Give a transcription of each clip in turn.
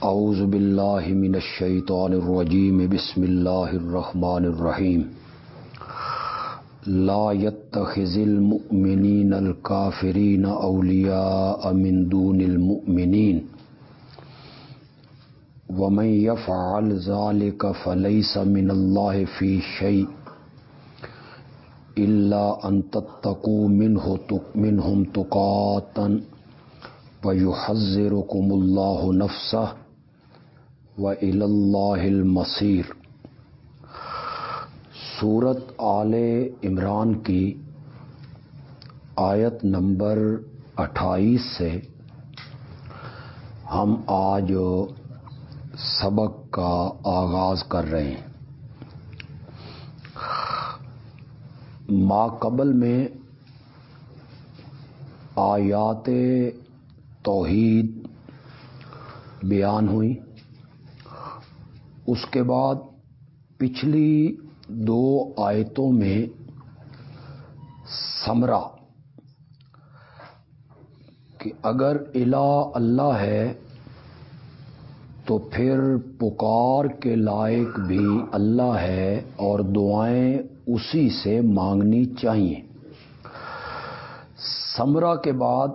اعوذ باللہ من الشیطان الرجیم، بسم اللہ الرحمن الرحیم۔ لا يتخذ المؤمنین الكافرین اولیاء من دون المؤمنین۔ ومن يفعل ذلك فليس من اللہ فی شیء۔ الله في شيء الا ان تتقوا منه منهم تقاتا ويحذركم الله نفسه والى الله المصير۔ سورت آل عمران کی آیت نمبر اٹھائیس سے ہم آج سبق کا آغاز کر رہے ہیں۔ ما قبل میں آیات توحید بیان ہوئی۔ اس کے بعد پچھلی دو آیتوں میں سمرا کہ اگر الہ اللہ ہے تو پھر پکار کے لائق بھی اللہ ہے اور دعائیں اسی سے مانگنی چاہیے۔ سمرا کے بعد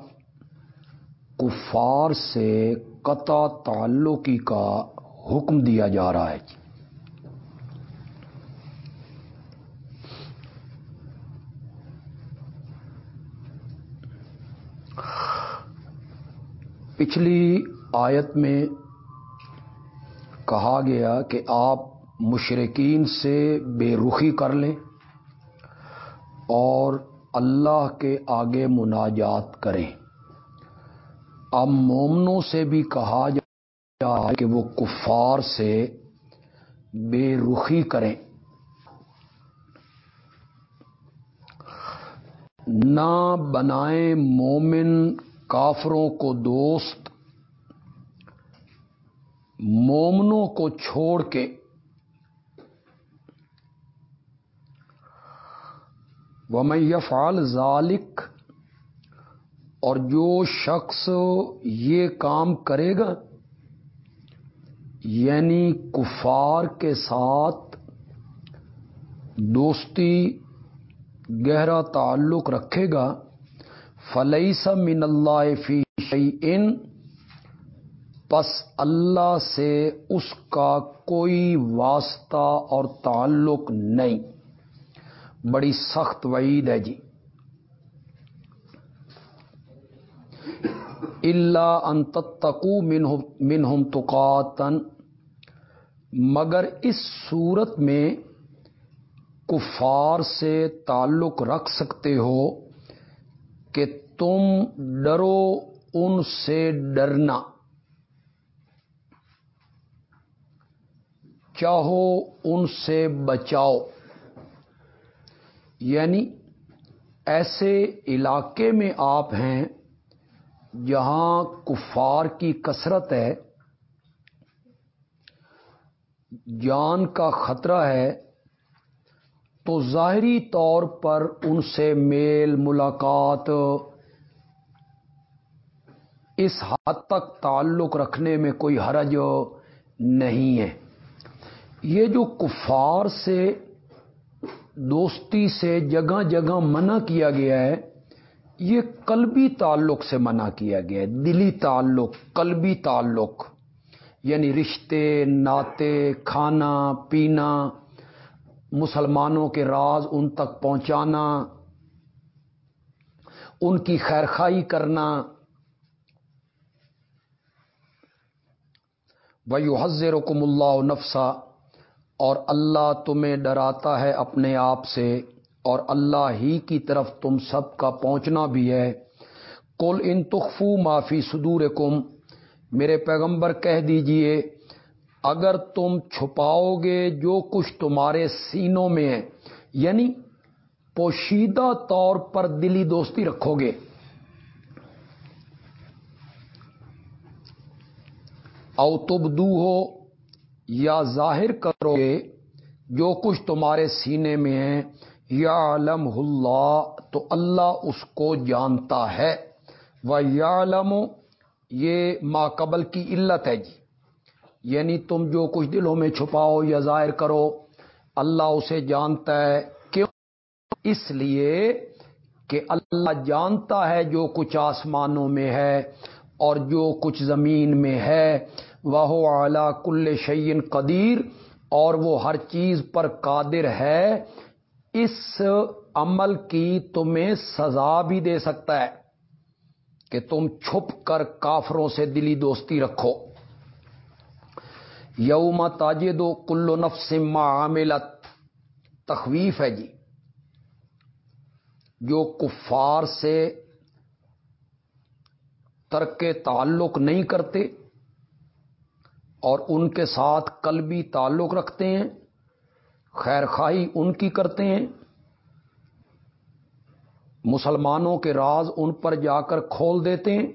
کفار سے قطع تعلقی کا حکم دیا جا رہا ہے۔ پچھلی آیت میں کہا گیا کہ آپ مشرقین سے بے رخی کر لیں اور اللہ کے آگے مناجات کریں۔ اب مومنوں سے بھی کہا جا کہ وہ کفار سے بے رخی کریں۔ نہ بنائیں مومن کافروں کو دوست۔ مومنوں کو چھوڑ کے وہ یفعال ذالک اور جو شخص یہ کام کرے گا یعنی کفار کے ساتھ دوستی، گہرا تعلق رکھے گا فلئی من اللہ فی ان پس اللہ سے اس کا کوئی واسطہ اور تعلق نہیں۔ بڑی سخت وعید ہے جی۔ اللہ انتقو منہم تقاتن مگر اس صورت میں کفار سے تعلق رکھ سکتے ہو کہ تم ڈرو ان سے ڈرنا۔ چاہو ان سے بچاؤ۔ یعنی ایسے علاقے میں آپ ہیں جہاں کفار کی کثرت ہے، جان کا خطرہ ہے، تو ظاہری طور پر ان سے میل ملاقات اس حد تک تعلق رکھنے میں کوئی حرج نہیں ہے۔ یہ جو کفار سے دوستی سے جگہ جگہ منع کیا گیا ہے، یہ قلبی تعلق سے منع کیا گیا ہے، دلی تعلق، قلبی تعلق یعنی رشتے، ناطے، کھانا، پینا، مسلمانوں کے راز ان تک پہنچانا، ان کی خیرخائی کرنا۔ ویو حضر اللہ نفسا اور اللہ تمہیں ڈراتا ہے اپنے آپ سے، اور اللہ ہی کی طرف تم سب کا پہنچنا بھی ہے۔ کل ان تخفو معافی صدور کم میرے پیغمبر کہہ دیجیے، اگر تم چھپاؤ گے جو کچھ تمہارے سینوں میں ہے یعنی پوشیدہ طور پر دلی دوستی رکھو گے۔ او تبدو ہو یا ظاہر کرو گے جو کچھ تمہارے سینے میں ہے یا علم اللہ، تو اللہ اس کو جانتا ہے۔ و یالم یہ ماقبل کی علت ہے جی۔ یعنی تم جو کچھ دلوں میں چھپاؤ یا ظاہر کرو، اللہ اسے جانتا ہے۔ کیوں؟ اس لیے کہ اللہ جانتا ہے جو کچھ آسمانوں میں ہے اور جو کچھ زمین میں ہے۔ وہ اعلی کل شعین قدیر اور وہ ہر چیز پر قادر ہے۔ اس عمل کی تمہیں سزا بھی دے سکتا ہے کہ تم چھپ کر کافروں سے دلی دوستی رکھو۔ یوم تاجد و کلو نفس عاملت تخویف ہے جی۔ جو کفار سے ترک تعلق نہیں کرتے اور ان کے ساتھ قلبی تعلق رکھتے ہیں خیر خواہی ان کی کرتے ہیں۔ مسلمانوں کے راز ان پر جا کر کھول دیتے ہیں۔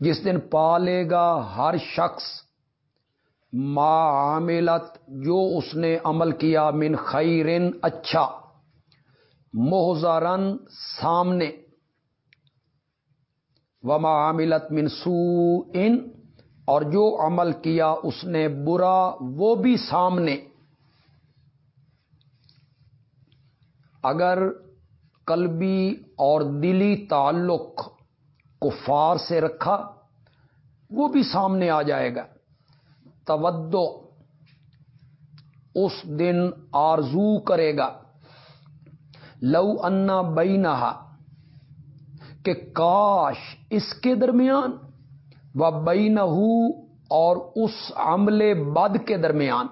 جس دن پالے گا ہر شخص ما عاملت جو اس نے عمل کیا من خیرن اچھا محضرن سامنے۔ وما عاملت من سو ان اور جو عمل کیا اس نے برا، وہ بھی سامنے۔ اگر قلبی اور دلی تعلق کفار سے رکھا، وہ بھی سامنے آ جائے گا۔ تودو اس دن آرزو کرے گا۔ لو انا بئی کہ کاش اس کے درمیان و بئی اور اس عمل بد کے درمیان۔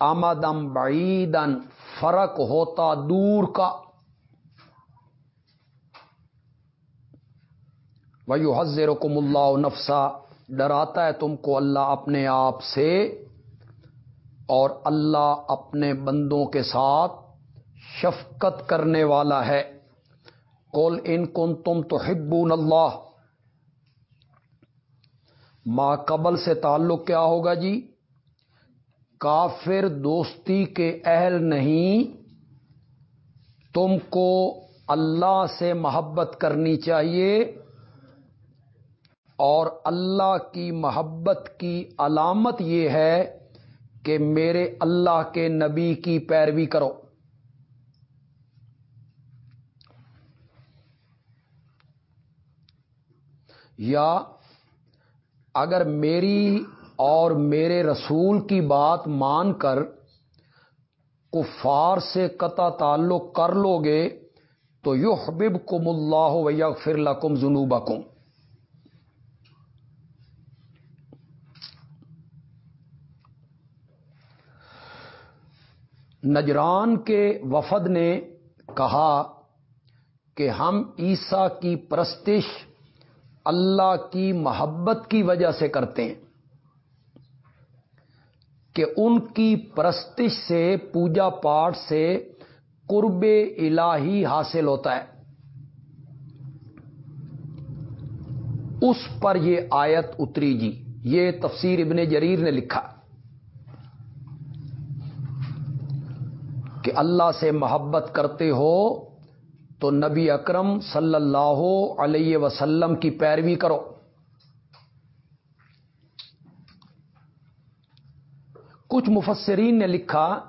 آمدم بعیدن فرق ہوتا دور کا۔ ویو حضر کم اللہ نفسا۔ ڈراتا ہے تم کو اللہ اپنے آپ سے اور اللہ اپنے بندوں کے ساتھ شفقت کرنے والا ہے۔ کول ان کن تم تو ہبون اللہ۔ ماں قبل سے تعلق کیا ہوگا جی؟ کافر دوستی کے اہل نہیں، تم کو اللہ سے محبت کرنی چاہیے اور اللہ کی محبت کی علامت یہ ہے کہ میرے اللہ کے نبی کی پیروی کرو۔ یا اگر میری اور میرے رسول کی بات مان کر کفار سے قطع تعلق کر لو گے، تو یو حبیب کم اللہ ویغ فرلا کم نجران کے وفد نے کہا کہ ہم عیسیٰ کی پرستش اللہ کی محبت کی وجہ سے کرتے ہیں کہ ان کی پرستش سے، پوجا پاٹ سے قرب الہی حاصل ہوتا ہے۔ اس پر یہ آیت اتری جی۔ یہ تفسیر ابن جریر نے لکھا کہ اللہ سے محبت کرتے ہو تو نبی اکرم صلی اللہ علیہ وسلم کی پیروی کرو۔ کچھ مفسرین نے لکھا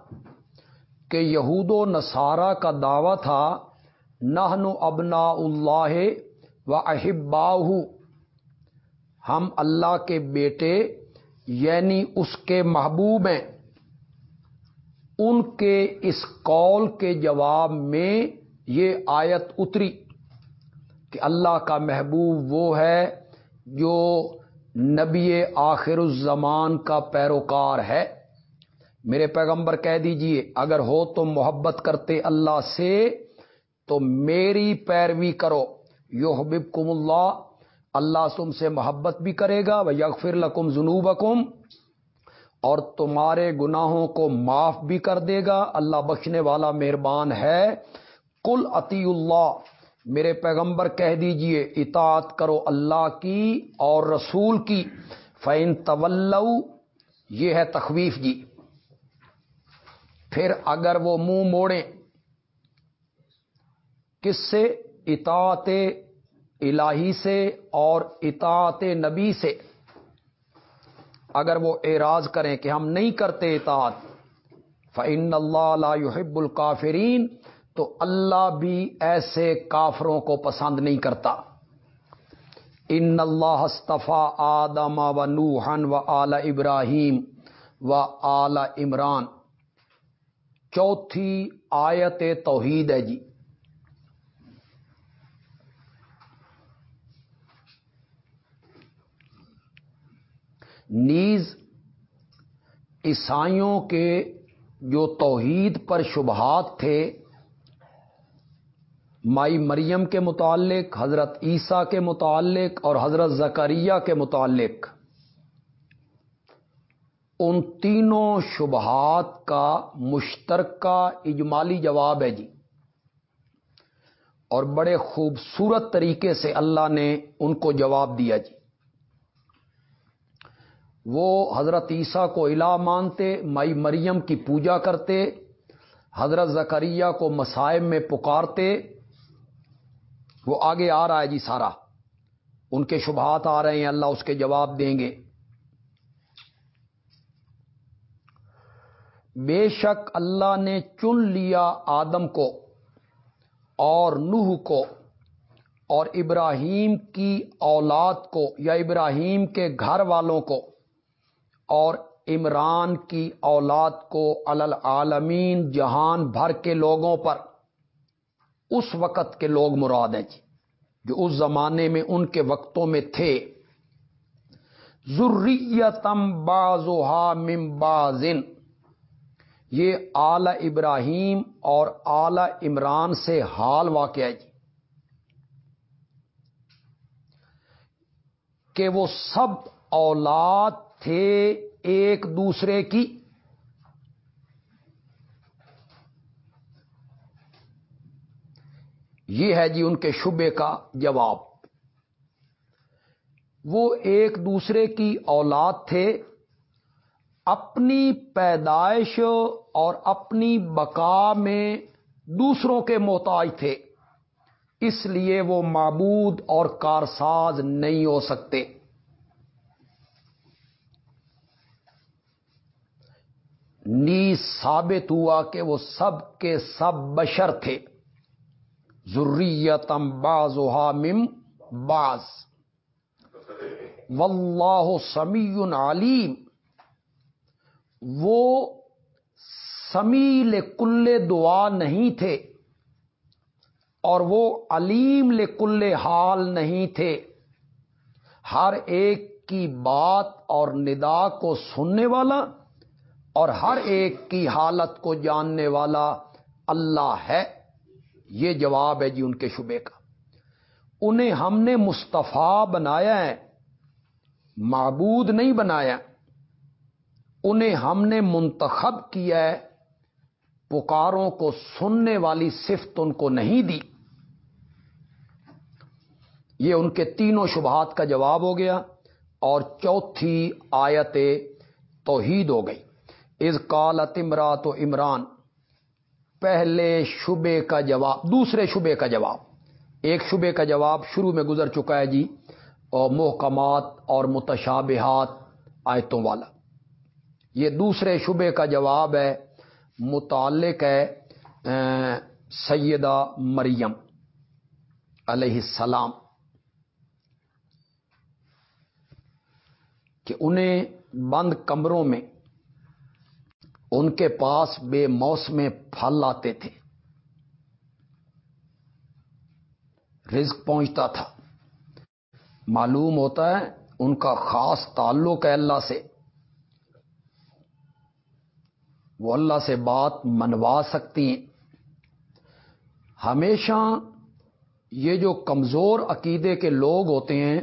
کہ یہود و نصارہ کا دعویٰ تھا نہن ابنا اللہ و احباہ ہم اللہ کے بیٹے یعنی اس کے محبوب ہیں۔ ان کے اس قول کے جواب میں یہ آیت اتری کہ اللہ کا محبوب وہ ہے جو نبی آخر الزمان کا پیروکار ہے۔ میرے پیغمبر کہہ دیجیے، اگر ہو تو محبت کرتے اللہ سے تو میری پیروی کرو۔ یو حبیب کم اللہ اللہ تم سے محبت بھی کرے گا وہ یغفر لکم جنوب اور تمہارے گناہوں کو معاف بھی کر دے گا۔ اللہ بخشنے والا مہربان ہے۔ کل عطی اللہ میرے پیغمبر کہہ دیجیے، اطاعت کرو اللہ کی اور رسول کی۔ فین طول یہ ہے تخویف جی۔ پھر اگر وہ منہ موڑے، کس سے؟ اطاعت الہی سے اور اطاعت نبی سے۔ اگر وہ اعراض کریں کہ ہم نہیں کرتے اطاعت فعن اللہ يحب الکافرین تو اللہ بھی ایسے کافروں کو پسند نہیں کرتا۔ ان اللہ استفا آدم و نوحن و اعلی ابراہیم و اعلی عمران۔ چوتھی آیت توحید ہے جی۔ نیز عیسائیوں کے جو توحید پر شبہات تھے مائی مریم کے متعلق، حضرت عیسیٰ کے متعلق اور حضرت زکریہ کے متعلق۔ ان تینوں شبہات کا مشترکہ اجمالی جواب ہے جی۔ اور بڑے خوبصورت طریقے سے اللہ نے ان کو جواب دیا جی۔ وہ حضرت عیسیٰ کو الہ مانتے، مائی مریم کی پوجا کرتے، حضرت زکریہ کو مسائب میں پکارتے وہ آگے آ رہا ہے جی سارا۔ ان کے شبہات آ رہے ہیں، اللہ اس کے جواب دیں گے۔ بے شک اللہ نے چن لیا آدم کو اور نوح کو اور ابراہیم کی اولاد کو یا ابراہیم کے گھر والوں کو اور عمران کی اولاد کو العالمین جہان بھر کے لوگوں پر۔ اس وقت کے لوگ مراد ہیں جی جو اس زمانے میں ان کے وقتوں میں تھے۔ ضروریتم بازوہا ممبازن یہ اعلی ابراہیم اور اعلی عمران سے حال واقع ہے جی۔ کہ وہ سب اولاد تھے ایک دوسرے کی۔ یہ ہے جی ان کے شبے کا جواب۔ وہ ایک دوسرے کی اولاد تھے، اپنی پیدائش اور اپنی بقا میں دوسروں کے محتاج تھے، اس لیے وہ معبود اور کارساز نہیں ہو سکتے۔ نی ثابت ہوا کہ وہ سب کے سب بشر تھے۔ ضروریتم باز مم باز واللہ سمیع علیم. وہ سمیل کل دعا نہیں تھے اور وہ علیم لکل حال نہیں تھے. ہر ایک کی بات اور ندا کو سننے والا اور ہر ایک کی حالت کو جاننے والا اللہ ہے. یہ جواب ہے جی ان کے شبے کا۔ انہیں ہم نے مصطفیٰ بنایا ہے، معبود نہیں بنایا۔ انہیں ہم نے منتخب کیا ہے، پکاروں کو سننے والی صفت ان کو نہیں دی۔ یہ ان کے تینوں شبہات کا جواب ہو گیا اور چوتھی آیت توحید ہو گئی۔ از کالت امرات و عمران پہلے شبے کا جواب، دوسرے شبے کا جواب۔ ایک شبے کا جواب شروع میں گزر چکا ہے جی اور محکمات اور متشابہات آیتوں والا۔ یہ دوسرے شبے کا جواب ہے، متعلق ہے سیدہ مریم علیہ السلام۔ کہ انہیں بند کمروں میں ان کے پاس بے موسم پھل آتے تھے۔ رزق پہنچتا تھا۔ معلوم ہوتا ہے ان کا خاص تعلق ہے اللہ سے۔ وہ اللہ سے بات منوا سکتی ہیں۔ ہمیشہ یہ جو کمزور عقیدے کے لوگ ہوتے ہیں،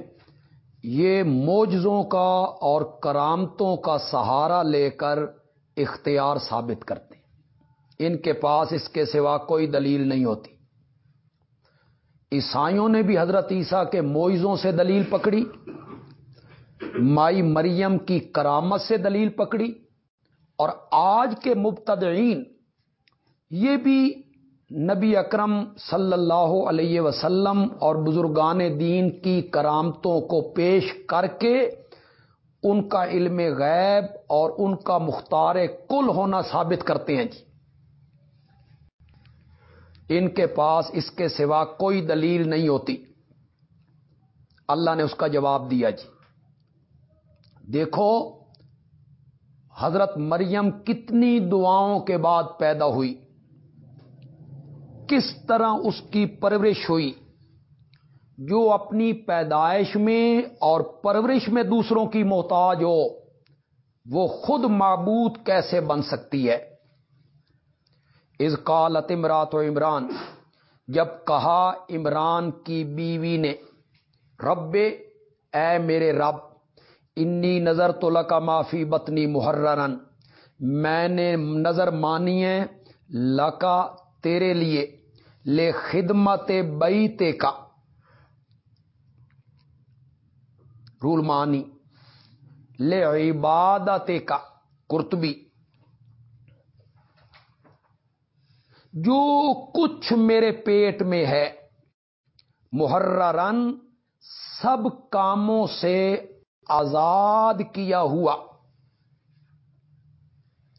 یہ موجزوں کا اور کرامتوں کا سہارا لے کر اختیار ثابت کرتے ہیں۔ ان کے پاس اس کے سوا کوئی دلیل نہیں ہوتی۔ عیسائیوں نے بھی حضرت عیسیٰ کے موئزوں سے دلیل پکڑی۔ مائی مریم کی کرامت سے دلیل پکڑی۔ اور آج کے مبتدعین یہ بھی نبی اکرم صلی اللہ علیہ وسلم اور بزرگان دین کی کرامتوں کو پیش کر کے ان کا علم غیب اور ان کا مختار کل ہونا ثابت کرتے ہیں جی۔ ان کے پاس اس کے سوا کوئی دلیل نہیں ہوتی۔ اللہ نے اس کا جواب دیا جی۔ دیکھو، حضرت مریم کتنی دعاؤں کے بعد پیدا ہوئی۔ کس طرح اس کی پرورش ہوئی۔ جو اپنی پیدائش میں اور پرورش میں دوسروں کی محتاج ہو، وہ خود معبود کیسے بن سکتی ہے؟ از قالت امرات و عمران، جب کہا عمران کی بیوی نے، رب، اے میرے رب، انی نظر تو لکا معافی بتنی محررن، میں نے نظر مانی ہے لکا تیرے لیے، لے خدمت بیتے کا۔ رول مانی لے عبادت کا کرتبی جو کچھ میرے پیٹ میں ہے محررن سب کاموں سے آزاد کیا ہوا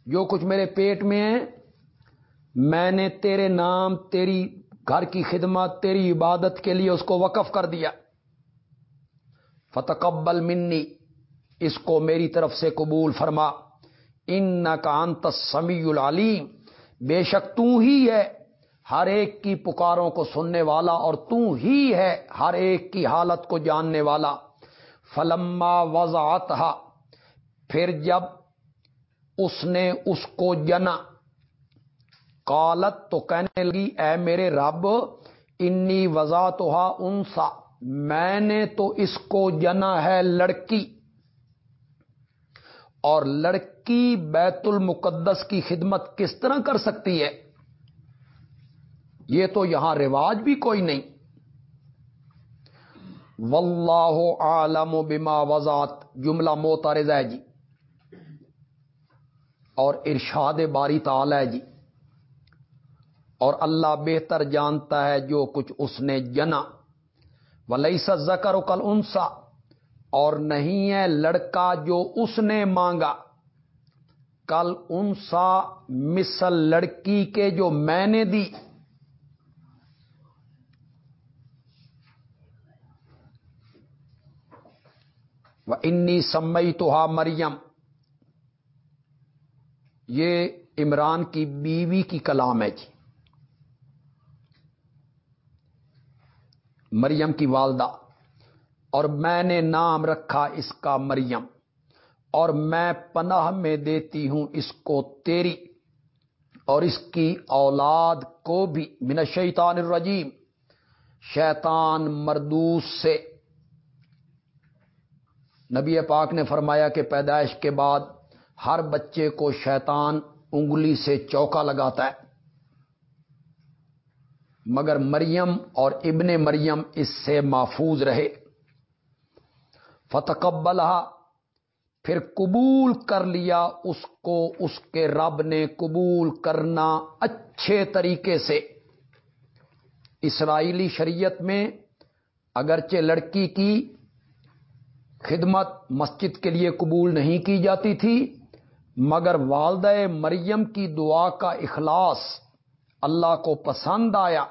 جو کچھ میرے پیٹ میں ہے میں نے تیرے نام تیری گھر کی خدمت تیری عبادت کے لیے اس کو وقف کر دیا فتقبل منی، اس کو میری طرف سے قبول فرما۔ ان کا انت سمیع العلیم، بے شک تو ہی ہے ہر ایک کی پکاروں کو سننے والا اور تو ہی ہے ہر ایک کی حالت کو جاننے والا۔ فلما وضعت پھر جب اس نے اس کو جنا کالت تو کہنے لگی، اے میرے رب، انی وضا انسا۔ میں نے تو اس کو جنا ہے لڑکی۔ اور لڑکی بیت المقدس کی خدمت کس طرح کر سکتی ہے؟ یہ تو یہاں رواج بھی کوئی نہیں۔ واللہ عالم و بما وزات جملہ موتارز ہے جی۔ اور ارشاد باری تعالی ہے جی۔ اور اللہ بہتر جانتا ہے جو کچھ اس نے جنا۔ ولی زکر و کل انسا اور نہیں ہے لڑکا جو اس نے مانگا۔ کل انسا مسل لڑکی کے جو میں نے دی۔ وہ انی سمئی تو مریم یہ عمران کی بیوی کی کلام ہے جی۔ مریم کی والدہ، اور میں نے نام رکھا اس کا مریم، اور میں پناہ میں دیتی ہوں اس کو تیری، اور اس کی اولاد کو بھی۔ من شیطان الرجیم، شیطان مردوس سے۔ نبی پاک نے فرمایا کہ پیدائش کے بعد ہر بچے کو شیطان انگلی سے چوکا لگاتا ہے۔ مگر مریم اور ابن مریم اس سے محفوظ رہے۔ فتقبل پھر قبول کر لیا اس کو، اس کے رب نے قبول کرنا اچھے طریقے سے۔ اسرائیلی شریعت میں اگرچہ لڑکی کی خدمت مسجد کے لیے قبول نہیں کی جاتی تھی، مگر والدہ مریم کی دعا کا اخلاص اللہ کو پسند آیا۔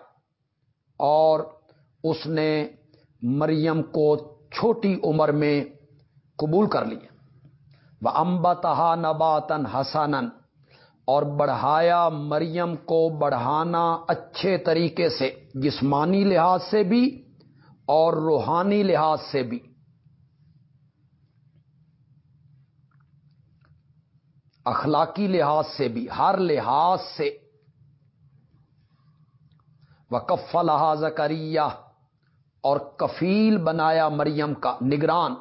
اور اس نے مریم کو چھوٹی عمر میں قبول کر لیا۔ وہ امبتہ نباتن حسن اور بڑھایا مریم کو بڑھانا اچھے طریقے سے، جسمانی لحاظ سے بھی اور روحانی لحاظ سے بھی۔ اخلاقی لحاظ سے بھی، ہر لحاظ سے وکف لحاظ کریہ اور کفیل بنایا مریم کا نگران۔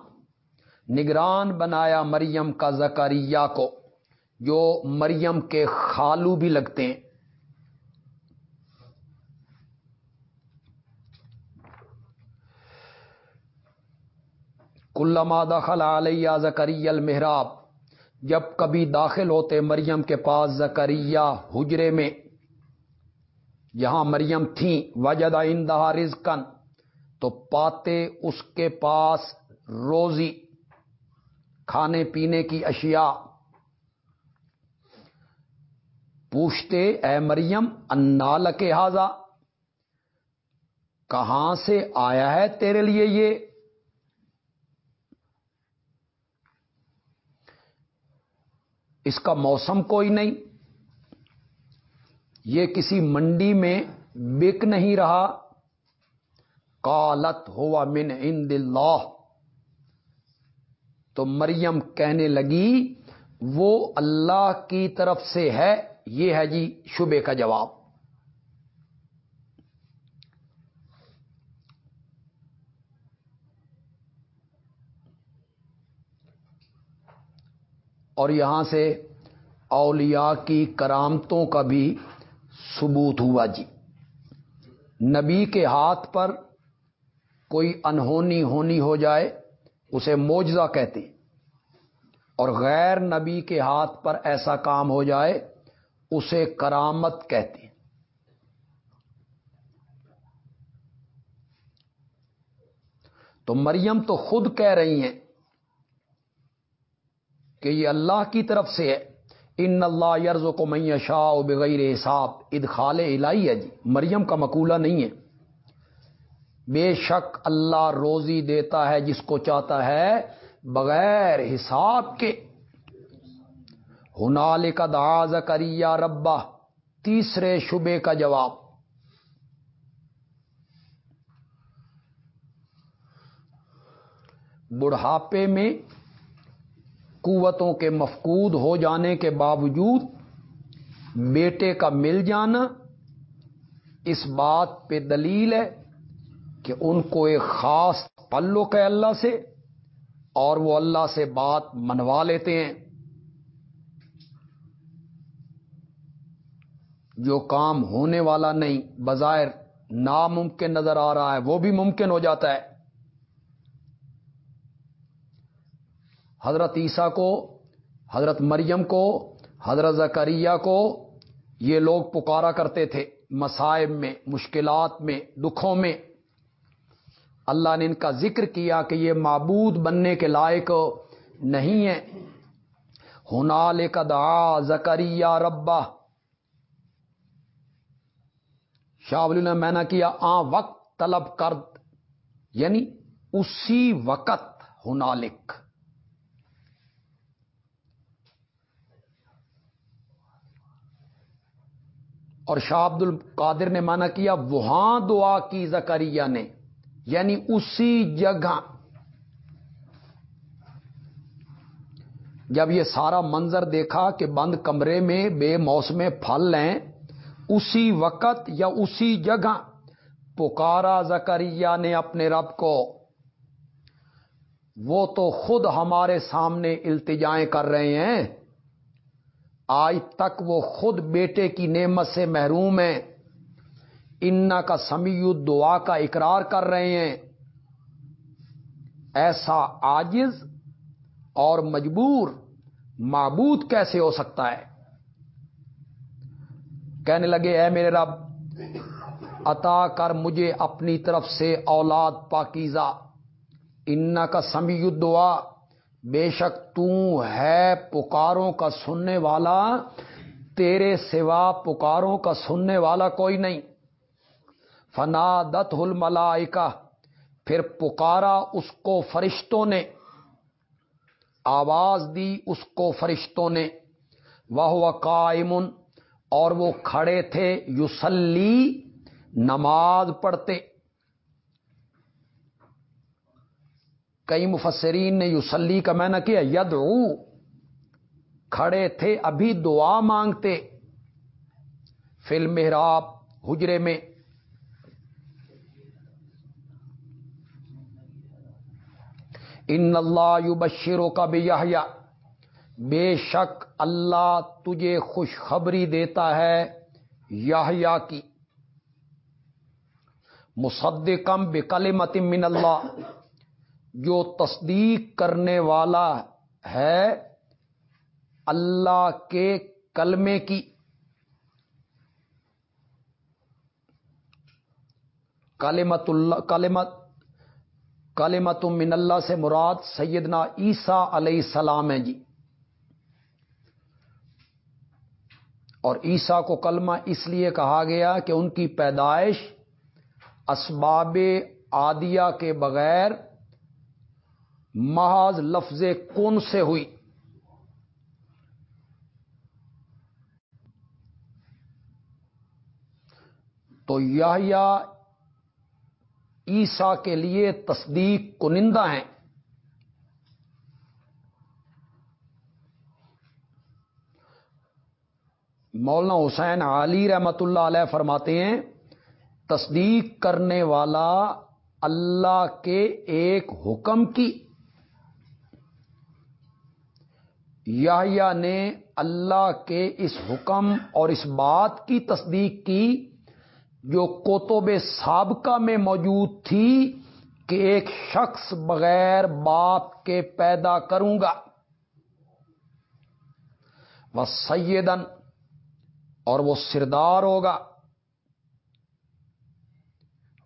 نگران بنایا مریم کا زکریہ کو، جو مریم کے خالو بھی لگتے ہیں۔ کلما دخل علیہ زکری المحراب۔ جب کبھی داخل ہوتے مریم کے پاس زکریہ حجرے میں یہاں مریم تھیں وجدہ اندہا رزقن تو پاتے اس کے پاس روزی، کھانے پینے کی اشیاء۔ پوچھتے، اے مریم انال کے حاضہ کہاں سے آیا ہے تیرے لیے یہ؟ اس کا موسم کوئی نہیں یہ کسی منڈی میں بک نہیں رہا۔ کالت ہوا من عند اللہ۔ تو مریم کہنے لگی، وہ اللہ کی طرف سے ہے، یہ ہے جی شبے کا جواب۔ اور یہاں سے اولیاء کی کرامتوں کا بھی ثبوت ہوا جی۔ نبی کے ہاتھ پر کوئی انہونی ہونی ہو جائے، اسے موجزہ کہتے۔ اور غیر نبی کے ہاتھ پر ایسا کام ہو جائے، اسے کرامت کہتے۔ ہیں تو مریم تو خود کہہ رہی ہیں کہ یہ اللہ کی طرف سے ہے۔ ان اللہ یرز کو میں شاہ بغیر حساب. ادخال الہی ہے جی مریم کا مقولہ نہیں ہے۔ بے شک اللہ روزی دیتا ہے جس کو چاہتا ہے بغیر حساب کے۔ ہنال کا داز کریا ربا تیسرے شبے کا جواب۔ بڑھاپے میں قوتوں کے مفقود ہو جانے کے باوجود بیٹے کا مل جانا اس بات پہ دلیل ہے کہ ان کو ایک خاص تعلق ہے اللہ سے اور وہ اللہ سے بات منوا لیتے ہیں۔ جو کام ہونے والا نہیں، بظاہر ناممکن نظر آ رہا ہے، وہ بھی ممکن ہو جاتا ہے۔ حضرت عیسیٰ کو، حضرت مریم کو، حضرت زکریہ کو یہ لوگ پکارا کرتے تھے مسائب میں، مشکلات میں، دکھوں میں۔ اللہ نے ان کا ذکر کیا کہ یہ معبود بننے کے لائق نہیں ہے ہنال کا دا زکریہ ربا شاہ نے میں نے کیا آ وقت طلب کر یعنی اسی وقت ہنالک۔ اور شاہ عبد القادر نے مانا کیا، وہاں دعا کی زکریہ نے۔ یعنی اسی جگہ۔ جب یہ سارا منظر دیکھا کہ بند کمرے میں بے موسم پھل لیں اسی وقت یا اسی جگہ پکارا زکریہ نے اپنے رب کو۔ وہ تو خود ہمارے سامنے التجائیں کر رہے ہیں۔ آج تک وہ خود بیٹے کی نعمت سے محروم ہیں۔ انا کا سمیع دعا کا اقرار کر رہے ہیں۔ ایسا آجز اور مجبور معبود کیسے ہو سکتا ہے؟ کہنے لگے، اے میرے رب، عطا کر مجھے اپنی طرف سے اولاد پاکیزہ۔ انا کا سمیع دعا بے شک تو ہے پکاروں کا سننے والا، تیرے سوا پکاروں کا سننے والا کوئی نہیں۔ فنا دت ہل پھر پکارا اس کو فرشتوں نے۔ آواز دی اس کو فرشتوں نے۔ وہ قائمن اور وہ کھڑے تھے یوسلی نماز پڑھتے۔ کئی مفسرین نے یوسلی کا میں نے کیا ید کھڑے تھے، ابھی دعا مانگتے۔ فلم محراب حجرے میں۔ ان اللہ یو بشیروں کا بھی بے شک اللہ تجھے خوشخبری دیتا ہے یا کی۔ مصدقم بکلمت من اللہ۔ جو تصدیق کرنے والا ہے اللہ کے کلمے کی۔ کالمت اللہ کالمت کالمت من اللہ سے مراد سیدنا عیسیٰ علیہ السلام ہے جی۔ اور عیسیٰ کو کلمہ اس لیے کہا گیا کہ ان کی پیدائش اسباب عادیہ کے بغیر محض لفظ کن سے ہوئی؟ تو یا عیسا کے لیے تصدیق کنندہ ہیں۔ مولانا حسین علی رحمت اللہ علیہ فرماتے ہیں، تصدیق کرنے والا اللہ کے ایک حکم کی یا نے اللہ کے اس حکم اور اس بات کی تصدیق کی جو کوتب سابقہ میں موجود تھی کہ ایک شخص بغیر باپ کے پیدا کروں گا۔ وہ سیدن اور وہ سردار ہوگا۔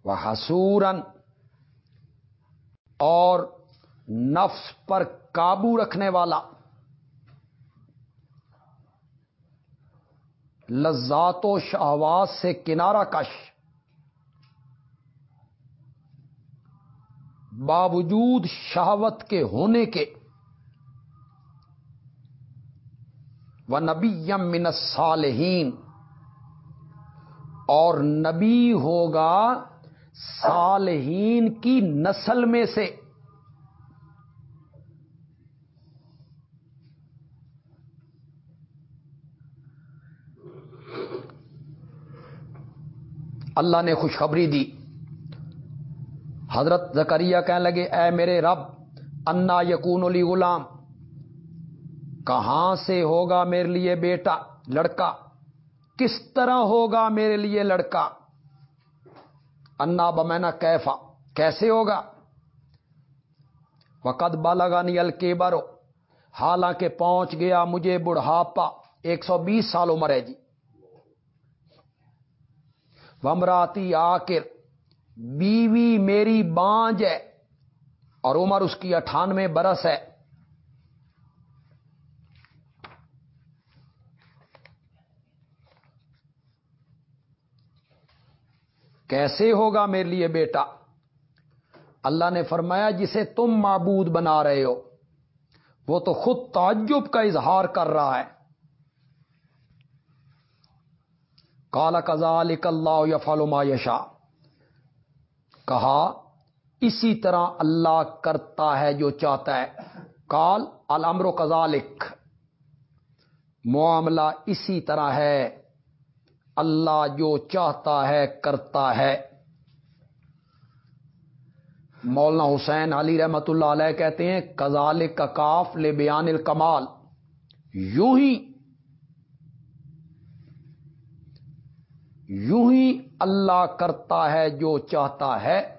وہ حسورن اور نفس پر قابو رکھنے والا۔ لذات و شہوات سے کنارہ کش۔ باوجود شہوت کے ہونے کے۔ و نبی من صالحین اور نبی ہوگا صالحین کی نسل میں سے۔ اللہ نے خوشخبری دی۔ حضرت زکریہ کہنے لگے، اے میرے رب، انا یقون علی غلام، کہاں سے ہوگا میرے لیے بیٹا، لڑکا؟ کس طرح ہوگا میرے لیے لڑکا؟ انا بمینا کیفا، کیسے ہوگا؟ وقت بالگا نیل کے حالانکہ پہنچ گیا مجھے بڑھاپا، ایک سو بیس سال عمر ہے جی۔ ومراتی آکر، بیوی میری بانج ہے اور عمر اس کی اٹھانوے برس ہے۔ کیسے ہوگا میرے لیے بیٹا؟ اللہ نے فرمایا، جسے تم معبود بنا رہے ہو، وہ تو خود تعجب کا اظہار کر رہا ہے۔ کالا کزال اللہ یا فالما یشا کہا، اسی طرح اللہ کرتا ہے جو چاہتا ہے۔ کال المر و کزالک معاملہ اسی طرح ہے۔ اللہ جو چاہتا ہے، کرتا ہے۔ مولانا حسین علی رحمت اللہ علیہ کہتے ہیں کزال کا کاف لے بیان الکمال۔ یوں ہی یوں ہی اللہ کرتا ہے جو چاہتا ہے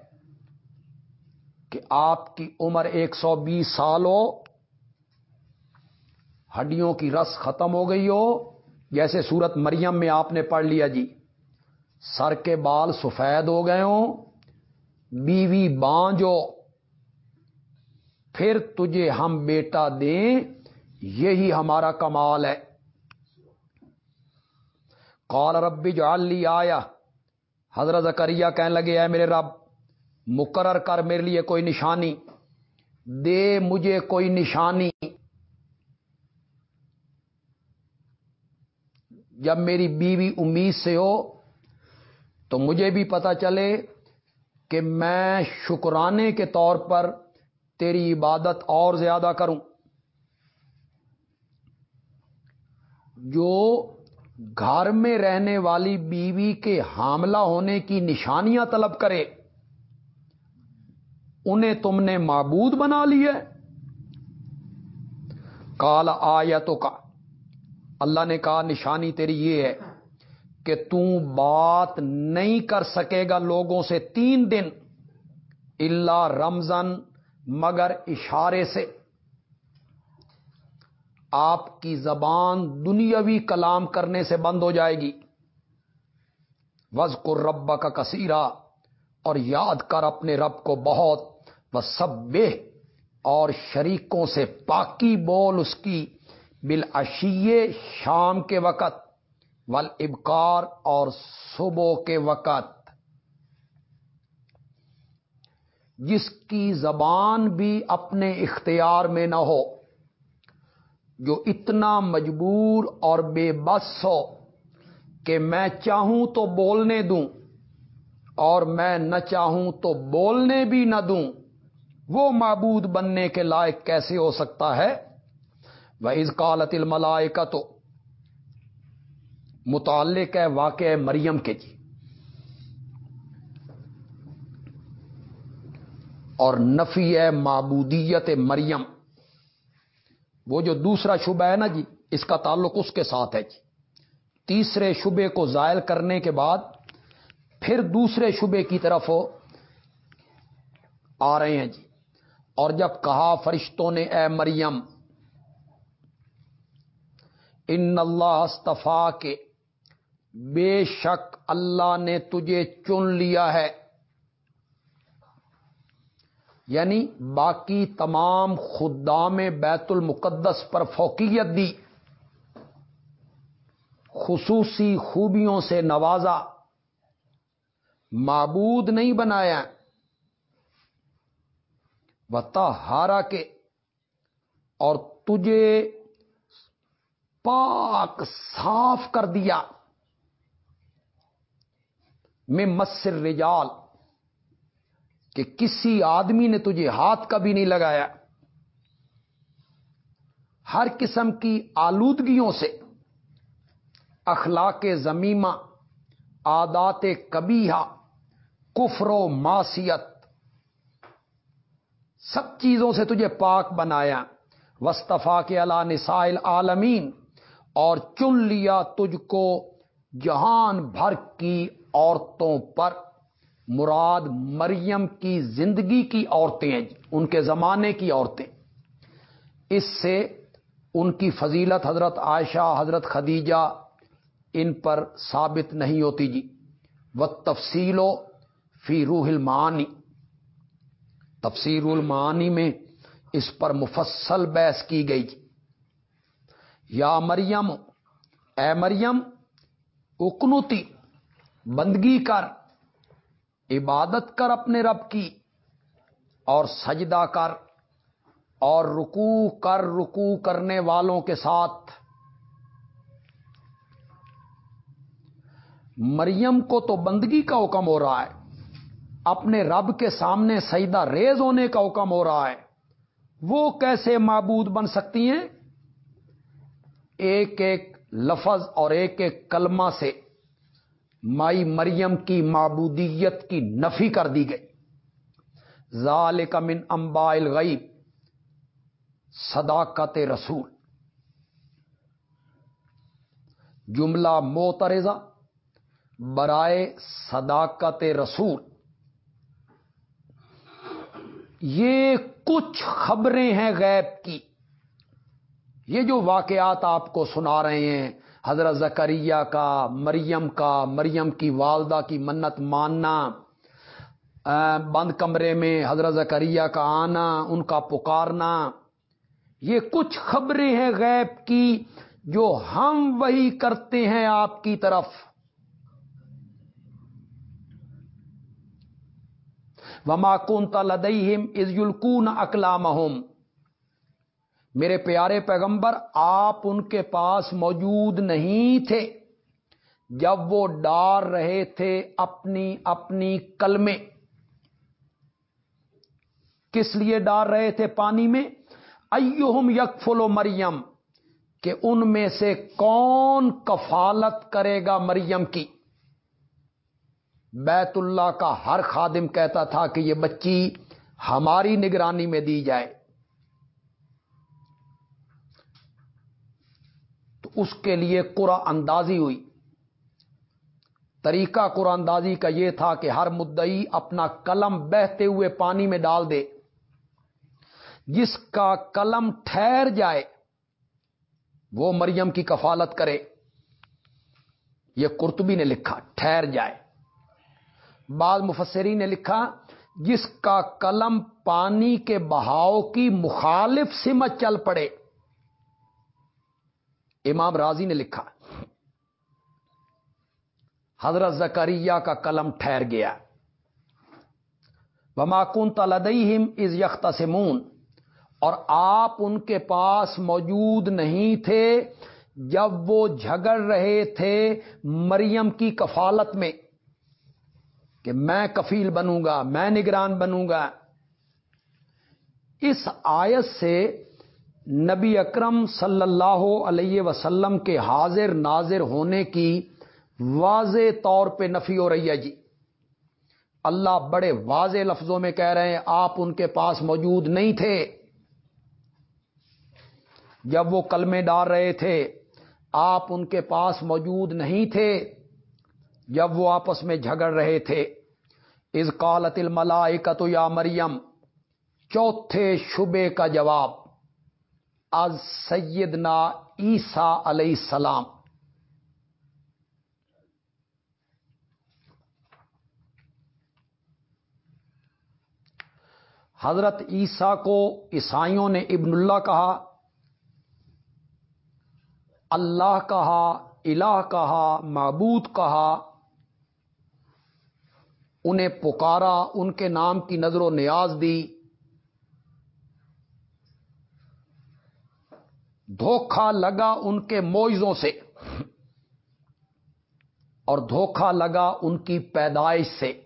کہ آپ کی عمر ایک سو بیس سال ہو ہڈیوں کی رس ختم ہو گئی ہو، جیسے سورت مریم میں آپ نے پڑھ لیا جی۔ سر کے بال سفید ہو گئے ہوں، بیوی بانجو، پھر تجھے ہم بیٹا دیں، یہی ہمارا کمال ہے۔ قال ربی جو علی آیا حضرت زکریہ کہنے لگے، اے میرے رب، مقرر کر میرے لیے کوئی نشانی۔ دے مجھے کوئی نشانی۔ جب میری بیوی امید سے ہو، تو مجھے بھی پتا چلے کہ میں شکرانے کے طور پر تیری عبادت اور زیادہ کروں۔ جو گھر میں رہنے والی بیوی کے حاملہ ہونے کی نشانیاں طلب کرے۔ انہیں تم نے معبود بنا لی ہے۔ کال آیتوں کا اللہ نے کہا، نشانی تیری یہ ہے کہ تم بات نہیں کر سکے گا لوگوں سے تین دن اللہ رمضان مگر اشارے سے۔ آپ کی زبان دنیاوی کلام کرنے سے بند ہو جائے گی۔ وز کو رب کا کثیرہ اور یاد کر اپنے رب کو بہت۔ وہ سب اور شریکوں سے پاکی بول اس کی۔ بالعشیے شام کے وقت۔ ول ابکار اور صبح کے وقت۔ جس کی زبان بھی اپنے اختیار میں نہ ہو۔ جو اتنا مجبور اور بے بس ہو کہ میں چاہوں تو بولنے دوں اور میں نہ چاہوں تو بولنے بھی نہ دوں، وہ معبود بننے کے لائق کیسے ہو سکتا ہے؟ وہ از کالت الملائے کا تو متعلق ہے واقع مریم کے جی۔ اور نفی ہے معبودیت مریم۔ وہ جو دوسرا شبہ ہے نا جی اس کا تعلق اس کے ساتھ ہے جی۔ تیسرے شبے کو زائل کرنے کے بعد پھر دوسرے شبے کی طرف آ رہے ہیں جی۔ اور جب کہا فرشتوں نے، اے مریم، ان اللہ استفا کے بے شک اللہ نے تجھے چن لیا ہے۔ یعنی باقی تمام خدام بیت المقدس پر فوقیت دی۔ خصوصی خوبیوں سے نوازا۔ معبود نہیں بنایا۔ بتا ہارا کے۔ اور تجھے پاک صاف کر دیا۔ میں مصر رجال کہ کسی آدمی نے تجھے ہاتھ کا بھی نہیں لگایا۔ ہر قسم کی آلودگیوں سے، اخلاق زمیمہ، عادات کبیہ کفر و معصیت، سب چیزوں سے تجھے پاک بنایا۔ وسطفا کے اللہ نسائل عالمین اور چن لیا تجھ کو جہان بھر کی عورتوں پر۔ مراد مریم کی زندگی کی عورتیں ہیں جی، ان کے زمانے کی عورتیں۔ اس سے ان کی فضیلت حضرت عائشہ، حضرت خدیجہ ان پر ثابت نہیں ہوتی جی۔ وہ تفصیل و فی روح المعانی تفسیر المعانی میں اس پر مفصل بحث کی گئی جی۔ یا مریم، اے مریم اکنوتی بندگی کر۔ عبادت کر اپنے رب کی اور سجدہ کر اور رکو کر رکو کرنے والوں کے ساتھ۔ مریم کو تو بندگی کا حکم ہو رہا ہے۔ اپنے رب کے سامنے سجدہ ریز ہونے کا حکم ہو رہا ہے۔ وہ کیسے معبود بن سکتی ہیں؟ ایک ایک لفظ اور ایک ایک کلمہ سے مائی مریم کی معبودیت کی نفی کر دی گئی۔ ظال من امبائل غیب صداقت رسول۔ جملہ موترزہ برائے صداقت رسول۔ یہ کچھ خبریں ہیں غیب کی۔ یہ جو واقعات آپ کو سنا رہے ہیں حضرت زکریہ کا، مریم کا، مریم کی والدہ کی منت ماننا بند کمرے میں حضرت زکریہ کا آنا، ان کا پکارنا، یہ کچھ خبریں ہیں غیب کی جو ہم وہی کرتے ہیں آپ کی طرف۔ وما کون لدئیم از یلکون اکلام میرے پیارے پیغمبر، آپ ان کے پاس موجود نہیں تھے جب وہ ڈار رہے تھے اپنی اپنی کلمے کس لیے ڈار رہے تھے پانی میں؟ ایوہم یکفل و مریم، کہ ان میں سے کون کفالت کرے گا مریم کی؟ بیت اللہ کا ہر خادم کہتا تھا کہ یہ بچی ہماری نگرانی میں دی جائے۔ اس کے لیے قرآن اندازی ہوئی۔ طریقہ قرآن اندازی کا یہ تھا کہ ہر مدئی اپنا قلم بہتے ہوئے پانی میں ڈال دے۔ جس کا قلم ٹھہر جائے، وہ مریم کی کفالت کرے۔ یہ کرتبی نے لکھا، ٹھہر جائے۔ بعض مفسری نے لکھا، جس کا قلم پانی کے بہاؤ کی مخالف سمت چل پڑے۔ امام راضی نے لکھا، حضرت زکریہ کا قلم ٹھہر گیا۔ بماکن تلدیم از یخت سمون اور آپ ان کے پاس موجود نہیں تھے جب وہ جھگڑ رہے تھے مریم کی کفالت میں کہ میں کفیل بنوں گا، میں نگران بنوں گا۔ اس آیت سے نبی اکرم صلی اللہ علیہ وسلم کے حاضر ناظر ہونے کی واضح طور پہ نفی ہو رہی ہے جی۔ اللہ بڑے واضح لفظوں میں کہہ رہے ہیں، آپ ان کے پاس موجود نہیں تھے۔ جب وہ کلمے ڈال رہے تھے، آپ ان کے پاس موجود نہیں تھے۔ جب وہ آپس میں جھگڑ رہے تھے از کالت الملائکت یا مریم، چوتھے شبے کا جواب۔ از سیدنا عیسیٰ علیہ السلام۔ حضرت عیسیٰ کو عیسائیوں نے ابن اللہ کہا اللہ کہا، الہ کہا، معبود کہا، انہیں پکارا، ان کے نام کی نظر و نیاز دی۔ دھوکھا لگا ان کے موئزوں سے اور دھوکھا لگا ان کی پیدائش سے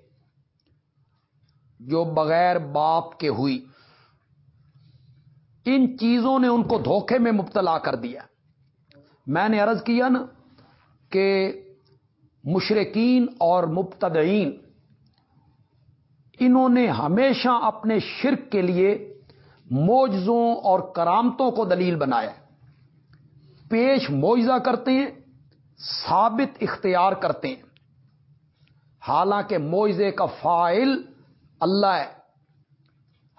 جو بغیر باپ کے ہوئی۔ ان چیزوں نے ان کو دھوکے میں مبتلا کر دیا۔ میں نے عرض کیا نا کہ مشرقین اور مبتدئین انہوں نے ہمیشہ اپنے شرک کے لیے موجزوں اور کرامتوں کو دلیل بنایا۔ پیش موجزہ کرتے ہیں، ثابت اختیار کرتے ہیں۔ حالانکہ موئزے کا فائل اللہ ہے۔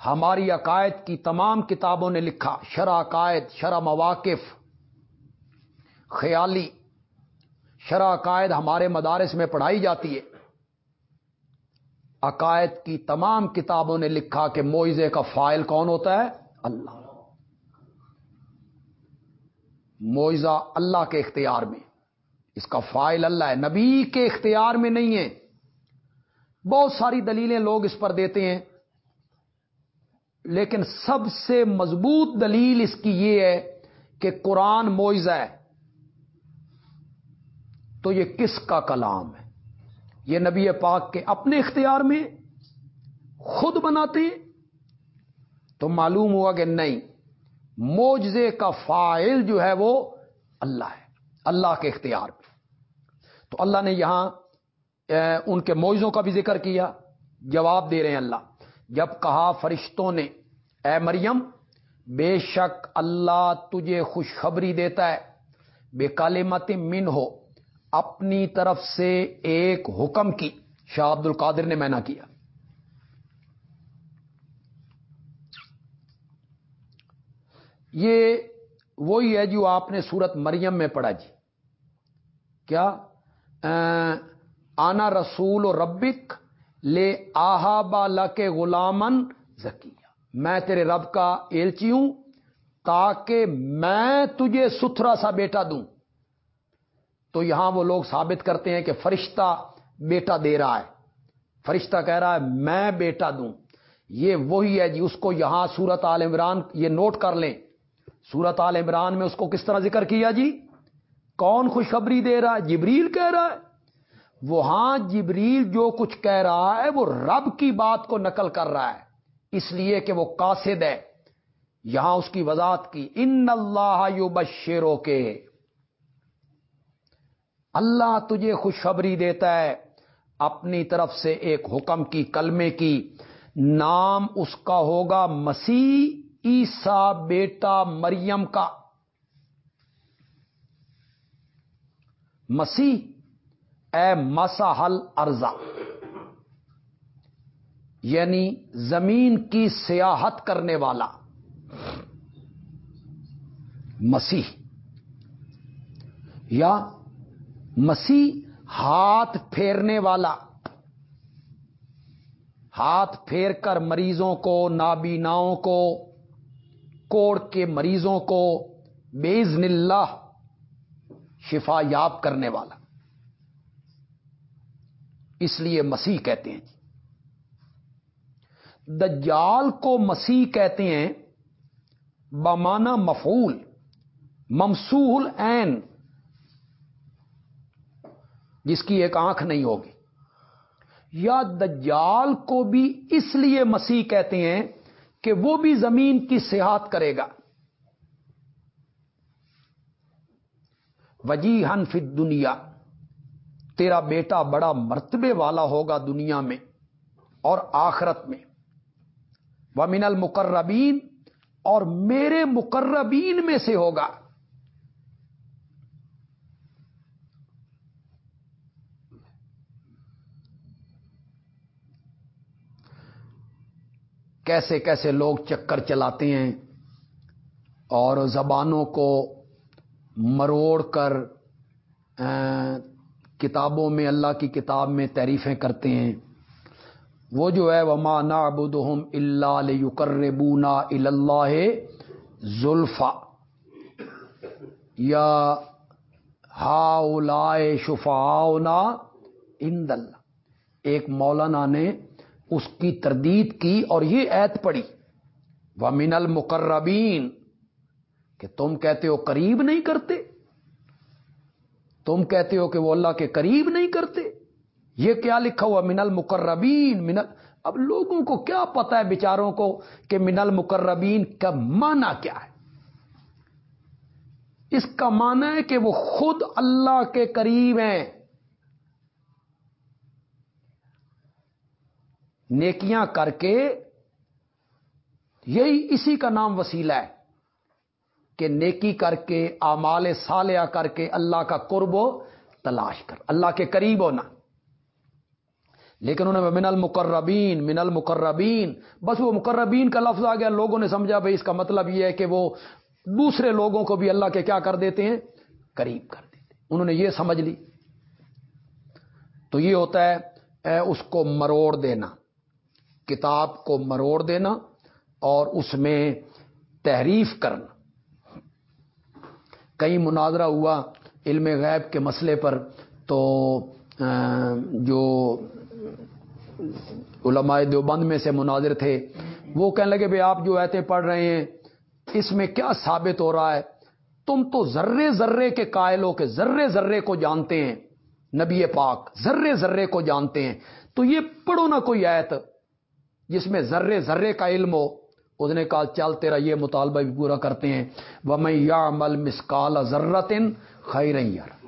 ہماری عقائد کی تمام کتابوں نے لکھا شرح عقائد شرح مواقف، خیالی۔ شرح عقائد ہمارے مدارس میں پڑھائی جاتی ہے۔ عقائد کی تمام کتابوں نے لکھا کہ موئزے کا فائل کون ہوتا ہے؟ اللہ۔ موئزہ اللہ کے اختیار میں۔ اس کا فائل اللہ ہے۔ نبی کے اختیار میں نہیں ہے۔ بہت ساری دلیلیں لوگ اس پر دیتے ہیں۔ لیکن سب سے مضبوط دلیل اس کی یہ ہے کہ قرآن موئزہ ہے۔ تو یہ کس کا کلام ہے؟ یہ نبی پاک کے اپنے اختیار میں خود بناتے تو معلوم ہوا کہ نہیں۔ موجزے کا فائل جو ہے وہ اللہ ہے، اللہ کے اختیار میں تو اللہ نے یہاں ان کے موجوں کا بھی ذکر کیا، جواب دے رہے ہیں اللہ۔ جب کہا فرشتوں نے، اے مریم، بے شک اللہ تجھے خوشخبری دیتا ہے، بے کالمت من ہو، اپنی طرف سے ایک حکم کی۔ شاہ عبد القادر نے میں کیا۔ یہ وہی ہے جو آپ نے سورت مریم میں پڑھا جی۔ کیا؟ آنا رسول و ربک لے آہا بالا کے غلامن زکیہ۔ میں تیرے رب کا ایلچی ہوں تاکہ میں تجھے ستھرا سا بیٹا دوں۔ تو یہاں وہ لوگ ثابت کرتے ہیں کہ فرشتہ بیٹا دے رہا ہے۔ فرشتہ کہہ رہا ہے، میں بیٹا دوں۔ یہ وہی ہے جی اس کو یہاں سورت عال عمران یہ نوٹ کر لیں۔ سورت عال عمران میں اس کو کس طرح ذکر کیا جی؟ کون خوشخبری دے رہا ہے؟ جبریل کہہ رہا ہے۔ وہاں جبریل جو کچھ کہہ رہا ہے، وہ رب کی بات کو نقل کر رہا ہے۔ اس لیے کہ وہ قاصد ہے۔ یہاں اس کی وضاحت کی۔ ان اللہ یو بشیروں کے۔ اللہ تجھے خوشخبری دیتا ہے۔ اپنی طرف سے ایک حکم کی، کلمے کی۔ نام اس کا ہوگا مسیح۔ عیسا بیٹا مریم کا۔ مسیح، اے مسا حل ارزا یعنی زمین کی سیاحت کرنے والا۔ مسیح۔ یا مسیح ہاتھ پھیرنے والا۔ ہاتھ پھیر کر مریضوں کو، نابیناؤں کو کوڑ کے مریضوں کو بیزن اللہ شفا یاب کرنے والا۔ اس لیے مسیح کہتے ہیں جی۔ دجال کو مسیح کہتے ہیں بمانا مفول ممسول این جس کی ایک آنکھ نہیں ہوگی۔ یا دجال کو بھی اس لیے مسیح کہتے ہیں کہ وہ بھی زمین کی سیاحت کرے گا۔ وجی فی دنیا تیرا بیٹا بڑا مرتبے والا ہوگا دنیا میں اور آخرت میں۔ وہ من المقربین، اور میرے مقربین میں سے ہوگا۔ کیسے کیسے لوگ چکر چلاتے ہیں اور زبانوں کو مروڑ کر کتابوں میں، اللہ کی کتاب میں تعریفیں کرتے ہیں۔ وہ جو ہے وہ مانا ابودم اللہ یقربونا اللہ زلفا یا ہا لائے شفاؤنا اند اللہ۔ ایک مولانا نے اس کی تردید کی اور یہ ایت پڑی وہ من المقربین کہ تم کہتے ہو قریب نہیں کرتے، تم کہتے ہو کہ وہ اللہ کے قریب نہیں کرتے۔ یہ کیا لکھا ہوا؟ من المقربین من اب لوگوں کو کیا پتا ہے، بیچاروں کو، کہ من المقربین کا معنی کیا ہے۔ اس کا معنی ہے کہ وہ خود اللہ کے قریب ہیں۔ نیکیاں کر کے یہی اسی کا نام وسیلہ ہے کہ نیکی کر کے آمال سالیہ کر کے اللہ کا قرب و تلاش کر۔ اللہ کے قریب ہونا۔ لیکن انہوں نے من المقربین من المقربین بس وہ مقربین کا لفظ آ گیا۔ لوگوں نے سمجھا بھائی، اس کا مطلب یہ ہے کہ وہ دوسرے لوگوں کو بھی اللہ کے کیا کر دیتے ہیں؟ قریب کر دیتے انہوں نے یہ سمجھ لی۔ تو یہ ہوتا ہے اس کو مروڑ دینا۔ کتاب کو مروڑ دینا اور اس میں تحریف کرنا۔ کئی مناظرہ ہوا علم غیب کے مسئلے پر تو جو علماء دیوبند میں سے مناظر تھے، وہ کہنے لگے بھائی آپ جو ایتے پڑھ رہے ہیں، اس میں کیا ثابت ہو رہا ہے؟ تم تو ذرے ذرے کے قائل ہو کہ ذرے ذرے کو جانتے ہیں، نبی پاک ذرے ذرے کو جانتے ہیں۔ تو یہ پڑھو نا کوئی ایت۔ جس میں ذرے ذرے کا علم ہو، اس نے کہا، چل تیرا یہ مطالبہ بھی پورا کرتے ہیں۔ وہ میں یا مل مسکال ذرتن خیر یار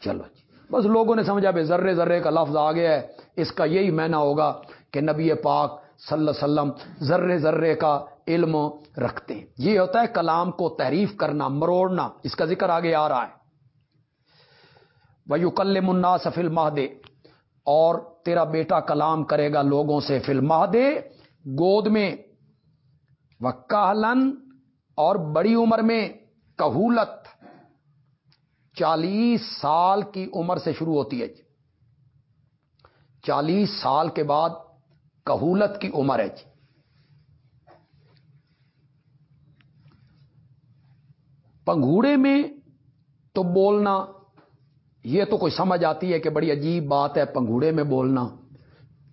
چلو جی۔ بس لوگوں نے سمجھا، بھائی ذرے ذرے کا لفظ آ گیا ہے، اس کا یہی مینا ہوگا کہ نبی پاک صلی اللہ علیہ وسلم ذرے ذرے کا علم رکھتے ہیں۔ یہ ہوتا ہے کلام کو تعریف کرنا، مروڑنا۔ اس کا ذکر آگے آ رہا ہے۔ وہ کل منا سفل مہدے اور تیرا بیٹا کلام کرے گا لوگوں سے فل مہدے گود میں وکالن اور بڑی عمر میں کہولت۔ چالیس سال کی عمر سے شروع ہوتی ہے جی۔ چالیس سال کے بعد کہولت کی عمر ہے جی۔ پنگوڑے میں تو بولنا یہ تو کوئی سمجھ آتی ہے کہ بڑی عجیب بات ہے پنگوڑے میں بولنا۔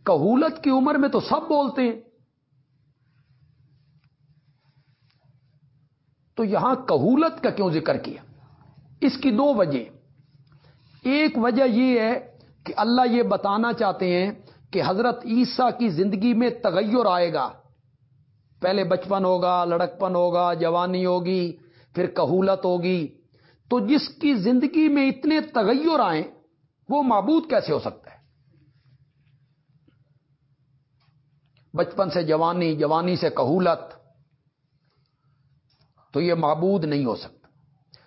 کہولت کی عمر میں تو سب بولتے ہیں۔ تو یہاں کہولت کا کیوں ذکر کیا؟ اس کی دو وجہ۔ ایک وجہ یہ ہے کہ اللہ یہ بتانا چاہتے ہیں کہ حضرت عیسیٰ کی زندگی میں تغیر آئے گا۔ پہلے بچپن ہوگا، لڑکپن ہوگا، جوانی ہوگی، پھر کہولت ہوگی۔ تو جس کی زندگی میں اتنے تغیر آئیں، وہ معبود کیسے ہو سکتا ہے؟ بچپن سے جوانی جوانی سے کہولت، تو یہ معبود نہیں ہو سکتا۔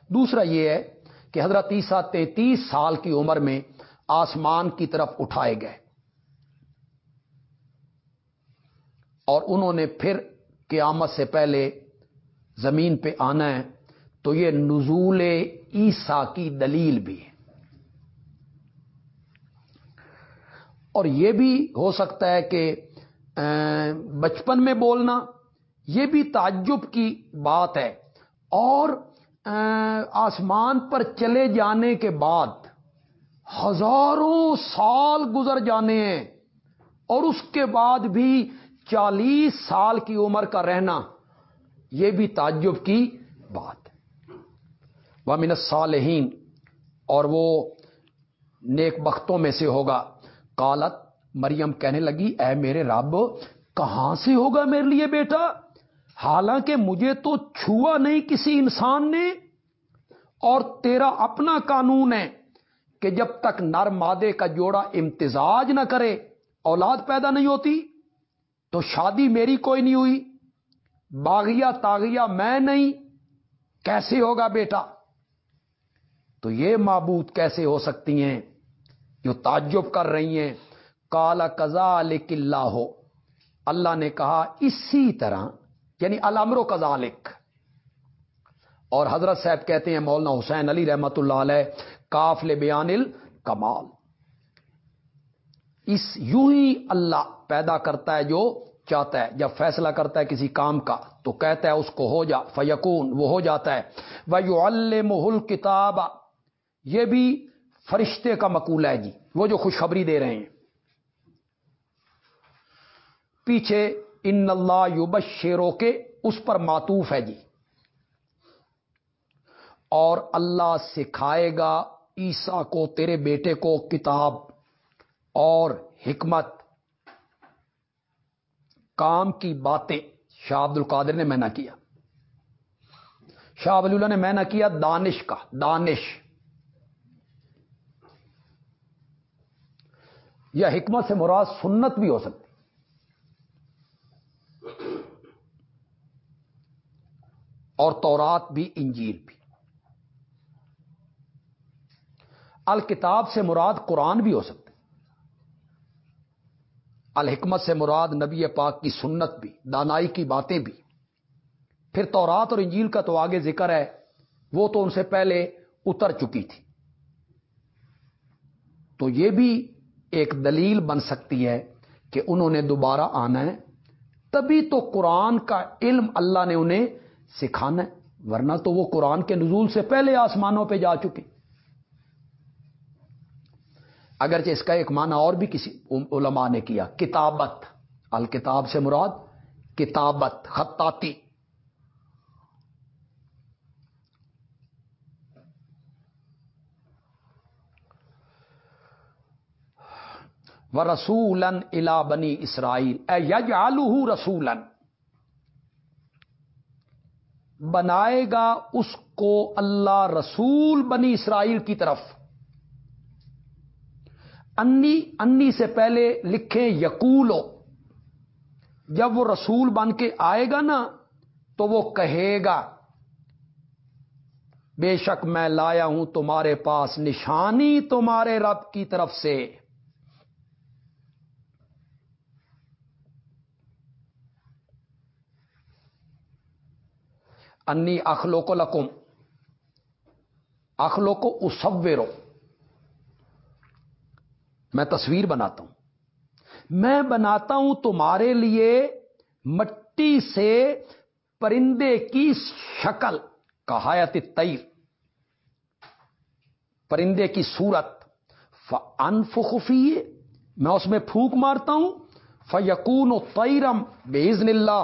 دوسرا یہ ہے کہ حضرت عیسیٰ تینتیس سال کی عمر میں آسمان کی طرف اٹھائے گئے۔ اور انہوں نے پھر قیامت سے پہلے زمین پہ آنا ہے۔ تو یہ نزول عیسیٰ کی دلیل بھی ہے۔ اور یہ بھی ہو سکتا ہے کہ بچپن میں بولنا، یہ بھی تعجب کی بات ہے۔ اور آسمان پر چلے جانے کے بعد ہزاروں سال گزر جانے ہیں اور اس کے بعد بھی چالیس سال کی عمر کا رہنا، یہ بھی تعجب کی بات ہے وہ من صالحین اور وہ نیک بختوں میں سے ہوگا۔ کالت مریم کہنے لگی، اے میرے رب، کہاں سے ہوگا میرے لیے بیٹا؟ حالانکہ مجھے تو چھوا نہیں کسی انسان نے، اور تیرا اپنا قانون ہے کہ جب تک نر مادے کا جوڑا امتزاج نہ کرے، اولاد پیدا نہیں ہوتی، تو شادی میری کوئی نہیں ہوئی باغیا تاغیا میں نہیں، کیسے ہوگا بیٹا؟ تو یہ معبود کیسے ہو سکتی ہیں جو تعجب کر رہی ہیں؟ کالا کزا اللہ۔ ہو اللہ نے کہا، اسی طرح یعنی المر و کزالک اور حضرت صاحب کہتے ہیں، مولانا حسین علی رحمت اللہ علیہ کافل بیان کمال اس یوں ہی اللہ پیدا کرتا ہے جو چاہتا ہے، جب فیصلہ کرتا ہے کسی کام کا، تو کہتا ہے اس کو، ہو جا فیقون وہ ہو جاتا ہے۔ وہ یو المحل کتاب یہ بھی فرشتے کا مقول ہے جی وہ جو خوشخبری دے رہے ہیں۔ پیچھے ان اللہ یوب شیرو کے اس پر معطوف ہے جی۔ اور اللہ سکھائے گا عیسا کو، تیرے بیٹے کو کتاب اور حکمت۔ کام کی باتیں شاہ عبد القادر نے میں نہ کیا۔ شاہ ولی اللہ نے میں نہ کیا، دانش کا، دانش۔ یا حکمت سے مراد سنت بھی ہو سکتی۔ اور تورات بھی، انجیل بھی۔ الکتاب سے مراد قرآن بھی ہو سکتے الحکمت سے مراد نبی پاک کی سنت بھی، دانائی کی باتیں بھی۔ پھر تورات اور انجیل کا تو آگے ذکر ہے، وہ تو ان سے پہلے اتر چکی تھی۔ تو یہ بھی ایک دلیل بن سکتی ہے کہ انہوں نے دوبارہ آنا ہے۔ تبھی تو قرآن کا علم اللہ نے انہیں سکھانا ہے، ورنہ تو وہ قرآن کے نزول سے پہلے آسمانوں پہ جا چکے۔ اگرچہ اس کا ایک معنی اور بھی کسی علماء نے کیا، کتابت۔ الکتاب سے مراد کتابت، خطاطی۔ و رسولن الا بنی اسرائیل۔ اے یج آلو رسولن بنائے گا اس کو اللہ رسول بنی اسرائیل کی طرف۔ انی انی سے پہلے لکھیں یقولو۔ جب وہ رسول بن کے آئے گا نا، تو وہ کہے گا، بے شک میں لایا ہوں تمہارے پاس نشانی تمہارے رب کی طرف سے۔ انی اخلو کو لکم اخلو کو میں تصویر بناتا ہوں۔ میں بناتا ہوں تمہارے لیے مٹی سے پرندے کی شکل کہایت تیر پرندے کی صورت انفخفی میں اس میں پھونک مارتا ہوں فیقون و تیرم بےزن اللہ۔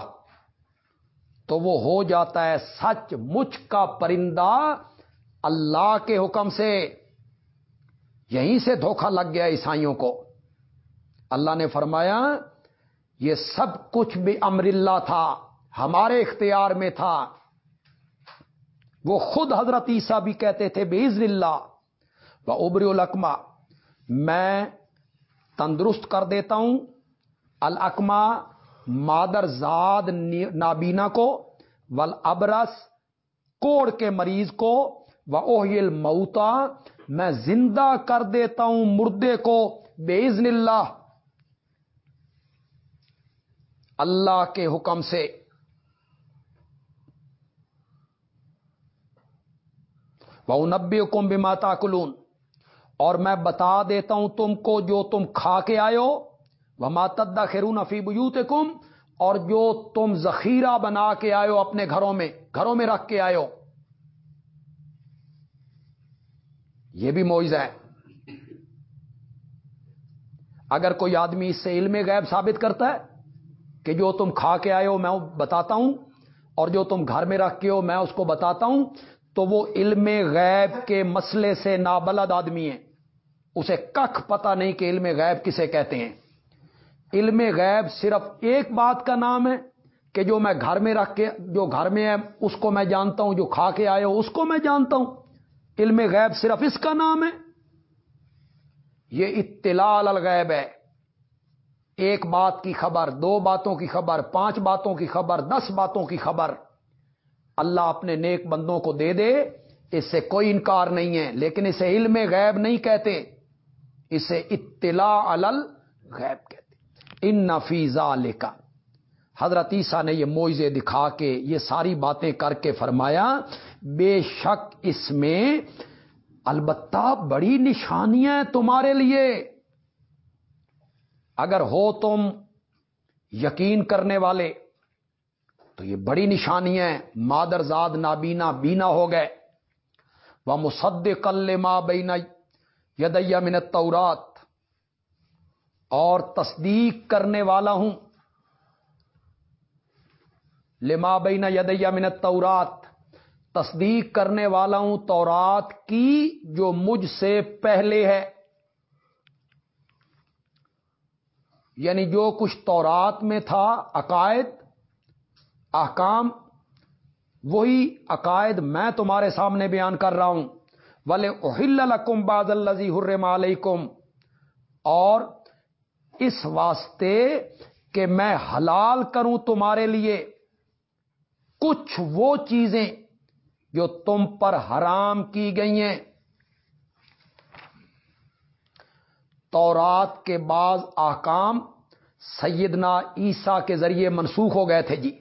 تو وہ ہو جاتا ہے سچ مچ کا پرندہ اللہ کے حکم سے۔ یہیں سے دھوکہ لگ گیا عیسائیوں کو۔ اللہ نے فرمایا، یہ سب کچھ بھی امر اللہ تھا، ہمارے اختیار میں تھا۔ وہ خود حضرت عیسیٰ بھی کہتے تھے بیز اللہ۔ و ابری الکما میں تندرست کر دیتا ہوں۔ الکما مادر زاد نابینا کو ول ابرس کوڑ کے مریض کو وہ اوہل موتا میں زندہ کر دیتا ہوں مردے کو بے عزن اللہ۔ اللہ کے حکم سے۔ وہ نبے حکم بھی ماتا کلون اور میں بتا دیتا ہوں تم کو جو تم کھا کے آئے ہو۔ وہ خیرون فی کم اور جو تم ذخیرہ بنا کے آئے اپنے گھروں میں گھروں میں رکھ کے آئے یہ بھی معاوضہ ہے۔ اگر کوئی آدمی اس سے علم غیب ثابت کرتا ہے کہ جو تم کھا کے آئے ہو، میں بتاتا ہوں، اور جو تم گھر میں رکھ کے ہو، میں اس کو بتاتا ہوں، تو وہ علم غیب کے مسئلے سے نابلد آدمی ہے۔ اسے کخ پتا نہیں کہ علم غیب کسے کہتے ہیں۔ علم غیب صرف ایک بات کا نام ہے کہ جو میں گھر میں رکھ کے جو گھر میں ہے، اس کو میں جانتا ہوں، جو کھا کے آئے ہو، اس کو میں جانتا ہوں۔ علم غیب صرف اس کا نام ہے، یہ اطلاع الغیب ہے۔ ایک بات کی خبر، دو باتوں کی خبر، پانچ باتوں کی خبر، دس باتوں کی خبر۔ اللہ اپنے نیک بندوں کو دے دے، اس سے کوئی انکار نہیں ہے، لیکن اسے علم غیب نہیں کہتے۔ اسے اطلاع الل غیب کہتے۔ ان نفیزہ لکھا حضرت عیسیٰ نے یہ موئزے دکھا کے یہ ساری باتیں کر کے فرمایا، بے شک اس میں البتہ بڑی نشانیاں تمہارے لیے۔ اگر ہو تم یقین کرنے والے، تو یہ بڑی نشانیاں مادر زاد نابینا بینا ہو گئے۔ وہ مصد کل ماں بینا یدیا منت تورات اور تصدیق کرنے والا ہوں۔ لما بینا یدیا منت تورات تصدیق کرنے والا ہوں تورات کی جو مجھ سے پہلے ہے۔ یعنی جو کچھ تورات میں تھا، عقائد، احکام، وہی عقائد میں تمہارے سامنے بیان کر رہا ہوں۔ ولے اہل الکم باد الزی حرم علیکم اور اس واسطے کہ میں حلال کروں تمہارے لیے کچھ وہ چیزیں جو تم پر حرام کی گئی ہیں۔ تورات کے بعض آکام سیدنا عیسیٰ کے ذریعے منسوخ ہو گئے تھے جی۔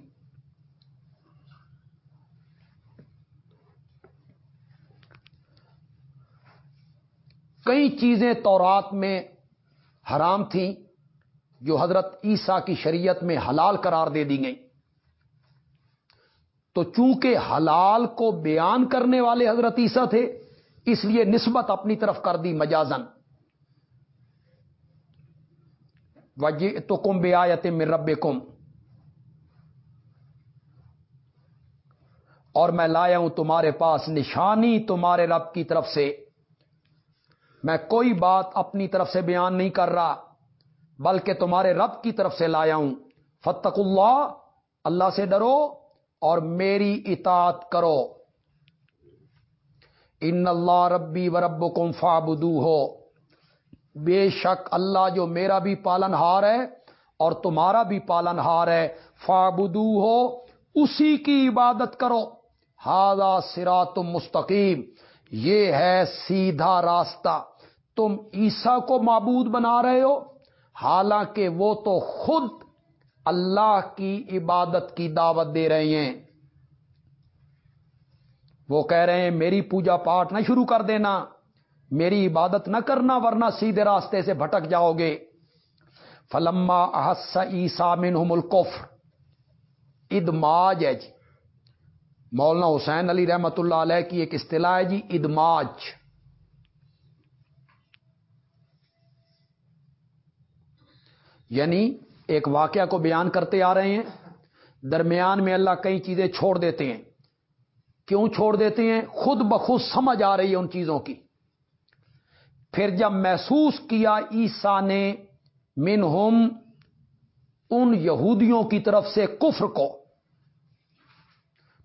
کئی چیزیں تورات میں حرام تھیں۔ جو حضرت عیسیٰ کی شریعت میں حلال قرار دے دی گئیں۔ تو چونکہ حلال کو بیان کرنے والے حضرت عیسیٰ تھے، اس لیے نسبت اپنی طرف کر دی مجازن تو کم بے آیت میں رب کم اور میں لایا ہوں تمہارے پاس نشانی تمہارے رب کی طرف سے۔ میں کوئی بات اپنی طرف سے بیان نہیں کر رہا۔ بلکہ تمہارے رب کی طرف سے لایا ہوں۔ فتق اللہ اللہ سے ڈرو اور میری اطاعت کرو۔ ان اللہ ربی و رب کم فابدو ہو بے شک اللہ جو میرا بھی پالن ہار ہے اور تمہارا بھی پالن ہار ہے فابدو ہو اسی کی عبادت کرو۔ ہاضا سرا تم مستقیم، یہ ہے سیدھا راستہ۔ تم عیسا کو معبود بنا رہے ہو حالانکہ وہ تو خود اللہ کی عبادت کی دعوت دے رہے ہیں۔ وہ کہہ رہے ہیں، میری پوجا پاٹ نہ شروع کر دینا، میری عبادت نہ کرنا ورنہ سیدھے راستے سے بھٹک جاؤ گے۔ فلما احس عیسا من القف ادماج ہے جی۔ مولانا حسین علی رحمت اللہ علیہ کی ایک اصطلاح ہے جی ادماج یعنی ایک واقعہ کو بیان کرتے آ رہے ہیں، درمیان میں اللہ کئی چیزیں چھوڑ دیتے ہیں۔ کیوں چھوڑ دیتے ہیں؟ خود بخود سمجھ آ رہی ہے ان چیزوں کی۔ پھر جب محسوس کیا عیسا نے منہم ان یہودیوں کی طرف سے کفر کو،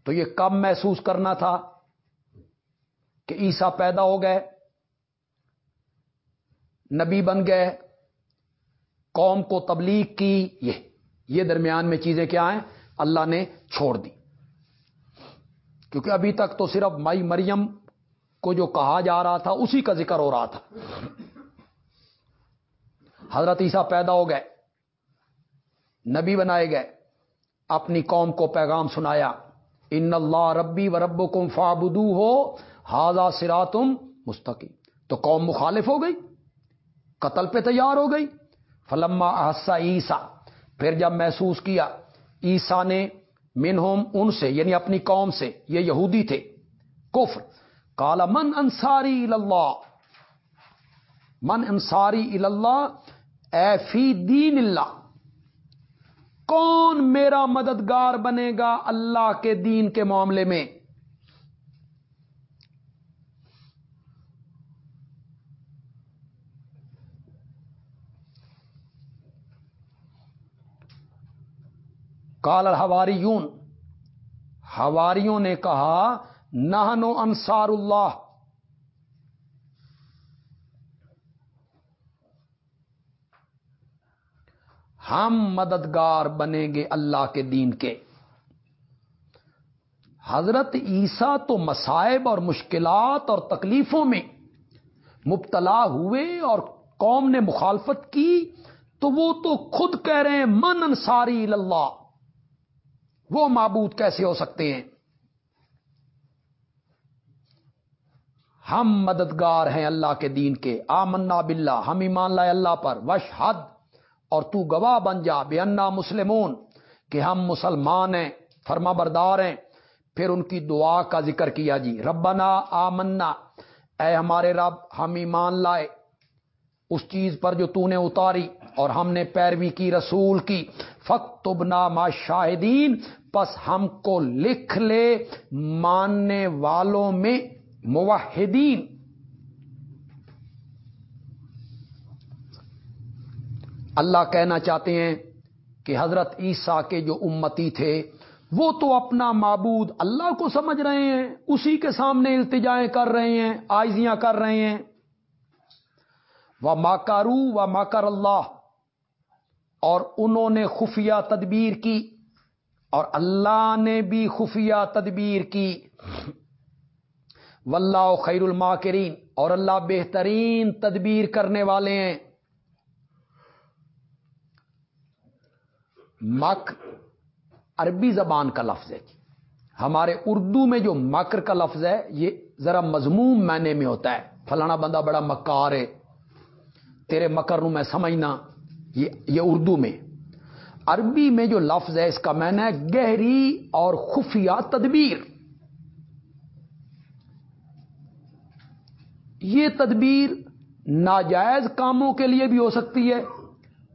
تو یہ کب محسوس کرنا تھا کہ عیسا پیدا ہو گئے، نبی بن گئے قوم کو تبلیغ کی، یہ یہ درمیان میں چیزیں کیا ہیں؟ اللہ نے چھوڑ دی۔ کیونکہ ابھی تک تو صرف مائی مریم کو جو کہا جا رہا تھا، اسی کا ذکر ہو رہا تھا۔ حضرت عیسیٰ پیدا ہو گئے، نبی بنائے گئے، اپنی قوم کو پیغام سنایا۔ ان اللہ ربی و رب کم فابدو ہو ہاضا سرا تم مستقی تو قوم مخالف ہو گئی، قتل پہ تیار ہو گئی۔ فلما احسا عیسا پھر جب محسوس کیا عیسا نے منہم ان سے یعنی اپنی قوم سے، یہ یہودی تھے، کفر کالا من انصاری اللہ من انصاری اللہ اے فی دین اللہ، کون میرا مددگار بنے گا اللہ کے دین کے معاملے میں؟ کال الحواریون ہواریوں نے کہا نہنو انصار اللہ۔ ہم مددگار بنیں گے اللہ کے دین کے۔ حضرت عیسیٰ تو مسائب اور مشکلات اور تکلیفوں میں مبتلا ہوئے اور قوم نے مخالفت کی، تو وہ تو خود کہہ رہے ہیں، من انصاری اللہ۔ وہ معبود کیسے ہو سکتے ہیں؟ ہم مددگار ہیں اللہ کے دین کے۔ آمنا باللہ، ہم ایمان لائے اللہ پر۔ وش حد اور تو گواہ بن جا۔ بے انا مسلمون، کہ ہم مسلمان ہیں فرما بردار ہیں۔ پھر ان کی دعا کا ذکر کیا جی۔ ربنا آمنا، اے ہمارے رب، ہم ایمان لائے۔ اس چیز پر جو تو نے اتاری اور ہم نے پیروی کی، رسول کی۔ فق تبنا ما شاہدین پس ہم کو لکھ لے ماننے والوں میں موحدین۔ اللہ کہنا چاہتے ہیں کہ حضرت عیسیٰ کے جو امتی تھے، وہ تو اپنا معبود اللہ کو سمجھ رہے ہیں، اسی کے سامنے التجائیں کر رہے ہیں، آئزیاں کر رہے ہیں۔ وہ ماکارو و ماکر اللہ اور انہوں نے خفیہ تدبیر کی اور اللہ نے بھی خفیہ تدبیر کی۔ واللہ خیر الماکرین اور اللہ بہترین تدبیر کرنے والے ہیں۔ مک عربی زبان کا لفظ ہے جی۔ ہمارے اردو میں جو مکر کا لفظ ہے، یہ ذرا مضموم معنی میں ہوتا ہے۔ فلانا بندہ بڑا مکار ہے، تیرے مکر نو میں سمجھنا۔ یہ یہ اردو میں۔ عربی میں جو لفظ ہے، اس کا معنی ہے گہری اور خفیہ تدبیر۔ یہ تدبیر ناجائز کاموں کے لیے بھی ہو سکتی ہے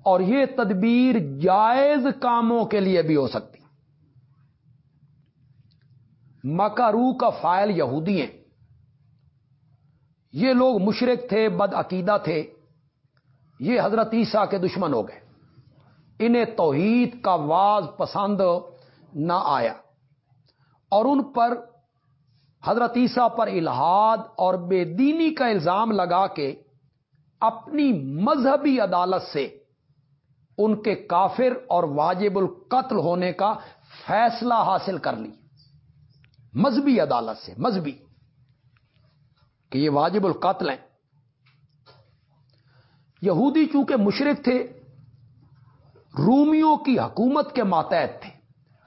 اور یہ تدبیر جائز کاموں کے لیے بھی ہو سکتی۔ مکارو کا فائل یہودی ہیں۔ یہ لوگ مشرق تھے بد عقیدہ تھے۔ یہ حضرت عیسیٰ کے دشمن ہو گئے۔ انہیں توحید کا واز پسند نہ آیا۔ اور ان پر حضرت عیسیٰ پر الہاد اور بے دینی کا الزام لگا کے اپنی مذہبی عدالت سے ان کے کافر اور واجب القتل ہونے کا فیصلہ حاصل کر لی۔ مذہبی عدالت سے، مذہبی کہ یہ واجب القتل ہیں۔ یہودی چونکہ مشرق تھے، رومیوں کی حکومت کے ماتحت تھے۔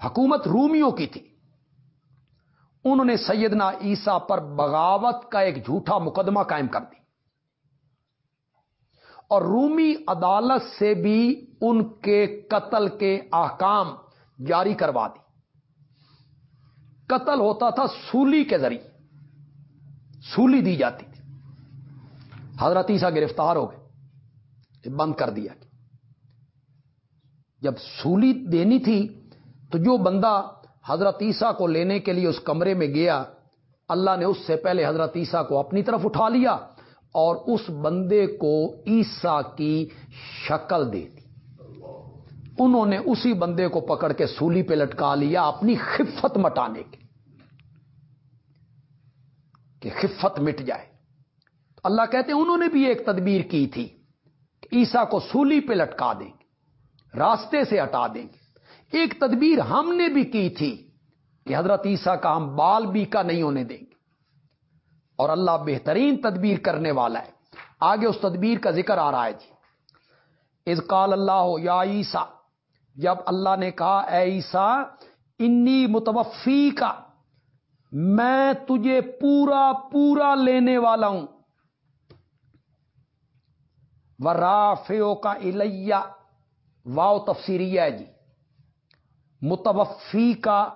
حکومت رومیوں کی تھی۔ انہوں نے سیدنا عیسیٰ پر بغاوت کا ایک جھوٹا مقدمہ قائم کر دی۔ اور رومی عدالت سے بھی ان کے قتل کے احکام جاری کروا دی۔ قتل ہوتا تھا سولی کے ذریعے۔ سولی دی جاتی تھی۔ حضرت عیسیٰ گرفتار ہو گئے۔ بند کر دیا جب سولی دینی تھی تو جو بندہ حضرت عیسیٰ کو لینے کے لیے اس کمرے میں گیا، اللہ نے اس سے پہلے حضرت عیسیٰ کو اپنی طرف اٹھا لیا اور اس بندے کو عیسیٰ کی شکل دے دی۔ انہوں نے اسی بندے کو پکڑ کے سولی پہ لٹکا لیا اپنی خفت مٹانے کے، کہ خفت مٹ جائے۔ اللہ کہتے ہیں انہوں نے بھی ایک تدبیر کی تھی۔ عیسیٰ کو سولی پہ لٹکا دیں گے، راستے سے ہٹا دیں گے۔ ایک تدبیر ہم نے بھی کی تھی کہ حضرت عیسیٰ کا ہم بال بھی کا نہیں ہونے دیں گے۔ اور اللہ بہترین تدبیر کرنے والا ہے۔ آگے اس تدبیر کا ذکر آ رہا ہے جی۔ از کال اللہ ہو یا عیسا جب اللہ نے کہا، اے عیسا انی متوفی کا میں تجھے پورا پورا لینے والا ہوں۔ و رافیو کا الیہ واؤ تفسیری ہے جی۔ متوفی کا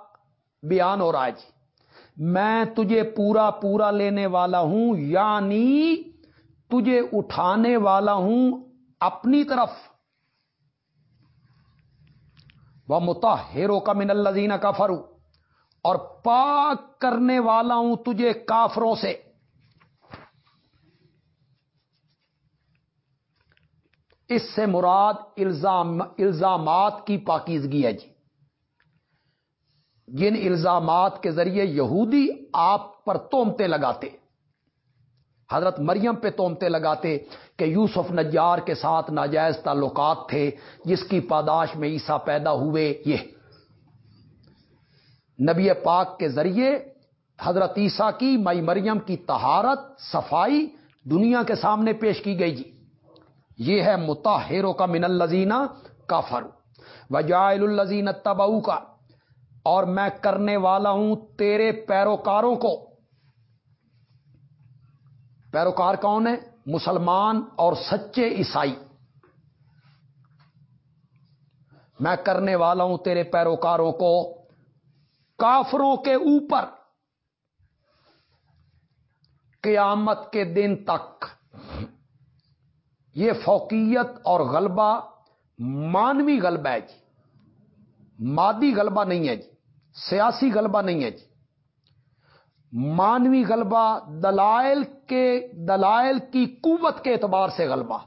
بیان ہو رہا ہے جی۔ میں تجھے پورا پورا لینے والا ہوں یعنی تجھے اٹھانے والا ہوں اپنی طرف۔ وہ متحروں کا من الزین کا اور پاک کرنے والا ہوں تجھے کافروں سے۔ اس سے مراد الزام الزامات کی پاکیزگی ہے جی۔ جن الزامات کے ذریعے یہودی آپ پر تومتے لگاتے۔ حضرت مریم پہ تومتے لگاتے کہ یوسف نجار کے ساتھ ناجائز تعلقات تھے، جس کی پاداش میں عیسیٰ پیدا ہوئے، یہ۔ نبی پاک کے ذریعے حضرت عیسیٰ کی مئی مریم کی تہارت صفائی دنیا کے سامنے پیش کی گئی جی۔ یہ ہے متاحروں کا من الزینہ کا فرو وجائل الزین تباؤ کا اور میں کرنے والا ہوں تیرے پیروکاروں کو۔ پیروکار کون ہے مسلمان اور سچے عیسائی۔ میں کرنے والا ہوں تیرے پیروکاروں کو کافروں کے اوپر۔ قیامت کے دن تک۔ یہ فوقیت اور غلبہ مانوی غلبہ ہے جی۔ مادی غلبہ نہیں ہے جی۔ سیاسی غلبہ نہیں ہے جی۔ مانوی غلبہ دلائل کے، دلائل کی قوت کے اعتبار سے غلبہ۔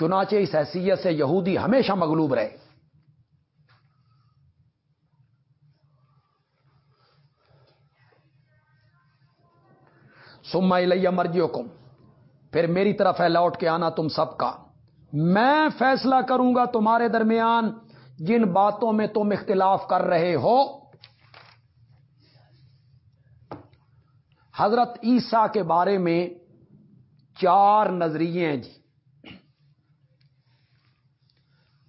چنانچہ اس حیثیت سے یہودی ہمیشہ مغلوب رہے۔ سما لیا مرجیوں کو پھر میری طرف ہے لوٹ کے آنا تم سب کا۔ میں فیصلہ کروں گا تمہارے درمیان جن باتوں میں تم اختلاف کر رہے ہو۔ حضرت عیسیٰ کے بارے میں چار نظریے ہیں جی۔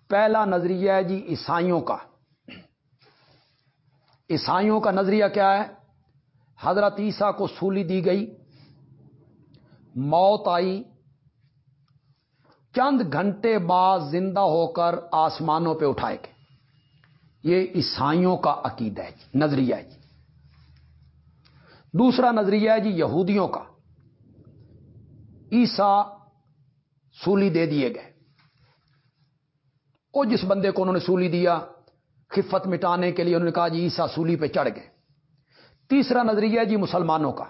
پہلا نظریہ ہے جی عیسائیوں کا۔ عیسائیوں کا نظریہ کیا ہے؟ حضرت عیسیٰ کو سولی دی گئی۔ موت آئی۔ چند گھنٹے بعد زندہ ہو کر آسمانوں پہ اٹھائے گئے۔ یہ عیسائیوں کا عقید ہے جی نظریہ ہے جی۔ دوسرا نظریہ ہے جی یہودیوں کا۔ عیسا سولی دے دیے گئے۔ وہ جس بندے کو انہوں نے سولی دیا، خفت مٹانے کے لیے انہوں نے کہا جی عیسا سولی پہ چڑھ گئے۔ تیسرا نظریہ جی مسلمانوں کا۔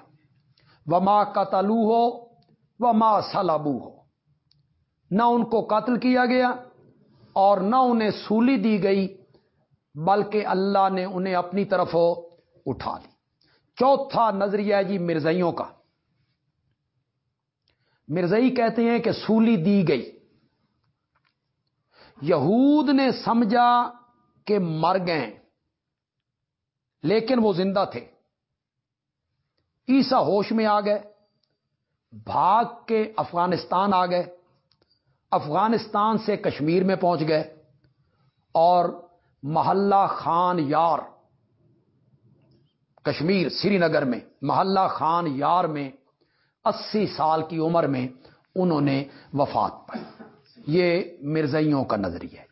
وما کا تلو ہو وما سلابو ہو نہ ان کو قتل کیا گیا اور نہ انہیں سولی دی گئی، بلکہ اللہ نے انہیں اپنی طرف اٹھا لی۔ چوتھا نظریہ جی مرزائیوں کا۔ مرزئی کہتے ہیں کہ سولی دی گئی۔ یہود نے سمجھا کہ مر گئے لیکن وہ زندہ تھے۔ عیسا ہوش میں آ گئے۔ بھاگ کے افغانستان آ گئے، افغانستان سے کشمیر میں پہنچ گئے اور محلہ خان یار کشمیر سری نگر میں، محلہ خان یار میں اسی سال کی عمر میں انہوں نے وفات پائی۔ یہ مرزائیوں کا نظریہ ہے۔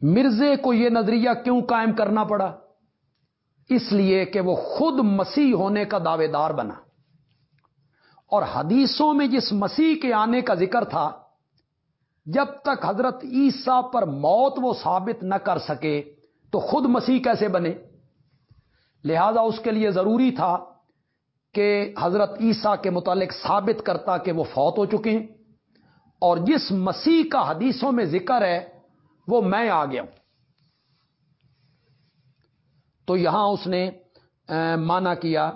مرزے کو یہ نظریہ کیوں قائم کرنا پڑا؟ اس لیے کہ وہ خود مسیح ہونے کا دعوے دار بنا۔ اور حدیثوں میں جس مسیح کے آنے کا ذکر تھا، جب تک حضرت عیسیٰ پر موت وہ ثابت نہ کر سکے، تو خود مسیح کیسے بنے؟ لہذا اس کے لیے ضروری تھا کہ حضرت عیسیٰ کے متعلق ثابت کرتا کہ وہ فوت ہو چکے ہیں، اور جس مسیح کا حدیثوں میں ذکر ہے، وہ میں آ گیا ہوں۔ تو یہاں اس نے مانا کیا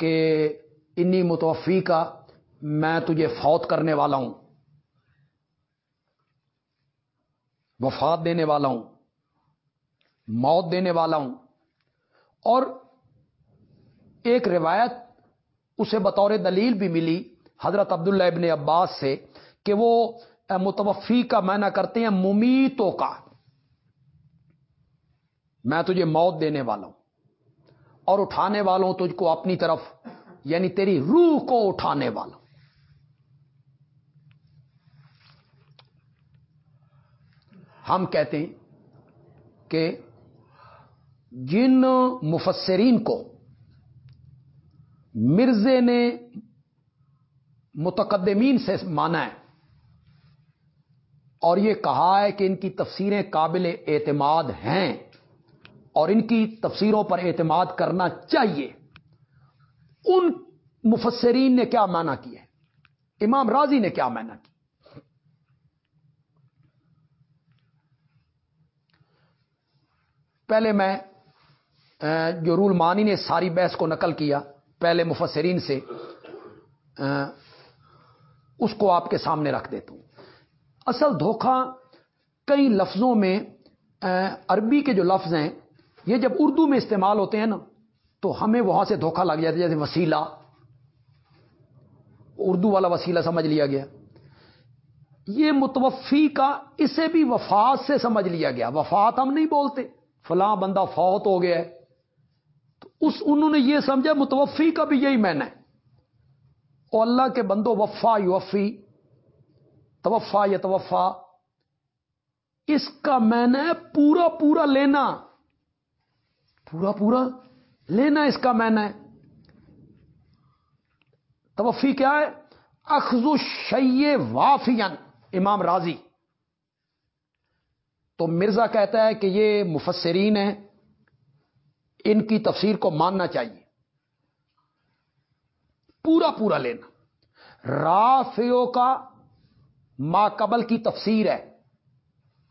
کہ انی متوفی کا میں تجھے فوت کرنے والا ہوں۔ وفات دینے والا ہوں، موت دینے والا ہوں۔ اور ایک روایت اسے بطور دلیل بھی ملی حضرت عبداللہ ابن عباس سے کہ وہ متوفی کا معنی کرتے ہیں ممیتوں کا۔ میں تجھے موت دینے والا ہوں اور اٹھانے والوں تجھ کو اپنی طرف یعنی تیری روح کو اٹھانے والا۔ ہم کہتے ہیں کہ جن مفسرین کو مرزے نے متقدمین سے مانا ہے اور یہ کہا ہے کہ ان کی تفسیریں قابل اعتماد ہیں اور ان کی تفسیروں پر اعتماد کرنا چاہیے۔ ان مفسرین نے کیا مانا کیا ہے؟ امام راضی نے کیا مانا کیا؟ پہلے میں جو رول مانی نے، ساری بحث کو نقل کیا پہلے مفسرین سے اس کو آپ کے سامنے رکھ دیتا ہوں۔ اصل دھوکہ کئی لفظوں میں عربی کے جو لفظ ہیں، یہ جب اردو میں استعمال ہوتے ہیں نا تو ہمیں وہاں سے دھوکہ لگ جاتا جیسے وسیلہ۔ اردو والا وسیلہ سمجھ لیا گیا۔ یہ متوفی کا، اسے بھی وفات سے سمجھ لیا گیا۔ وفات ہم نہیں بولتے، فلاں بندہ فوت ہو گیا ہے۔ تو اس، انہوں نے یہ سمجھا، متوفی کا بھی یہی میں نے اللہ کے بندو وفا یوفی، توفا یا توفا اس کا میں نے پورا پورا لینا۔ پورا پورا لینا اس کا میں نے۔ توفی کیا ہے؟ اخذ شی وافین امام راضی۔ تو مرزا کہتا ہے کہ یہ مفسرین ہیں، ان کی تفسیر کو ماننا چاہیے۔ پورا پورا لینا۔ رافیو کا ما قبل کی تفسیر ہے۔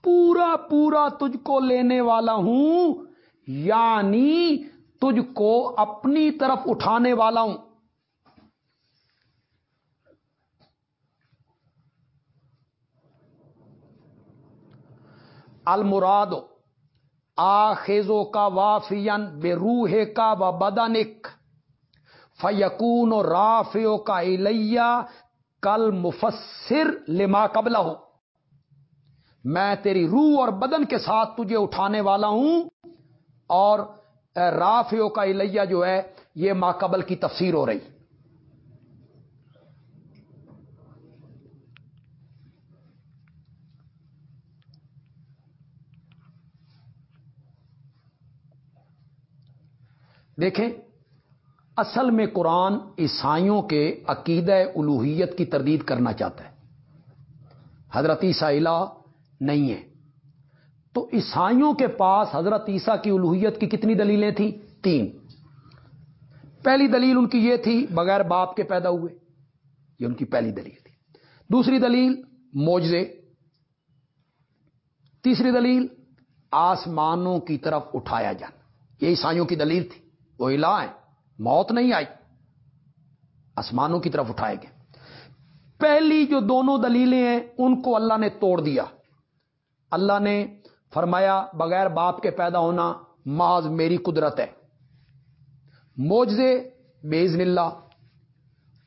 پورا پورا تجھ کو لینے والا ہوں یعنی تجھ کو اپنی طرف اٹھانے والا ہوں۔ المراد آخیزوں کا وافین بے روح کا و بدنک فیقون و رافیو کا الیہ کل مفسر لما قبلہ۔ ہو میں تیری روح اور بدن کے ساتھ تجھے اٹھانے والا ہوں اور رافیو کا الیہ جو ہے، یہ ماقبل کی تفسیر ہو رہی۔ دیکھیں، اصل میں قرآن عیسائیوں کے عقیدہ الوحیت کی تردید کرنا چاہتا ہے۔ حضرت عیسیٰ نہیں ہے۔ تو عیسائیوں کے پاس حضرت عیسیٰ کی الوحیت کی کتنی دلیلیں تھیں؟ تین۔ پہلی دلیل ان کی یہ تھی، بغیر باپ کے پیدا ہوئے، یہ ان کی پہلی دلیل تھی۔ دوسری دلیل موجے تیسری دلیل، آسمانوں کی طرف اٹھایا جانا۔ یہ عیسائیوں کی دلیل تھی۔ وہ الہ ہے موت نہیں آئی۔ آسمانوں کی طرف اٹھائے گئے۔ پہلی جو دونوں دلیلیں ہیں، ان کو اللہ نے توڑ دیا۔ اللہ نے فرمایا، بغیر باپ کے پیدا ہونا محض میری قدرت ہے۔ موجے بیزن اللہ،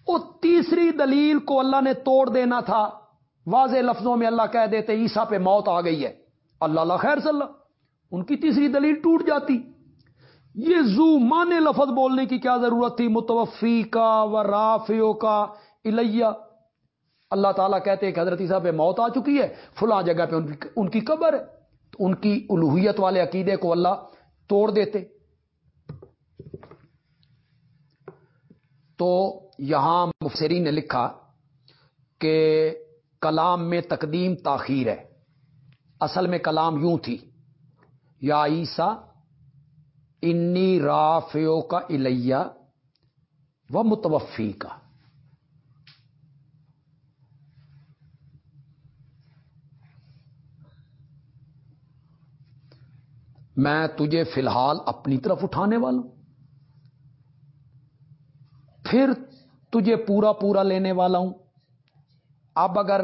وہ تیسری دلیل کو اللہ نے توڑ دینا تھا۔ واضح لفظوں میں اللہ کہہ دیتے عیسا پہ موت آ گئی ہے۔ اللہ اللہ خیر صلی اللہ۔ ان کی تیسری دلیل ٹوٹ جاتی۔ یہ زو مانے لفظ بولنے کی کیا ضرورت تھی؟ متوفی کا و رافیو کا الیہ۔ اللہ تعالیٰ کہتے ہیں کہ حضرت صاحب پہ موت آ چکی ہے، فلاں جگہ پہ ان کی قبر ہے۔ ان کی الوحیت والے عقیدے کو اللہ توڑ دیتے۔ تو یہاں مفسرین نے لکھا کہ کلام میں تقدیم تاخیر ہے۔ اصل میں کلام یوں تھی، یا عیسا انی رافیو کا الیہ و متوفی کا میں تجھے فی الحال اپنی طرف اٹھانے والا ہوں۔ پھر تجھے پورا پورا لینے والا ہوں۔ اب اگر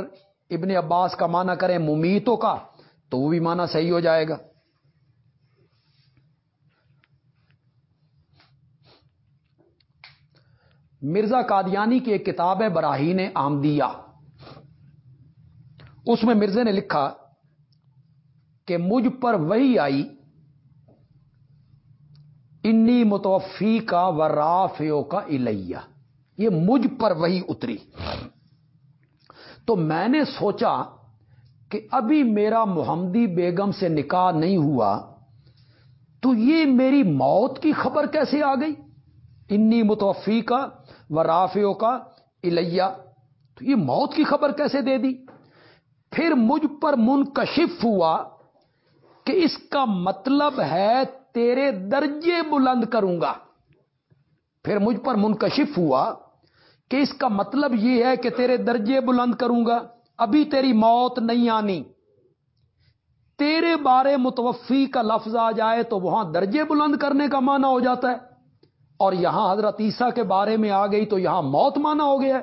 ابن عباس کا معنی کریں ممیتوں کا، تو وہ بھی معنی صحیح ہو جائے گا۔ مرزا قادیانی کی ایک کتاب ہے براہین آمدیا اس میں مرزا نے لکھا کہ مجھ پر وہی آئی انی متوفی کا و رافیو کا الیہ۔ یہ مجھ پر وہی اتری۔ تو میں نے سوچا کہ ابھی میرا محمدی بیگم سے نکاح نہیں ہوا، تو یہ میری موت کی خبر کیسے آ گئی؟ انی متوفی کا و رافیوں کا الیہ۔ تو یہ موت کی خبر کیسے دے دی؟ پھر مجھ پر منکشف ہوا کہ اس کا مطلب ہے تیرے درجے بلند کروں گا۔ پھر مجھ پر منکشف ہوا کہ اس کا مطلب یہ ہے کہ تیرے درجے بلند کروں گا۔ ابھی تیری موت نہیں آنی۔ تیرے بارے متوفی کا لفظ آ جائے تو وہاں درجے بلند کرنے کا معنی ہو جاتا ہے۔ اور یہاں حضرت عیسیٰ کے بارے میں آ گئی تو یہاں موت مانا ہو گیا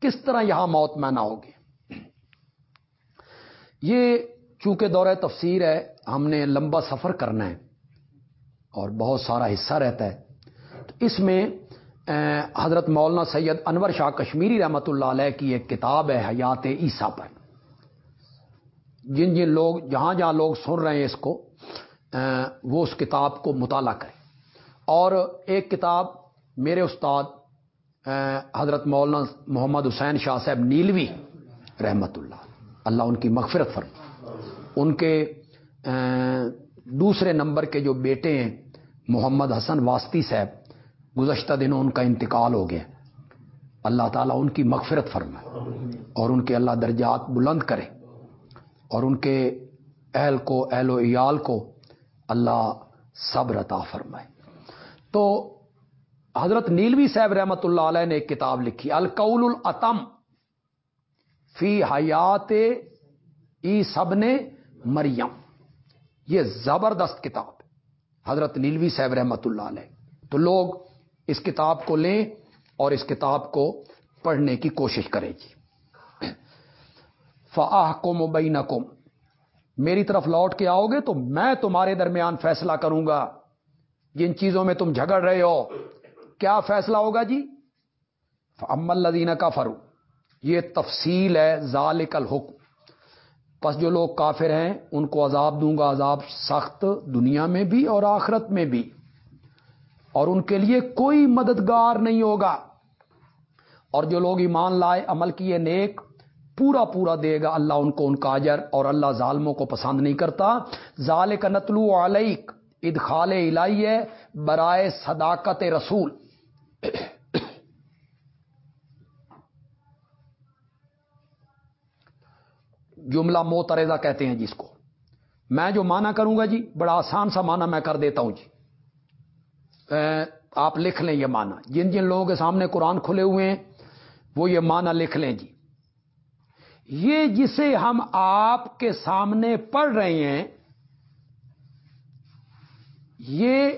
کس طرح یہاں موت مانا ہوگی؟ یہ چونکہ دورہ تفسیر ہے، ہم نے لمبا سفر کرنا ہے۔ اور بہت سارا حصہ رہتا ہے۔ تو اس میں حضرت مولانا سید انور شاہ کشمیری رحمت اللہ علیہ کی ایک کتاب ہے حیات عیسیٰ پر۔ جن جن لوگ، جہاں جہاں لوگ سن رہے ہیں اس کو وہ اس کتاب کو مطالعہ کریں۔ اور ایک کتاب میرے استاد حضرت مولانا محمد حسین شاہ صاحب نیلوی رحمت اللہ اللہ ان کی مغفرت فرما ان کے دوسرے نمبر کے جو بیٹے ہیں محمد حسن واسطی صاحب، گزشتہ دنوں ان کا انتقال ہو گیا۔ اللہ تعالیٰ ان کی مغفرت فرمائے اور ان کے اللہ درجات بلند کرے اور ان کے اہل کو، اہل و عیال کو اللہ صبر عطا فرمائے۔ تو حضرت نیلوی صاحب رحمت اللہ علیہ نے ایک کتاب لکھی، القول العتم فی حیات ای سب نے مریم۔ یہ زبردست کتاب۔ حضرت نیلوی صاحب رحمت اللہ علیہ۔ تو لوگ اس کتاب کو لیں اور اس کتاب کو پڑھنے کی کوشش کریں جی۔ فاح کو مبین میری طرف لوٹ کے آؤ گے تو میں تمہارے درمیان فیصلہ کروں گا۔ جن چیزوں میں تم جھگڑ رہے ہو، کیا فیصلہ ہوگا جی؟ ام الدینہ کا فرو یہ تفصیل ہے ذالک الحکم۔ پس جو لوگ کافر ہیں، ان کو عذاب دوں گا، عذاب سخت دنیا میں بھی اور آخرت میں بھی۔ اور ان کے لیے کوئی مددگار نہیں ہوگا۔ اور جو لوگ ایمان لائے، عمل کیے نیک، پورا پورا دے گا۔ اللہ ان کو ان کا اجر اور اللہ ظالموں کو پسند نہیں کرتا۔ ظال کا نتلو علیک، ادخال الہی ہے، برائے صداقت رسول۔ جملہ موترزہ کہتے ہیں جس کو۔ میں جو مانا کروں گا جی بڑا آسان سا مانا میں کر دیتا ہوں جی۔ آپ لکھ لیں یہ مانا جن جن لوگوں کے سامنے قرآن کھلے ہوئے ہیں، وہ یہ مانا لکھ لیں جی۔ یہ جسے ہم آپ کے سامنے پڑھ رہے ہیں، یہ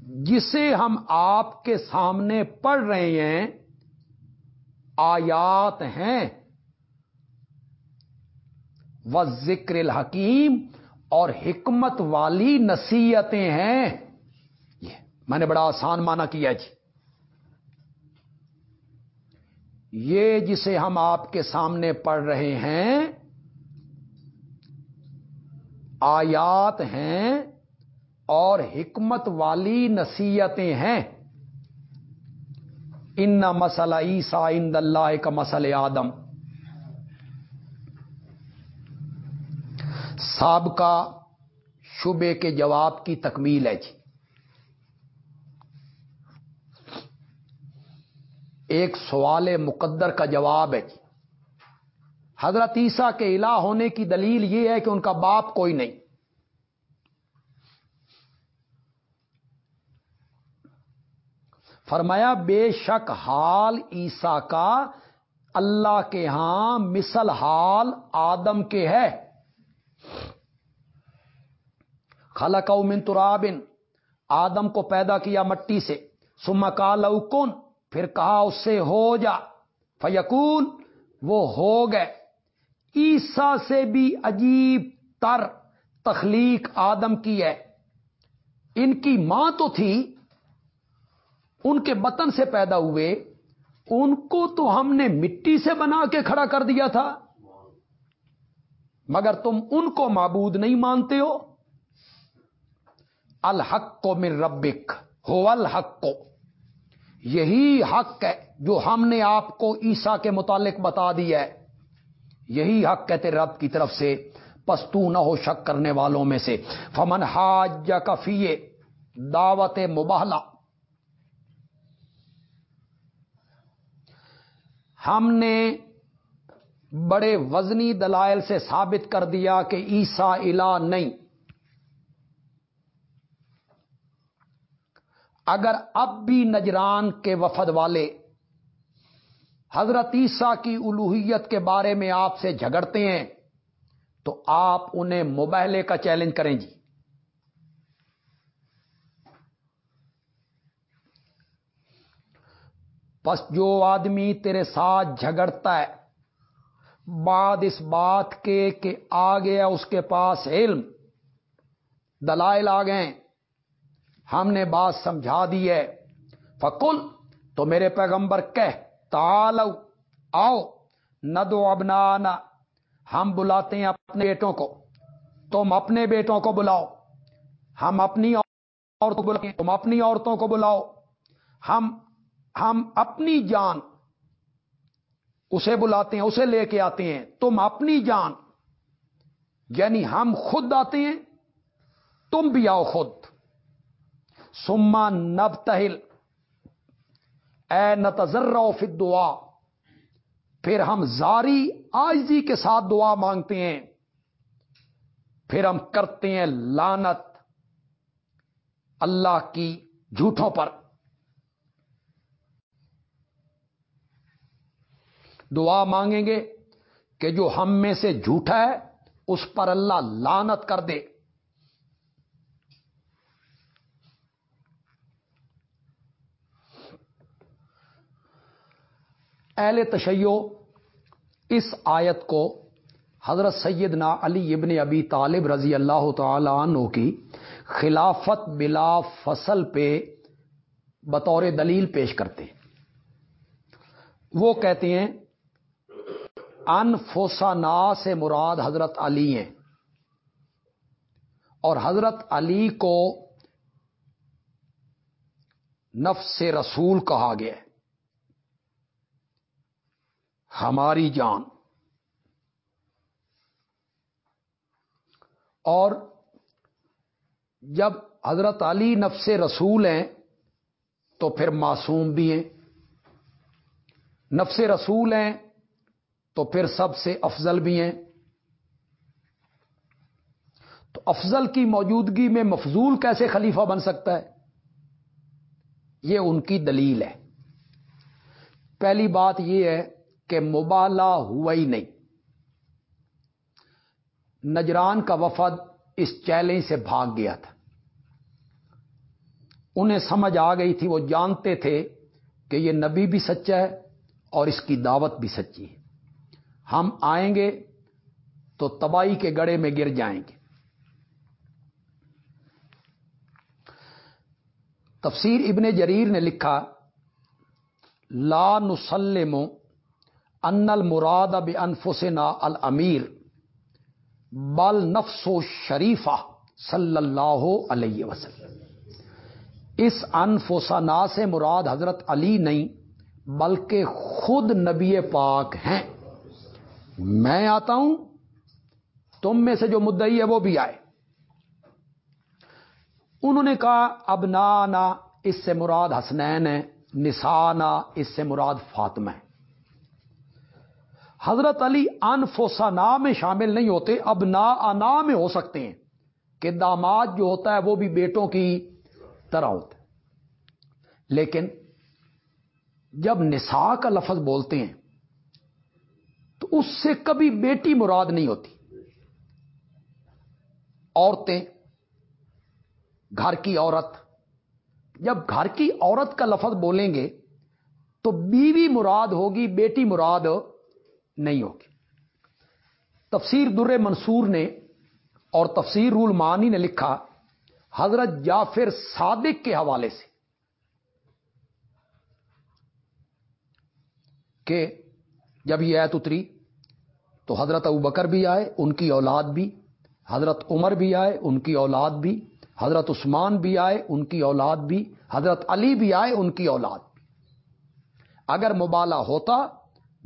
جسے ہم آپ کے سامنے پڑھ رہے ہیں، آیات ہیں۔ و ذکر الحکیم اور حکمت والی نصیحتیں ہیں۔ یہ میں نے بڑا آسان مانا کیا جی۔ یہ جسے ہم آپ کے سامنے پڑھ رہے ہیں، آیات ہیں اور حکمت والی نصیحتیں ہیں۔ ان مسئلہ عیسا ان اللہ کا مسئلہ آدم۔ سابقہ شبے کے جواب کی تکمیل ہے جی۔ ایک سوال مقدر کا جواب ہے جی۔ حضرت عیسیٰ کے الہ ہونے کی دلیل یہ ہے کہ ان کا باپ کوئی نہیں۔ فرمایا، بے شک حال عیسا کا اللہ کے ہاں مثل حال آدم کے ہے۔ خلق من ترابن، آدم کو پیدا کیا مٹی سے۔ سما کا کن؟ پھر کہا، اس سے ہو جا۔ فیقون وہ ہو گئے۔ عیسا سے بھی عجیب تر تخلیق آدم کی ہے۔ ان کی ماں تو تھی، ان کے بطن سے پیدا ہوئے۔ ان کو تو ہم نے مٹی سے بنا کے کھڑا کر دیا تھا۔ مگر تم ان کو معبود نہیں مانتے ہو۔ الحق کو من ربک ہو الحق۔ کو یہی حق ہے جو ہم نے آپ کو عیسا کے متعلق بتا دیا ہے۔ یہی حق کہتے رب کی طرف سے۔ پستو نہ ہو شک کرنے والوں میں سے۔ فمن حاج کفیے دعوت مباہلا ہم نے بڑے وزنی دلائل سے ثابت کر دیا کہ عیسا الا نہیں۔ اگر اب بھی نجران کے وفد والے حضرت عیسیٰ کی الوحیت کے بارے میں آپ سے جھگڑتے ہیں، تو آپ انہیں مبہلے کا چیلنج کریں جی۔ بس جو آدمی تیرے ساتھ جھگڑتا ہے، بعد اس بات کے کہ آ گیا اس کے پاس علم، دلائل آ گئے ہم نے بات سمجھا دی ہے۔ فکل تو میرے پیغمبر کہہ تالو آؤ نہ دو ابنانا، ہم بلاتے ہیں اپنے بیٹوں کو۔ تم اپنے بیٹوں کو بلاؤ۔ ہم اپنی عورتوں کو بلاؤ تم اپنی عورتوں کو بلاؤ۔ ہم ہم اپنی جان اسے بلاتے ہیں، اسے لے کے آتے ہیں۔ تم اپنی جان یعنی ہم خود آتے ہیں، تم بھی آؤ خود۔ سما نب تہل اے نتذر فی دعا پھر ہم زاری آجزی کے ساتھ دعا مانگتے ہیں. پھر ہم کرتے ہیں لانت اللہ کی جھوٹوں پر. دعا مانگیں گے کہ جو ہم میں سے جھوٹا ہے، اس پر اللہ لانت کر دے. اہل تشیو اس آیت کو حضرت سیدنا علی ابن ابی طالب رضی اللہ تعالی عنہ کی خلافت بلا فصل پہ بطور دلیل پیش کرتے ہیں۔ وہ کہتے ہیں، ان فوسانا سے مراد حضرت علی ہیں۔ اور حضرت علی کو نفس رسول کہا گیا ہے۔ ہماری جان اور جب حضرت علی نفس رسول ہیں تو پھر معصوم بھی ہیں۔ نفس رسول ہیں تو پھر سب سے افضل بھی ہیں۔ تو افضل کی موجودگی میں مفضول کیسے خلیفہ بن سکتا ہے؟ یہ ان کی دلیل ہے۔ پہلی بات یہ ہے کہ مبالا ہوا ہی نہیں۔ نجران کا وفد اس چیلنج سے بھاگ گیا تھا۔ انہیں سمجھ آ گئی تھی، وہ جانتے تھے کہ یہ نبی بھی سچا ہے اور اس کی دعوت بھی سچی ہے۔ ہم آئیں گے تو تباہی کے گڑے میں گر جائیں گے۔ تفسیر ابن جریر نے لکھا، لا نسلم ان المراد اب انفسنا الامیر بل نفس و شریفہ صلی اللہ علیہ وسلم. اس انفسنا سے مراد حضرت علی نہیں، بلکہ خود نبی پاک ہیں۔ میں آتا ہوں، تم میں سے جو مدعی ہے وہ بھی آئے۔ انہوں نے کہا، ابنانا، اس سے مراد حسنین ہے نسانا، اس سے مراد فاطمہ ہے حضرت علی انفوسا میں شامل نہیں ہوتے، اب نا انا میں ہو سکتے ہیں کہ داماد جو ہوتا ہے وہ بھی بیٹوں کی طرح ہوتا ہے۔ لیکن جب نسا کا لفظ بولتے ہیں تو اس سے کبھی بیٹی مراد نہیں ہوتی۔ عورتیں، گھر کی عورت، جب گھر کی عورت کا لفظ بولیں گے تو بیوی مراد ہوگی، بیٹی مراد نہیں ہوگی۔ تفسیر در منصور نے اور تفسیر رول مانی نے لکھا، حضرت جعفر صادق کے حوالے سے کہ جب یہ ایت اتری تو حضرت ابو بکر بھی آئے، ان کی اولاد بھی، حضرت عمر بھی آئے، ان کی اولاد بھی، حضرت عثمان بھی آئے، ان کی اولاد بھی، حضرت علی بھی آئے، ان کی اولاد بھی۔ اگر مبالہ ہوتا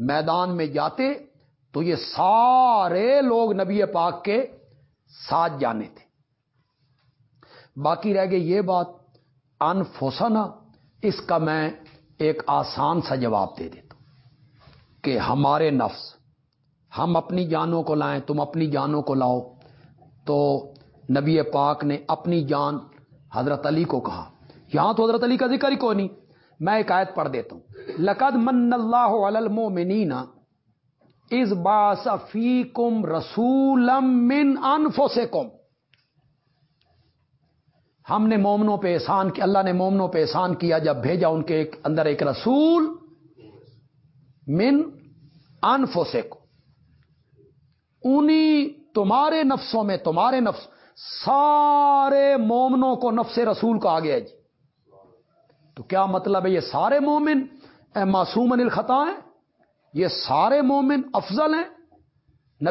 میدان میں جاتے تو یہ سارے لوگ نبی پاک کے ساتھ جانے تھے۔ باقی رہ گئی یہ بات انفوسنا اس کا میں ایک آسان سا جواب دے دیتا ہوں کہ ہمارے نفس، ہم اپنی جانوں کو لائیں، تم اپنی جانوں کو لاؤ۔ تو نبی پاک نے اپنی جان حضرت علی کو کہا۔ یہاں تو حضرت علی کا ذکر ہی کو نہیں، میں ایک آیت پڑھ دیتا ہوں۔ لقد من اللہ المومنین از باس فی کم رسولم من انفو کم ہم نے مومنوں پہ احسان کیا، اللہ نے مومنوں پہ احسان کیا جب بھیجا ان کے ایک اندر ایک رسول من انفو سے کو انہیں تمہارے نفسوں میں، تمہارے نفس، سارے مومنوں کو نفس رسول کہا گیا جی۔ تو کیا مطلب ہے یہ سارے مومن؟ معصوم الخطا ہیں، یہ سارے مومن افضل ہیں۔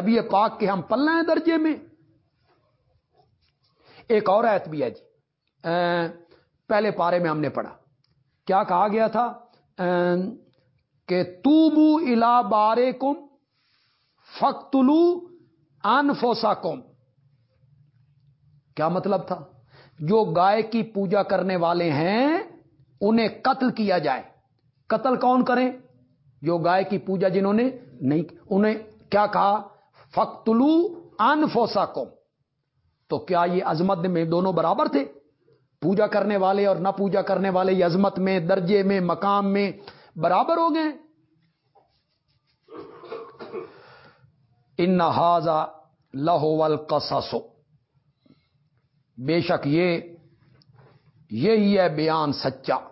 نبی پاک کے ہم پلے ہیں درجے میں۔ ایک اور ایت بھی ہے جی۔ پہلے پارے میں ہم نے پڑھا۔ کیا کہا گیا تھا؟ کہ توبو الا بارے کم فختلو انفوسا کم کیا مطلب تھا؟ جو گائے کی پوجا کرنے والے ہیں، انہیں قتل کیا جائے۔ قتل کون کریں؟ جو گائے کی پوجا جنہوں نے نہیں انہیں کیا کہا؟ فختلو انفوسا کوم تو کیا یہ عظمت میں دونوں برابر تھے؟ پوجا کرنے والے اور نہ پوجا کرنے والے یہ عظمت میں، درجے میں، مقام میں برابر ہو گئے؟ ان نہذا لہو کسو بے شک یہ، یہی ہے بیان سچا۔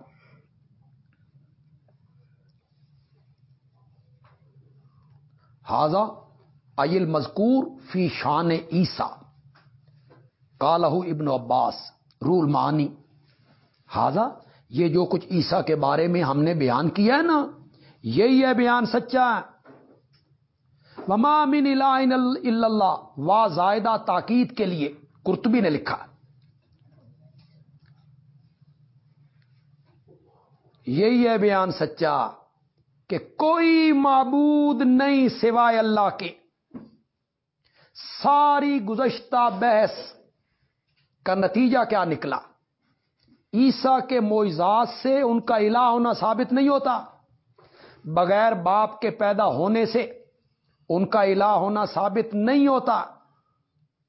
ہاضا ایل مذکور فی شان عیسا کالہ ابن عباس، رول مانی ہاضا یہ جو کچھ عیسا کے بارے میں ہم نے بیان کیا ہے نا، یہی ہے بیان سچا وما من الہ اللہ، وا زائدہ تاکید کے لیے کرتبی نے لکھا یہی ہے بیان سچا۔ کہ کوئی معبود نہیں سوائے اللہ کے۔ ساری گزشتہ بحث کا نتیجہ کیا نکلا؟ عیسا کے معزات سے ان کا الہ ہونا ثابت نہیں ہوتا۔ بغیر باپ کے پیدا ہونے سے ان کا الہ ہونا ثابت نہیں ہوتا۔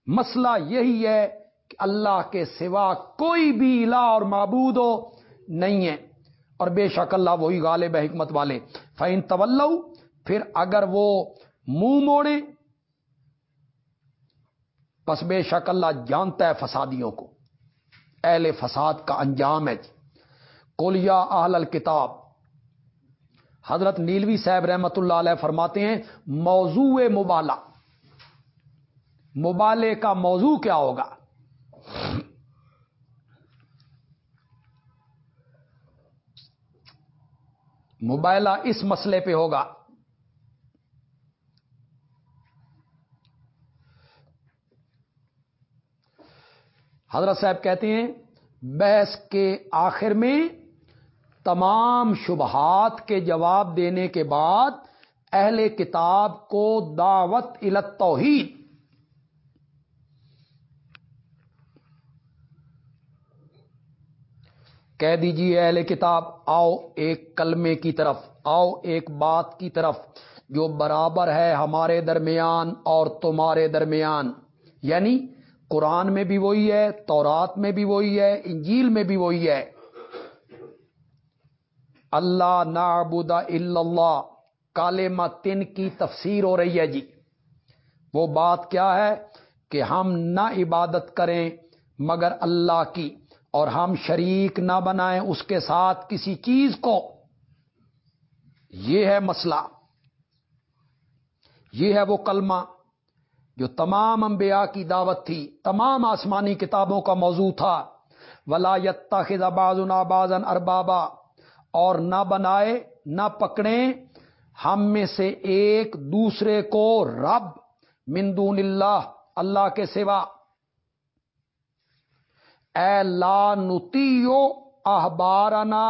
مسئلہ یہی ہے کہ اللہ کے سوا کوئی بھی الہ اور معبود ہو نہیں ہے۔ اور بے شک اللہ وہی غالب حکمت والے۔ فائن طول پھر اگر وہ منہ موڑے بس بے شک اللہ جانتا ہے فسادیوں کو۔ اہل فساد کا انجام ہے جی۔ کولیا اہل الکتاب حضرت نیلوی صاحب رحمت اللہ علیہ فرماتے ہیں، موضوع مبالہ مبالے کا موضوع کیا ہوگا؟ مبالہ اس مسئلے پہ ہوگا۔ حضرت صاحب کہتے ہیں، بحث کے آخر میں تمام شبہات کے جواب دینے کے بعد اہل کتاب کو دعوت توحید کہہ دیجیے اہل کتاب، آؤ ایک کلمے کی طرف، آؤ ایک بات کی طرف جو برابر ہے ہمارے درمیان اور تمہارے درمیان۔ یعنی قرآن میں بھی وہی ہے، تورات میں بھی وہی ہے، انجیل میں بھی وہی ہے۔ اللہ نعبد الا اللہ کالے تن کی تفسیر ہو رہی ہے جی۔ وہ بات کیا ہے کہ ہم نہ عبادت کریں مگر اللہ کی۔ اور ہم شریک نہ بنائیں اس کے ساتھ کسی چیز کو۔ یہ ہے مسئلہ۔ یہ ہے وہ کلمہ جو تمام انبیاء کی دعوت تھی، تمام آسمانی کتابوں کا موضوع تھا۔ ولایت خزا بازن بازن اربابا اور نہ بنائے، نہ پکڑیں ہم میں سے ایک دوسرے کو رب مندون اللہ اللہ کے سوا۔ اے لا نتیو احبارنا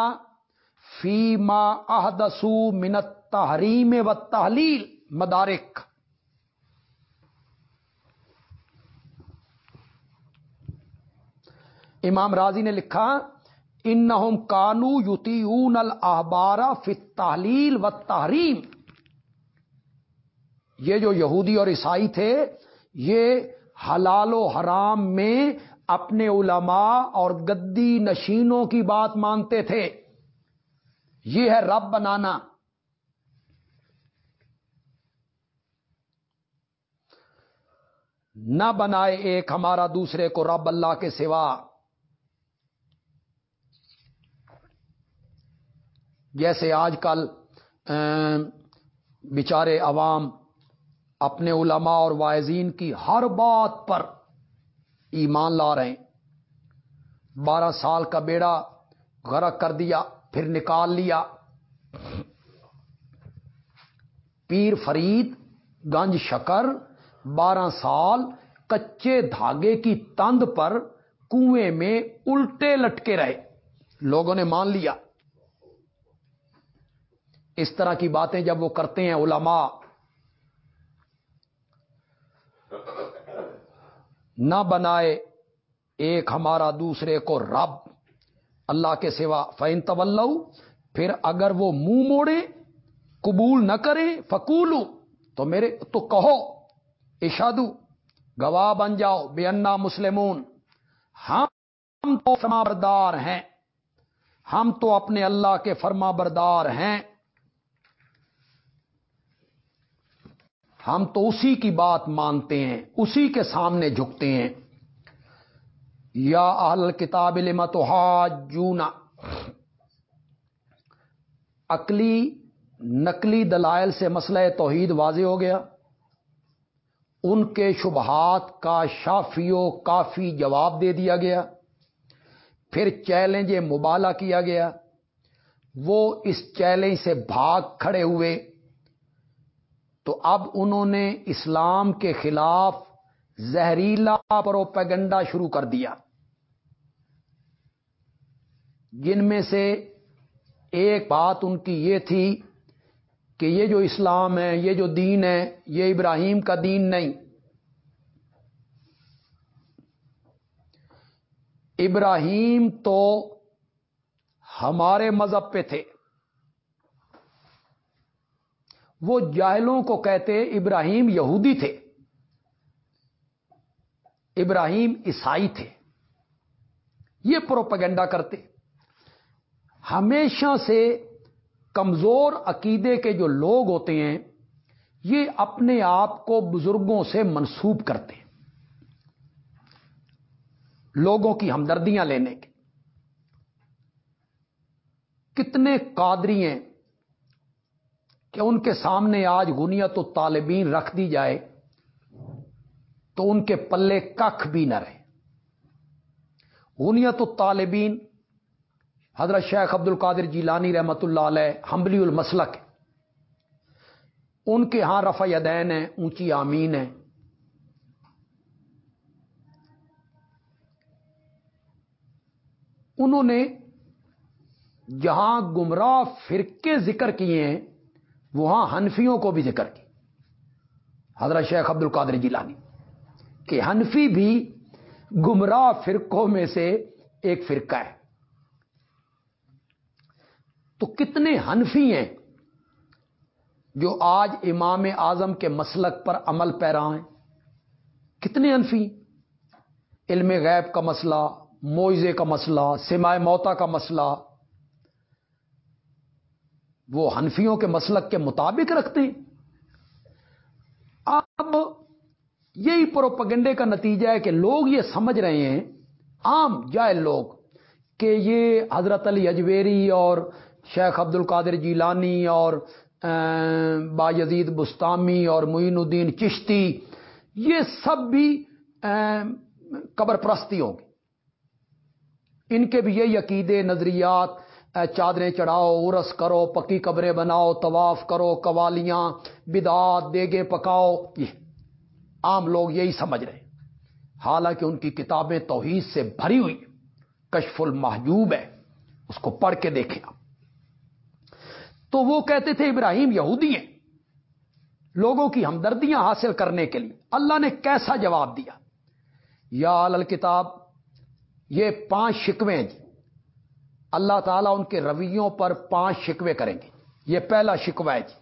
فیما احدسو منت تحریم و تحلیل مدارک۔ امام راضی نے لکھا ان کانو یوتی اون الحبارہ تحلیل و تحریم یہ جو یہودی اور عیسائی تھے، یہ حلال و حرام میں اپنے علماء اور گدی نشینوں کی بات مانتے تھے۔ یہ ہے رب بنانا۔ نہ بنائے ایک ہمارا دوسرے کو رب اللہ کے سوا۔ جیسے آج کل بچارے عوام اپنے علماء اور وائزین کی ہر بات پر ایمان لا رہے ہیں۔ بارہ سال کا بیڑا غرق کر دیا، پھر نکال لیا۔ پیر فرید گنج شکر، بارہ سال کچے دھاگے کی تند پر کنویں میں الٹے لٹکے رہے۔ لوگوں نے مان لیا۔ اس طرح کی باتیں جب وہ کرتے ہیں علماء نہ بنائے ایک ہمارا دوسرے کو رب۔ اللہ کے سوا فین طول پھر اگر وہ منہ موڑے، قبول نہ کرے فکولو تو میرے، تو کہو اشادو گواہ بن جاؤ، بے انا مسلمون۔ ہم تو فرما بردار ہیں۔ ہم تو اپنے اللہ کے فرما بردار ہیں۔ ہم تو اسی کی بات مانتے ہیں، اسی کے سامنے جھکتے ہیں۔ یا اہل کتاب لمت جونا عقلی، نقلی دلائل سے مسئلہ توحید واضح ہو گیا۔ ان کے شبہات کا شافیو کافی جواب دے دیا گیا۔ پھر چیلنج مبالہ کیا گیا۔ وہ اس چیلنج سے بھاگ کھڑے ہوئے تو اب انہوں نے اسلام کے خلاف زہریلا پروپیگنڈا شروع کر دیا۔ جن میں سے ایک بات ان کی یہ تھی کہ یہ جو اسلام ہے، یہ جو دین ہے، یہ ابراہیم کا دین نہیں۔ ابراہیم تو ہمارے مذہب پہ تھے۔ وہ جاہلوں کو کہتے ابراہیم یہودی تھے۔ ابراہیم عیسائی تھے۔ یہ پروپگنڈا کرتے۔ ہمیشہ سے کمزور عقیدے کے جو لوگ ہوتے ہیں، یہ اپنے آپ کو بزرگوں سے منسوب کرتے۔ ہیں لوگوں کی ہمدردیاں لینے کے۔ کتنے قادری ہیں کہ ان کے سامنے آج گنیت و طالبین رکھ دی جائے تو ان کے پلے کخ بھی نہ رہے۔ غنیت الطالبین حضرت شیخ عبد القادر جیلانی رحمت اللہ علیہ حمبلی المسلک ان کے ہاں رفع یدین ہیں، اونچی آمین ہیں۔ انہوں نے جہاں گمراہ فرقے ذکر کیے ہیں وہاں ہنفیوں کو بھی ذکر کی۔ حضرت شیخ عبد القادر جیلانی کہ ہنفی بھی گمراہ فرقوں میں سے ایک فرقہ ہے۔ تو کتنے ہنفی ہیں جو آج امام اعظم کے مسلک پر عمل پیرا ہیں؟ کتنے انفی علم غیب کا مسئلہ موئزے کا مسئلہ سمائے موتا کا مسئلہ وہ ہنفیوں کے مسلک کے مطابق رکھتے ہیں۔ اب یہی پروپگنڈے کا نتیجہ ہے کہ لوگ یہ سمجھ رہے ہیں، عام جائے لوگ، کہ یہ حضرت علی اجویری اور شیخ عبد القادر جیلانی اور با یزید بستامی اور معین الدین چشتی، یہ سب بھی قبر پرستی ہوں گی ان کے بھی یہی عقیدے، نظریات چادریں چڑھاؤ ارس کرو، پکی قبریں بناؤ، طواف کرو، قوالیاں بدات دیگے پکاؤ۔ یہ عام لوگ یہی سمجھ رہے ہیں۔ حالانکہ ان کی کتابیں توحید سے بھری ہوئی کشف المحجوب ہے۔ اس کو پڑھ کے دیکھیں آپ۔ تو وہ کہتے تھے، ابراہیم یہودی ہیں۔ لوگوں کی ہمدردیاں حاصل کرنے کے لیے۔ اللہ نے کیسا جواب دیا؟ یا الکتاب، یہ پانچ شکوے ہیں جی۔ اللہ تعالیٰ ان کے رویوں پر پانچ شکوے کریں گے۔ یہ پہلا شکوہ ہے جی۔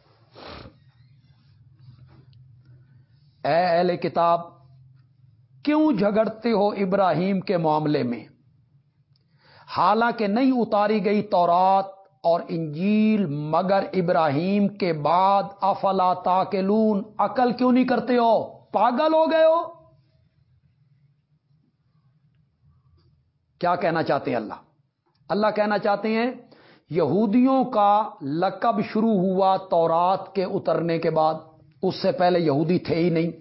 اے اہل کتاب، کیوں جھگڑتے ہو ابراہیم کے معاملے میں؟ حالانکہ نہیں اتاری گئی تورات اور انجیل، مگر ابراہیم کے بعد افلا تاکلون۔ عقل کیوں نہیں کرتے ہو؟ پاگل ہو گئے ہو؟ کیا کہنا چاہتے ہیں اللہ؟ اللہ کہنا چاہتے ہیں، یہودیوں کا لقب شروع ہوا تورات کے اترنے کے بعد۔ اس سے پہلے یہودی تھے ہی نہیں۔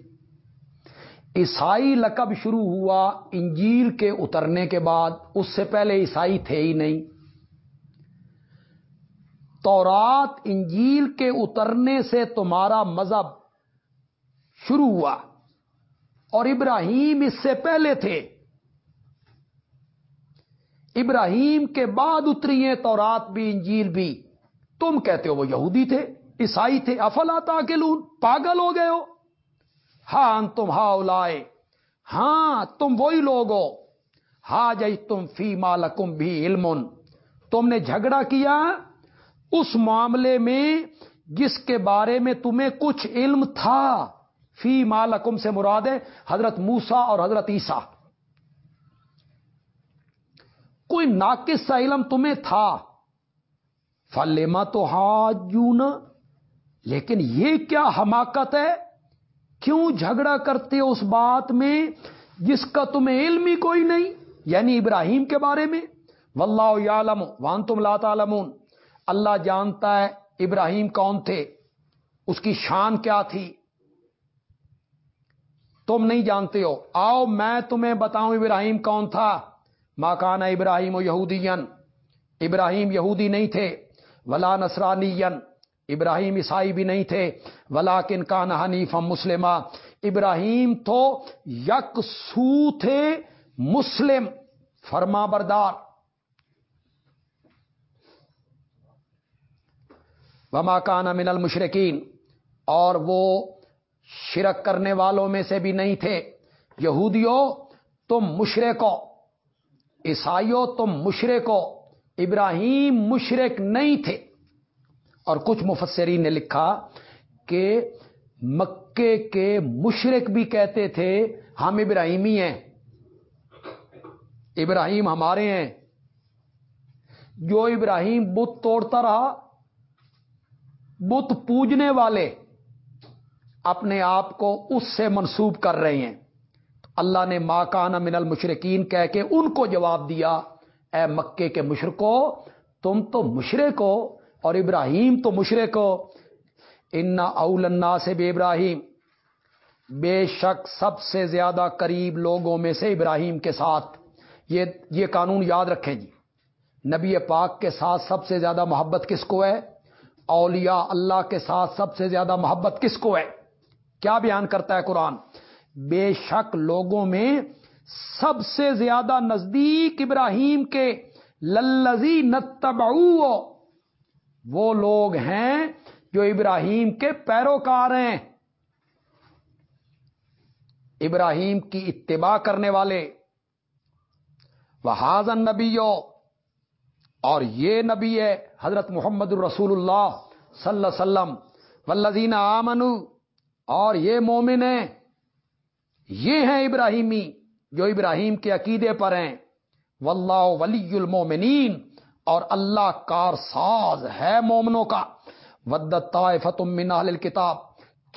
عیسائی لقب شروع ہوا انجیل کے اترنے کے بعد۔ اس سے پہلے عیسائی تھے ہی نہیں۔ تورات انجیل کے اترنے سے تمہارا مذہب شروع ہوا اور ابراہیم اس سے پہلے تھے۔ ابراہیم کے بعد اتری ہیں، تورات بھی، انجیل بھی۔ تم کہتے ہو وہ یہودی تھے، عیسائی تھے، افلا تاکلون، پاگل ہو گئے ہو۔ ہاں تم ہا لائے ہاں تم وہی لوگ ہو۔ ہا جی تم فی مالکم بھی علم تم نے جھگڑا کیا اس معاملے میں جس کے بارے میں تمہیں کچھ علم تھا۔ فی مالکم سے مراد ہے حضرت موسا اور حضرت عیسیٰ۔ کوئی ناقص سا علم تمہیں تھا۔ فلما تو ہاجون لیکن یہ کیا حماقت ہے؟ کیوں جھگڑا کرتے اس بات میں جس کا تمہیں علم ہی کوئی نہیں؟ یعنی ابراہیم کے بارے میں۔ واللہ عالم وان تم لا تعلمون۔ اللہ جانتا ہے ابراہیم کون تھے۔ اس کی شان کیا تھی؟ تم نہیں جانتے ہو۔ آؤ میں تمہیں بتاؤں ابراہیم کون تھا۔ ماکان ابراہیم و یہودین ابراہیم یہودی نہیں تھے، ولا نسرانی ابراہیم عیسائی بھی نہیں تھے ولا کن کان حنیف مسلمہ ابراہیم تو یک سو تھے مسلم، فرما بردار۔ وما کان من المشرقین اور وہ شرک کرنے والوں میں سے بھی نہیں تھے۔ یہودیوں، تم مشرقو عیسائیوں تم مشرقو ابراہیم مشرق نہیں تھے۔ اور کچھ مفسرین نے لکھا کہ مکے کے مشرق بھی کہتے تھے، ہم ابراہیمی ہیں، ابراہیم ہمارے ہیں۔ جو ابراہیم بت توڑتا رہا، بت پوجنے والے اپنے آپ کو اس سے منسوب کر رہے ہیں۔ اللہ نے ماں کانا من المشرقین کہہ کے ان کو جواب دیا، اے مکے کے مشرقو تم تو مشرق ہو اور ابراہیم تو مشرق ہو۔ ان اولنا سے بے ابراہیم۔ بے شک سب سے زیادہ قریب لوگوں میں سے ابراہیم کے ساتھ۔ یہ یہ قانون یاد رکھیں جی۔ نبی پاک کے ساتھ سب سے زیادہ محبت کس کو ہے؟ اولیاء اللہ کے ساتھ سب سے زیادہ محبت کس کو ہے؟ کیا بیان کرتا ہے قرآن؟ بے شک لوگوں میں سب سے زیادہ نزدیک ابراہیم کے للزی نتبعو وہ لوگ ہیں جو ابراہیم کے پیروکار ہیں۔ ابراہیم کی اتباع کرنے والے۔ وہ حاضن نبی اور یہ نبی ہے حضرت محمد الرسول اللہ صلی اللہ علیہ وسلم۔ ولزین آمن اور یہ مومن ہیں۔ یہ ہیں ابراہیمی جو ابراہیم کے عقیدے پر ہیں۔ واللہ ولی المومنین، اور اللہ کار ساز ہے مومنوں کا۔ ودت طائفت من اہل کتاب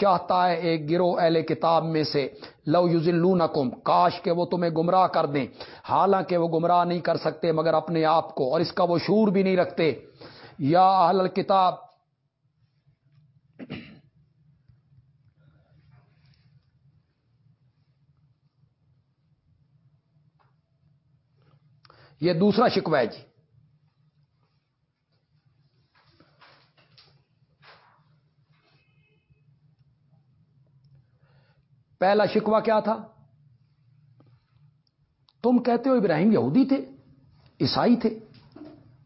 چاہتا ہے ایک گروہ اہل کتاب میں سے۔ لو یوزلونکم کاش کے وہ تمہیں گمراہ کر دیں۔ حالانکہ وہ گمراہ نہیں کر سکتے مگر اپنے آپ کو، اور اس کا وہ شور بھی نہیں رکھتے۔ یا اہل کتاب یہ دوسرا شکوہ ہے جی۔ پہلا شکوہ کیا تھا؟ تم کہتے ہو ابراہیم یہودی تھے، عیسائی تھے،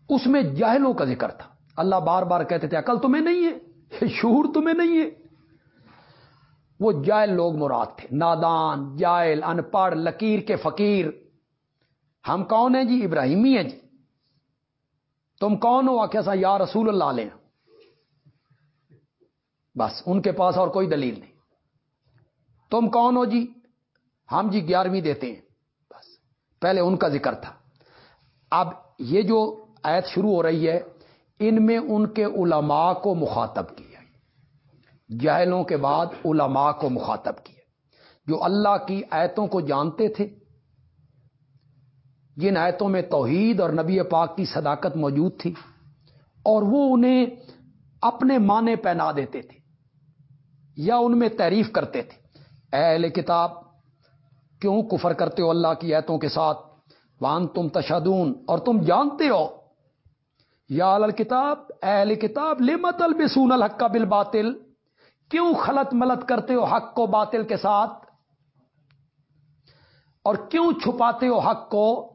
اس میں جاہلوں کا ذکر تھا۔ اللہ بار بار کہتے تھے، عقل تمہیں نہیں ہے شور تمہیں نہیں ہے۔ وہ جائل لوگ مراد تھے، نادان جائل ان پڑھ لکیر کے فقیر۔ ہم کون ہیں جی؟ ابراہیمی ہیں جی۔ تم کون ہو؟ کیسا یا رسول اللہ لیں بس، ان کے پاس اور کوئی دلیل نہیں۔ تم کون ہو جی؟ ہم جی گیارہویں دیتے ہیں۔ بس، پہلے ان کا ذکر تھا۔ اب یہ جو آیت شروع ہو رہی ہے، ان میں ان کے علماء کو مخاطب کیا جہلوں کے بعد علماء کو مخاطب کیا۔ جو اللہ کی آیتوں کو جانتے تھے جن آیتوں میں توحید اور نبی پاک کی صداقت موجود تھی اور وہ انہیں اپنے معنی پہنا دیتے تھے یا ان میں تعریف کرتے تھے۔ اے اہل کتاب، کیوں کفر کرتے ہو اللہ کی ایتوں کے ساتھ؟ وان تم تشدون اور تم جانتے ہو؟ یا کتاب، اہل کتاب لمت البسون الحق کا بل باطل کیوں خلط ملت کرتے ہو حق کو باطل کے ساتھ؟ اور کیوں چھپاتے ہو حق کو؟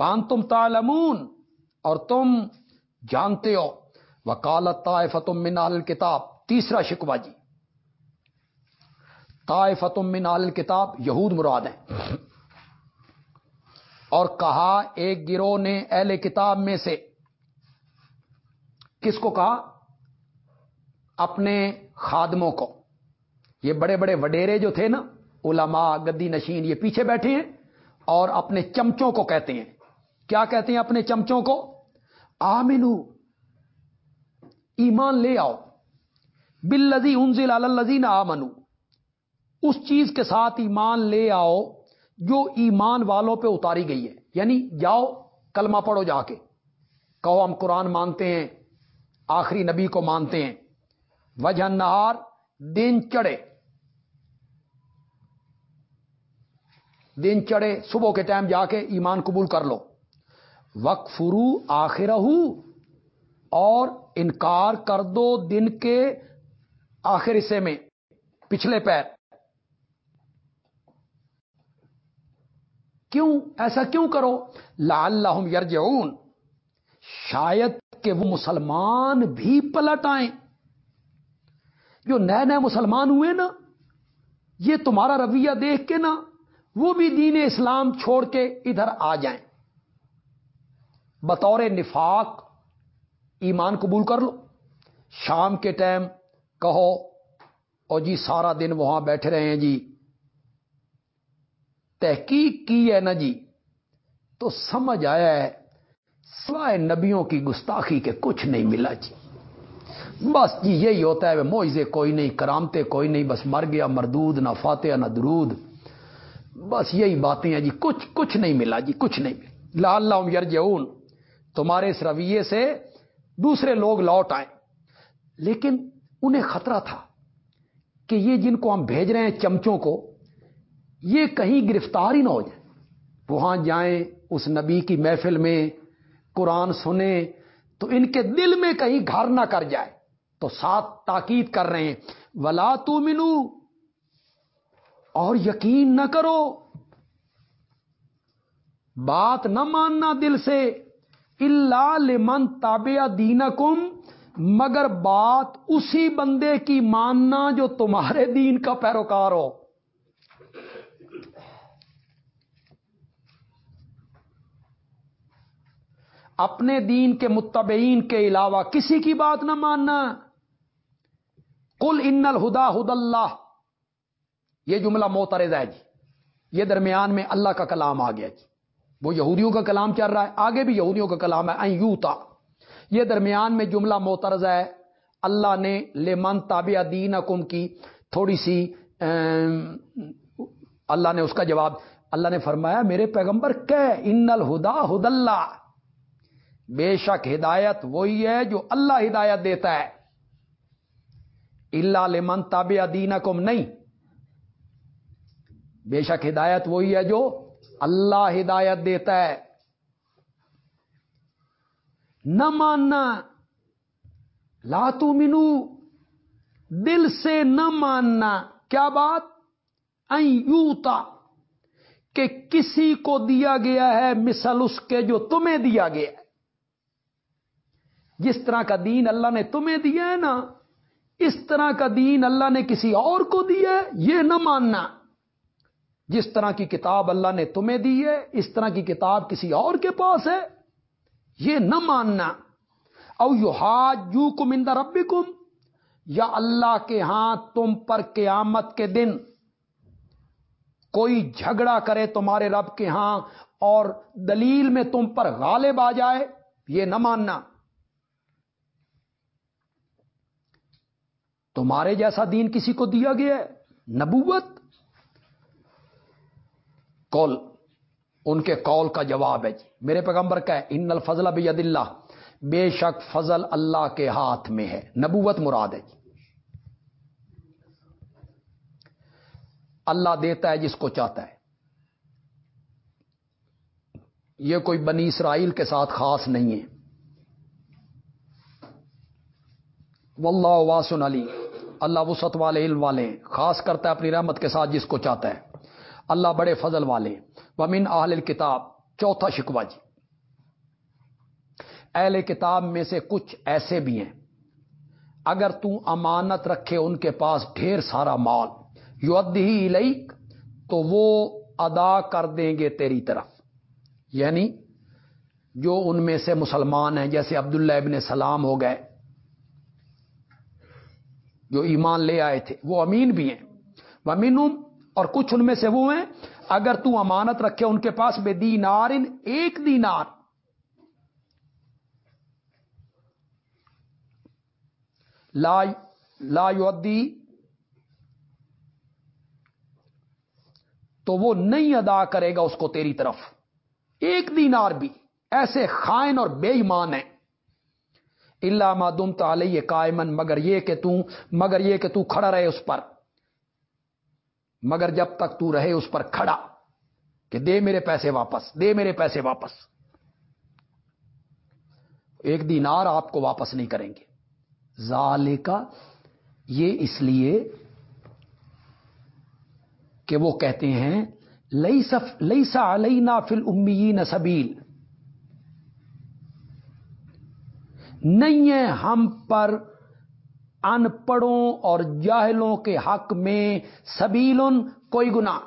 وان تم تالمون اور تم جانتے ہو۔ وکالت طائفتم من کتاب تیسرا شکوا جی۔ طائفتم من کتاب یہود مراد ہیں۔ اور کہا ایک گروہ نے اہل کتاب میں سے۔ کس کو کہا؟ اپنے خادموں کو۔ یہ بڑے بڑے وڈیرے جو تھے نا، علماء، گدی نشین، یہ پیچھے بیٹھے ہیں اور اپنے چمچوں کو کہتے ہیں۔ کیا کہتے ہیں اپنے چمچوں کو؟ آمنو، ایمان لے آؤ۔ بل لذی انزل الزی آمنو، اس چیز کے ساتھ ایمان لے آؤ جو ایمان والوں پہ اتاری گئی ہے۔ یعنی جاؤ، کلمہ پڑھو جا کے۔ کہو ہم قرآن مانتے ہیں، آخری نبی کو مانتے ہیں۔ وجہ نہار دن چڑھے۔ دن چڑھے، صبح کے ٹائم جا کے ایمان قبول کر لو۔ وق فرو آخر اور انکار کر دو دن کے آخر حصے میں، پچھلے پیر۔ کیوں؟ ایسا کیوں کرو؟ لا اللہ یرجعون۔ شاید کہ وہ مسلمان بھی پلٹ آئیں۔ جو نئے نئے مسلمان ہوئے نا، یہ تمہارا رویہ دیکھ کے نا، وہ بھی دین اسلام چھوڑ کے ادھر آ جائیں۔ بطور نفاق ایمان قبول کر لو۔ شام کے ٹائم کہو اور جی سارا دن وہاں بیٹھے رہے ہیں جی۔ تحقیق کی ہے نا جی؟ تو سمجھ آیا ہے، سوائے نبیوں کی گستاخی کے کچھ نہیں ملا جی۔ بس جی یہی ہوتا ہے موئزے کوئی نہیں کرامتے کوئی نہیں، بس مر گیا، مردود، نہ فاتح نہ درود۔ بس یہی باتیں ہیں جی کچھ کچھ نہیں ملا جی کچھ نہیں ملا۔ لا اللہ یرجعون۔ تمہارے اس رویے سے دوسرے لوگ لوٹ آئیں لیکن انہیں خطرہ تھا کہ یہ جن کو ہم بھیج رہے ہیں چمچوں کو، یہ کہیں گرفتار ہی نہ ہو جائے۔ وہاں جائیں، اس نبی کی محفل میں قرآن سنیں، تو ان کے دل میں کہیں گھر نہ کر جائے۔ تو ساتھ تاکید کر رہے ہیں، ولا تو منو اور یقین نہ کرو۔ بات نہ ماننا دل سے۔ اللہ لمن تابع دین مگر بات اسی بندے کی ماننا جو تمہارے دین کا پیروکار ہو۔ اپنے دین کے متبعین کے علاوہ کسی کی بات نہ ماننا۔ کل ان الہدا ہد اللہ یہ جملہ موترز ہے جی۔ یہ درمیان میں اللہ کا کلام آ گیا جی۔ وہ یہودیوں کا کلام چل رہا ہے، آگے بھی یہودیوں کا کلام ہے یوتا۔ یہ درمیان میں جملہ موترز ہے، اللہ نے لمن تابع دین اکم کی تھوڑی سی اللہ نے اس کا جواب، اللہ نے فرمایا، میرے پیغمبر کہ ان الہدا ہد اللہ۔ بے شک ہدایت وہی ہے جو اللہ ہدایت دیتا ہے۔ اللہ لمن تابع دین نہیں۔ بے شک ہدایت وہی ہے جو اللہ ہدایت دیتا ہے۔ نہ ماننا لاتو منو دل سے نہ ماننا۔ کیا بات؟ یوتا، کہ کسی کو دیا گیا ہے مثل اس کے جو تمہیں دیا گیا ہے۔ جس طرح کا دین اللہ نے تمہیں دیا ہے نا، اس طرح کا دین اللہ نے کسی اور کو دیا ہے، یہ نہ ماننا۔ جس طرح کی کتاب اللہ نے تمہیں دی ہے، اس طرح کی کتاب کسی اور کے پاس ہے۔ یہ نہ ماننا۔ او یو ہاج یو کم اندر رب یا اللہ کے ہاں تم پر قیامت کے دن کوئی جھگڑا کرے تمہارے رب کے ہاں اور دلیل میں تم پر غالب آ جائے، یہ نہ ماننا۔ تمہارے جیسا دین کسی کو دیا گیا ہے؟ نبوت؟ کال ان کے کال کا جواب ہے جی۔ میرے پیغمبر کا ہے ان الفضل بید اللہ بے شک فضل اللہ کے ہاتھ میں ہے۔ نبوت مراد ہے جی۔ اللہ دیتا ہے جس کو چاہتا ہے۔ یہ کوئی بنی اسرائیل کے ساتھ خاص نہیں ہے۔ واللہ واسن علی اللہ وسط والے علم والے خاص کرتا ہے اپنی رحمت کے ساتھ جس کو چاہتا ہے۔ اللہ بڑے فضل والے ومن اہل کتاب چوتھا شکوا جی۔ اہل کتاب میں سے کچھ ایسے بھی ہیں۔ اگر تو امانت رکھے ان کے پاس ڈھیر سارا مال یو ادی تو وہ ادا کر دیں گے تیری طرف۔ یعنی جو ان میں سے مسلمان ہیں، جیسے عبداللہ ابن سلام ہو گئے، جو ایمان لے آئے تھے، وہ امین بھی ہیں۔ وہ امین اور کچھ ان میں سے وہ ہیں، اگر تو امانت رکھے ان کے پاس بے دینار ان ایک دینار۔ لا لا یودی تو وہ نہیں ادا کرے گا اس کو تیری طرف۔ ایک دینار بھی۔ ایسے خائن اور بے ایمان ہیں۔ اللہ مادم تعلیہ قائمن مگر یہ کہ تو مگر یہ کہ تو کھڑا رہے اس پر۔ مگر جب تک تو رہے اس پر کھڑا کہ دے میرے پیسے واپس، دے میرے پیسے واپس۔ ایک دینار آپ کو واپس نہیں کریں گے۔ ظال کا یہ اس لیے کہ وہ کہتے ہیں لئی سف لئی سا علیہ نا فل امی سبیل۔ نہیں ہے ہم پر ان پڑھوں اور جاہلوں کے حق میں سبیل کوئی گنا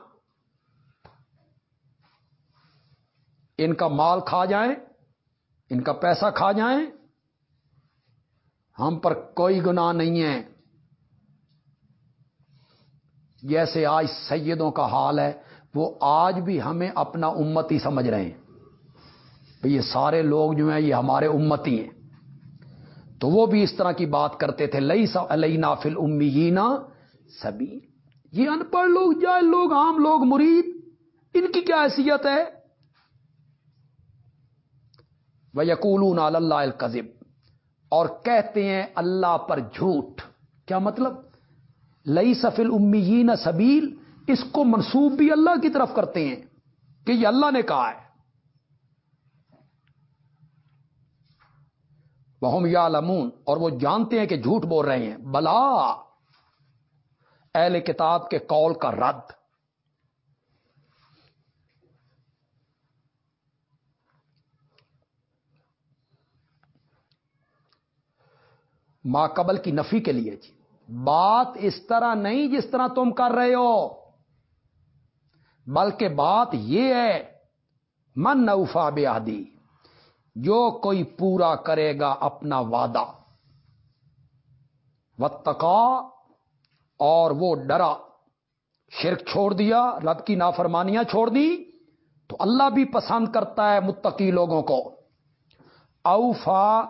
ان کا مال کھا جائیں، ان کا پیسہ کھا جائیں، ہم پر کوئی گنا نہیں ہے۔ جیسے آج سیدوں کا حال ہے، وہ آج بھی ہمیں اپنا امتی سمجھ رہے ہیں۔ یہ سارے لوگ جو ہیں، یہ ہمارے امتی ہیں۔ تو وہ بھی اس طرح کی بات کرتے تھے لئی سا علی نافل امینا سبھی یہ ان پڑھ لوگ جائے لوگ، عام لوگ، مرید، ان کی کیا حیثیت ہے؟ وہ یقول اللہ القزب اور کہتے ہیں اللہ پر جھوٹ۔ کیا مطلب؟ لئی سفل امیین سبیل، اس کو منسوب بھی اللہ کی طرف کرتے ہیں کہ یہ اللہ نے کہا ہے۔ وہ یا لمون اور وہ جانتے ہیں کہ جھوٹ بول رہے ہیں۔ بلا! اہل کتاب کے کال کا رد۔ ماں قبل کی نفی کے لیے جی۔ بات اس طرح نہیں جس طرح تم کر رہے ہو۔ بلکہ بات یہ ہے، من نوفا بے آدی جو کوئی پورا کرے گا اپنا وعدہ۔ وتقا اور وہ ڈرا۔ شرک چھوڑ دیا، رب کی نافرمانیاں چھوڑ دی، تو اللہ بھی پسند کرتا ہے متقی لوگوں کو۔ اوفا،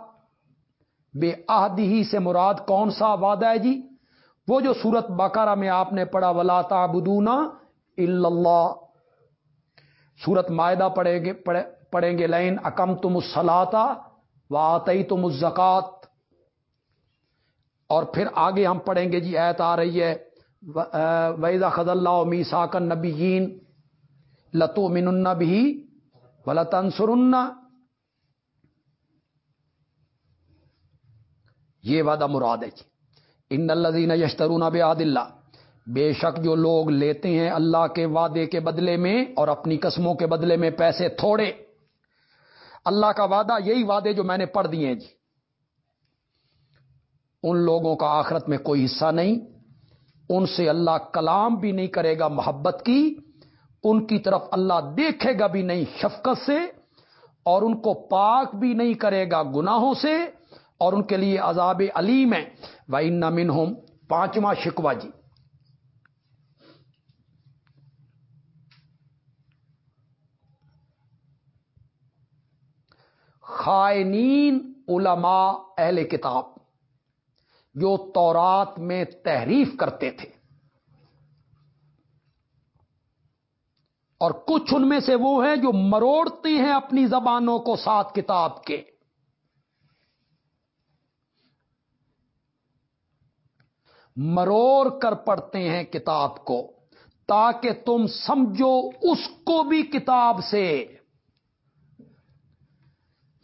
بے آدی ہی سے مراد کون سا وعدہ ہے جی؟ وہ جو سورت بکارا میں آپ نے پڑھا، ولا بدونا اللہ سورت معدہ پڑھیں گے پڑھیں گے لائن اکم تم اسلاتا و تم الزکات اور پھر آگے ہم پڑھیں گے جی ایت آ رہی ہے ویزا خد اللہ میساکن نبی لتو من بھی ولطنسر یہ وعدہ مراد ہے جی۔ ان الزین یشترون بے اللہ بے شک جو لوگ لیتے ہیں اللہ کے وعدے کے بدلے میں اور اپنی قسموں کے بدلے میں پیسے تھوڑے اللہ کا وعدہ، یہی وعدے جو میں نے پڑھ دیے ہیں جی۔ ان لوگوں کا آخرت میں کوئی حصہ نہیں، ان سے اللہ کلام بھی نہیں کرے گا محبت کی، ان کی طرف اللہ دیکھے گا بھی نہیں شفقت سے، اور ان کو پاک بھی نہیں کرے گا گناہوں سے، اور ان کے لیے عذاب علیم ہے۔ وائی نمن ہوم پانچواں شکوا جی۔ خائنین علماء اہل کتاب جو تورات میں تحریف کرتے تھے۔ اور کچھ ان میں سے وہ ہیں جو مروڑتے ہیں اپنی زبانوں کو ساتھ کتاب کے۔ مروڑ کر پڑھتے ہیں کتاب کو تاکہ تم سمجھو اس کو بھی کتاب سے۔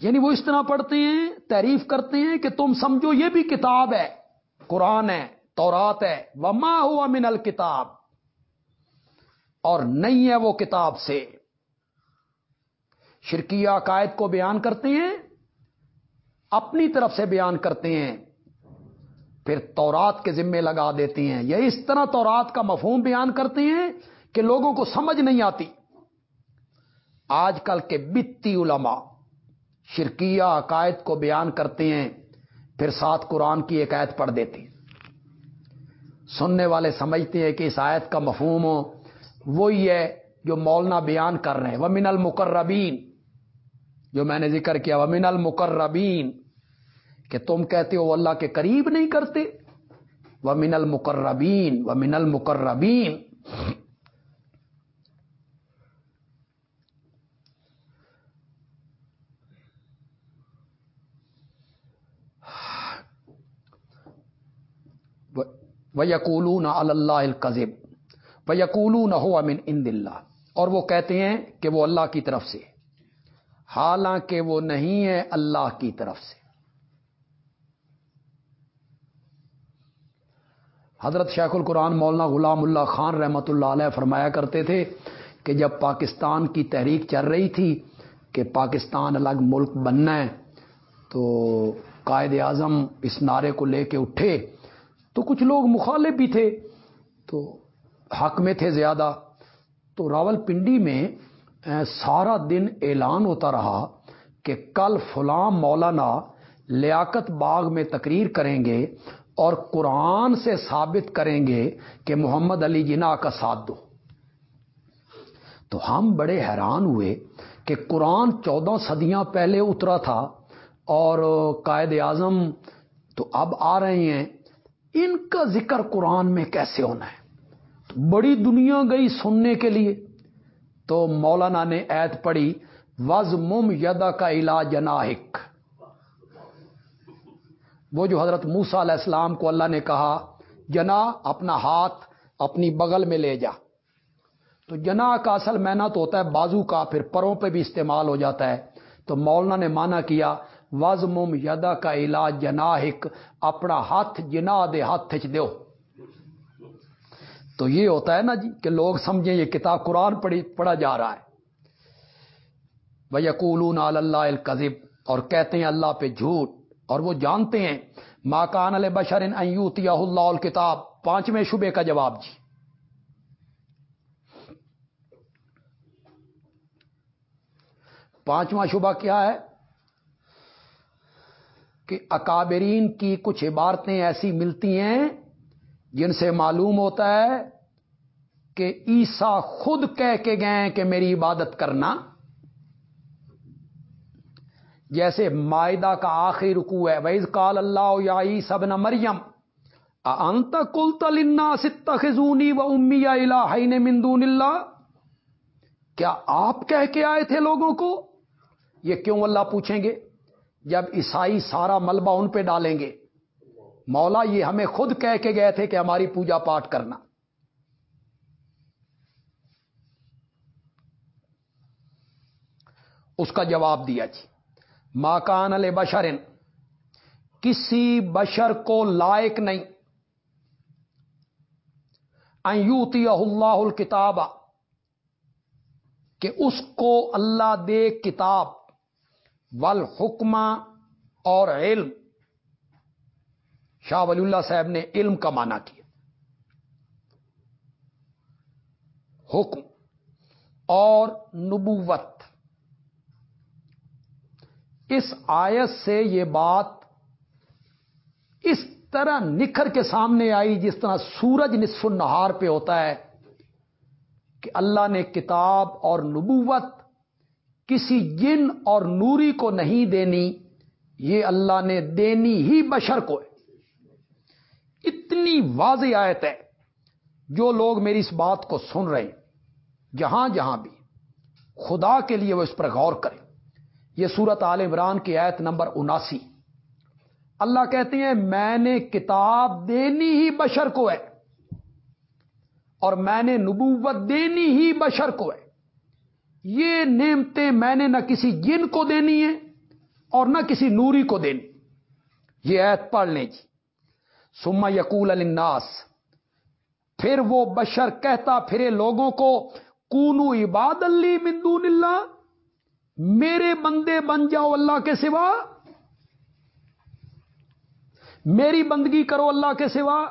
یعنی وہ اس طرح پڑھتے ہیں، تعریف کرتے ہیں کہ تم سمجھو یہ بھی کتاب ہے، قرآن ہے، تورات ہے، وما ہوا من الکتاب۔ اور نہیں ہے وہ کتاب سے۔ شرکیہ عقائد کو بیان کرتے ہیں، اپنی طرف سے بیان کرتے ہیں، پھر تورات کے ذمے لگا دیتے ہیں۔ یہ اس طرح تورات کا مفہوم بیان کرتے ہیں کہ لوگوں کو سمجھ نہیں آتی۔ آج کل کے بتی علماء۔ شرکیہ عقائد کو بیان کرتے ہیں، پھر ساتھ قرآن کی ایک آیت پڑھ دیتے ہیں۔ سننے والے سمجھتے ہیں کہ اس آیت کا مفہوم ہو وہی ہے جو مولانا بیان کر رہے ہیں۔ ومن المقربین جو میں نے ذکر کیا، ومن المقربین کہ تم کہتے ہو اللہ کے قریب نہیں کرتے۔ ومن المقربین ومن المقربین وہ یقولون اللہ القزب یقولو نہ ہو امن ان دلہ اور وہ کہتے ہیں کہ وہ اللہ کی طرف سے حالانکہ وہ نہیں ہے اللہ کی طرف سے۔ حضرت شیخ القرآن مولانا غلام اللہ خان رحمت اللہ علیہ فرمایا کرتے تھے کہ جب پاکستان کی تحریک چل رہی تھی کہ پاکستان الگ ملک بننا ہے تو قائد اعظم اس نعرے کو لے کے اٹھے تو کچھ لوگ مخالف بھی تھے۔ تو حق میں تھے زیادہ۔ تو راول پنڈی میں سارا دن اعلان ہوتا رہا کہ کل فلاں مولانا لیاقت باغ میں تقریر کریں گے اور قرآن سے ثابت کریں گے کہ محمد علی جنا کا ساتھ دو۔ تو ہم بڑے حیران ہوئے کہ قرآن چودہ صدیاں پہلے اترا تھا اور قائد اعظم تو اب آ رہے ہیں۔ ان کا ذکر قرآن میں کیسے ہونا ہے؟ بڑی دنیا گئی سننے کے لیے تو مولانا نے ایت پڑھی وز مم یدا کا علاج جناحک۔ وہ جو حضرت موسا علیہ السلام کو اللہ نے کہا، جنا اپنا ہاتھ اپنی بغل میں لے جا۔ تو جنا کا اصل مینا تو ہوتا ہے بازو کا، پھر پروں پہ بھی استعمال ہو جاتا ہے۔ تو مولانا نے مانا کیا وز مم یدا کا علاج جناحک اپنا ہاتھ جنا دے ہاتھ دو تو یہ ہوتا ہے نا جی کہ لوگ سمجھیں یہ کتاب قرآن پڑھی، پڑھا جا رہا ہے۔ وہ اللہ القزب اور کہتے ہیں اللہ پہ جھوٹ۔ اور وہ جانتے ہیں۔ ماکان البشر ایوت یا اللہ الکتاب پانچویں شبے کا جواب جی۔ پانچواں شبہ کیا ہے؟ کہ اکابرین کی کچھ عبارتیں ایسی ملتی ہیں جن سے معلوم ہوتا ہے کہ عیسا خود کہہ کے گئے کہ میری عبادت کرنا۔ جیسے معدہ کا آخری رکو ہے ویز کال اللہ یا سب نہ مریم انت کل تلنا ست و امی اللہ مندون اللہ کیا آپ کہہ کے آئے تھے لوگوں کو؟ یہ کیوں اللہ پوچھیں گے؟ جب عیسائی سارا ملبہ ان پہ ڈالیں گے۔ مولا یہ ہمیں خود کہہ کے گئے تھے کہ ہماری پوجا پاٹ کرنا۔ اس کا جواب دیا جی۔ ماکان عل بشرن کسی بشر کو لائق نہیں۔ ایوتی اللہ الکتاب۔ کہ اس کو اللہ دے کتاب۔ والحکمہ اور علم۔ شاہ ولی اللہ صاحب نے علم کا معنی کیا۔ حکم اور نبوت۔ اس آیت سے یہ بات اس طرح نکھر کے سامنے آئی جس طرح سورج نصف النہار پہ ہوتا ہے کہ اللہ نے کتاب اور نبوت کسی جن اور نوری کو نہیں دینی، یہ اللہ نے دینی ہی بشر کو۔ ہے اتنی واضح آیت ہے جو لوگ میری اس بات کو سن رہے ہیں۔ جہاں جہاں بھی۔ خدا کے لیے وہ اس پر غور کریں۔ یہ سورت عال عمران کی آیت نمبر اناسی۔ اللہ کہتے ہیں، میں نے کتاب دینی ہی بشر کو ہے۔ اور میں نے نبوت دینی ہی بشر کو ہے۔ یہ نعمتیں میں نے نہ کسی جن کو دینی ہے اور نہ کسی نوری کو دینی۔ یہ ایت پڑھ لیں جی۔ سما یقول الناس پھر وہ بشر کہتا پھرے لوگوں کو، کونو عباد اللہ مندون اللہ، میرے بندے بن جاؤ اللہ کے سوا۔ میری بندگی کرو اللہ کے سوا۔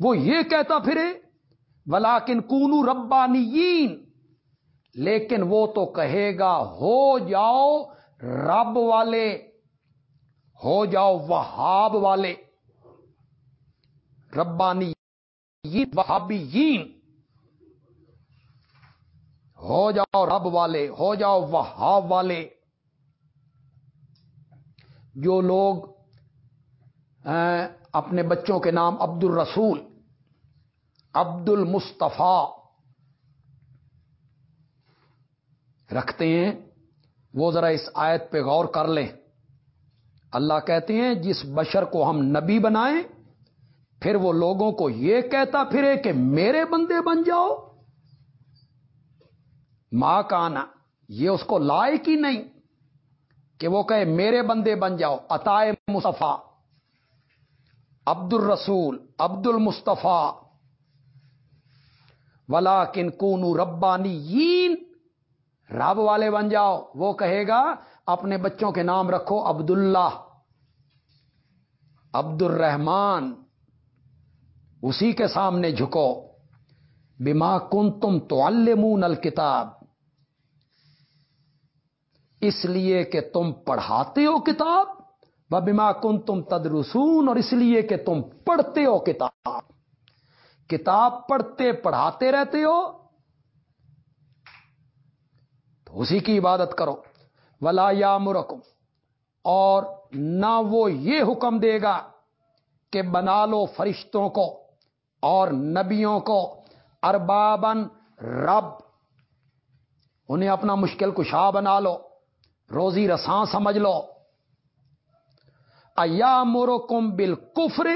وہ یہ کہتا پھرے ولاکن کونو ربانی لیکن وہ تو کہے گا، ہو جاؤ رب والے، ہو جاؤ وہاب والے ربانی وہابی ہو جاؤ رب والے، ہو جاؤ وہاب والے۔ جو لوگ اپنے بچوں کے نام عبد الرسول عبد المصطفی رکھتے ہیں، وہ ذرا اس آیت پہ غور کر لیں۔ اللہ کہتے ہیں، جس بشر کو ہم نبی بنائیں، پھر وہ لوگوں کو یہ کہتا پھرے کہ میرے بندے بن جاؤ۔ ماں کا آنا یہ اس کو لائق ہی نہیں کہ وہ کہے میرے بندے بن جاؤ، عطائے مصطفیٰ عبد الرسول عبد المصطفیٰ ولا کن کونو ربانی رب والے بن جاؤ۔ وہ کہے گا، اپنے بچوں کے نام رکھو عبد اللہ عبد الرحمان اسی کے سامنے جھکو۔ بما کن تم تو المون الکتاب اس لیے کہ تم پڑھاتے ہو کتاب بما کن تم تدرسون، اور اس لیے کہ تم پڑھتے ہو کتاب۔ کتاب پڑھتے پڑھاتے رہتے ہو تو اسی کی عبادت کرو۔ ولا یا مرکم اور نہ وہ یہ حکم دے گا کہ بنا لو فرشتوں کو اور نبیوں کو اربابن رب۔ انہیں اپنا مشکل کشا بنا لو، روزی رساں سمجھ لو۔ ایا مرکم بالکفر،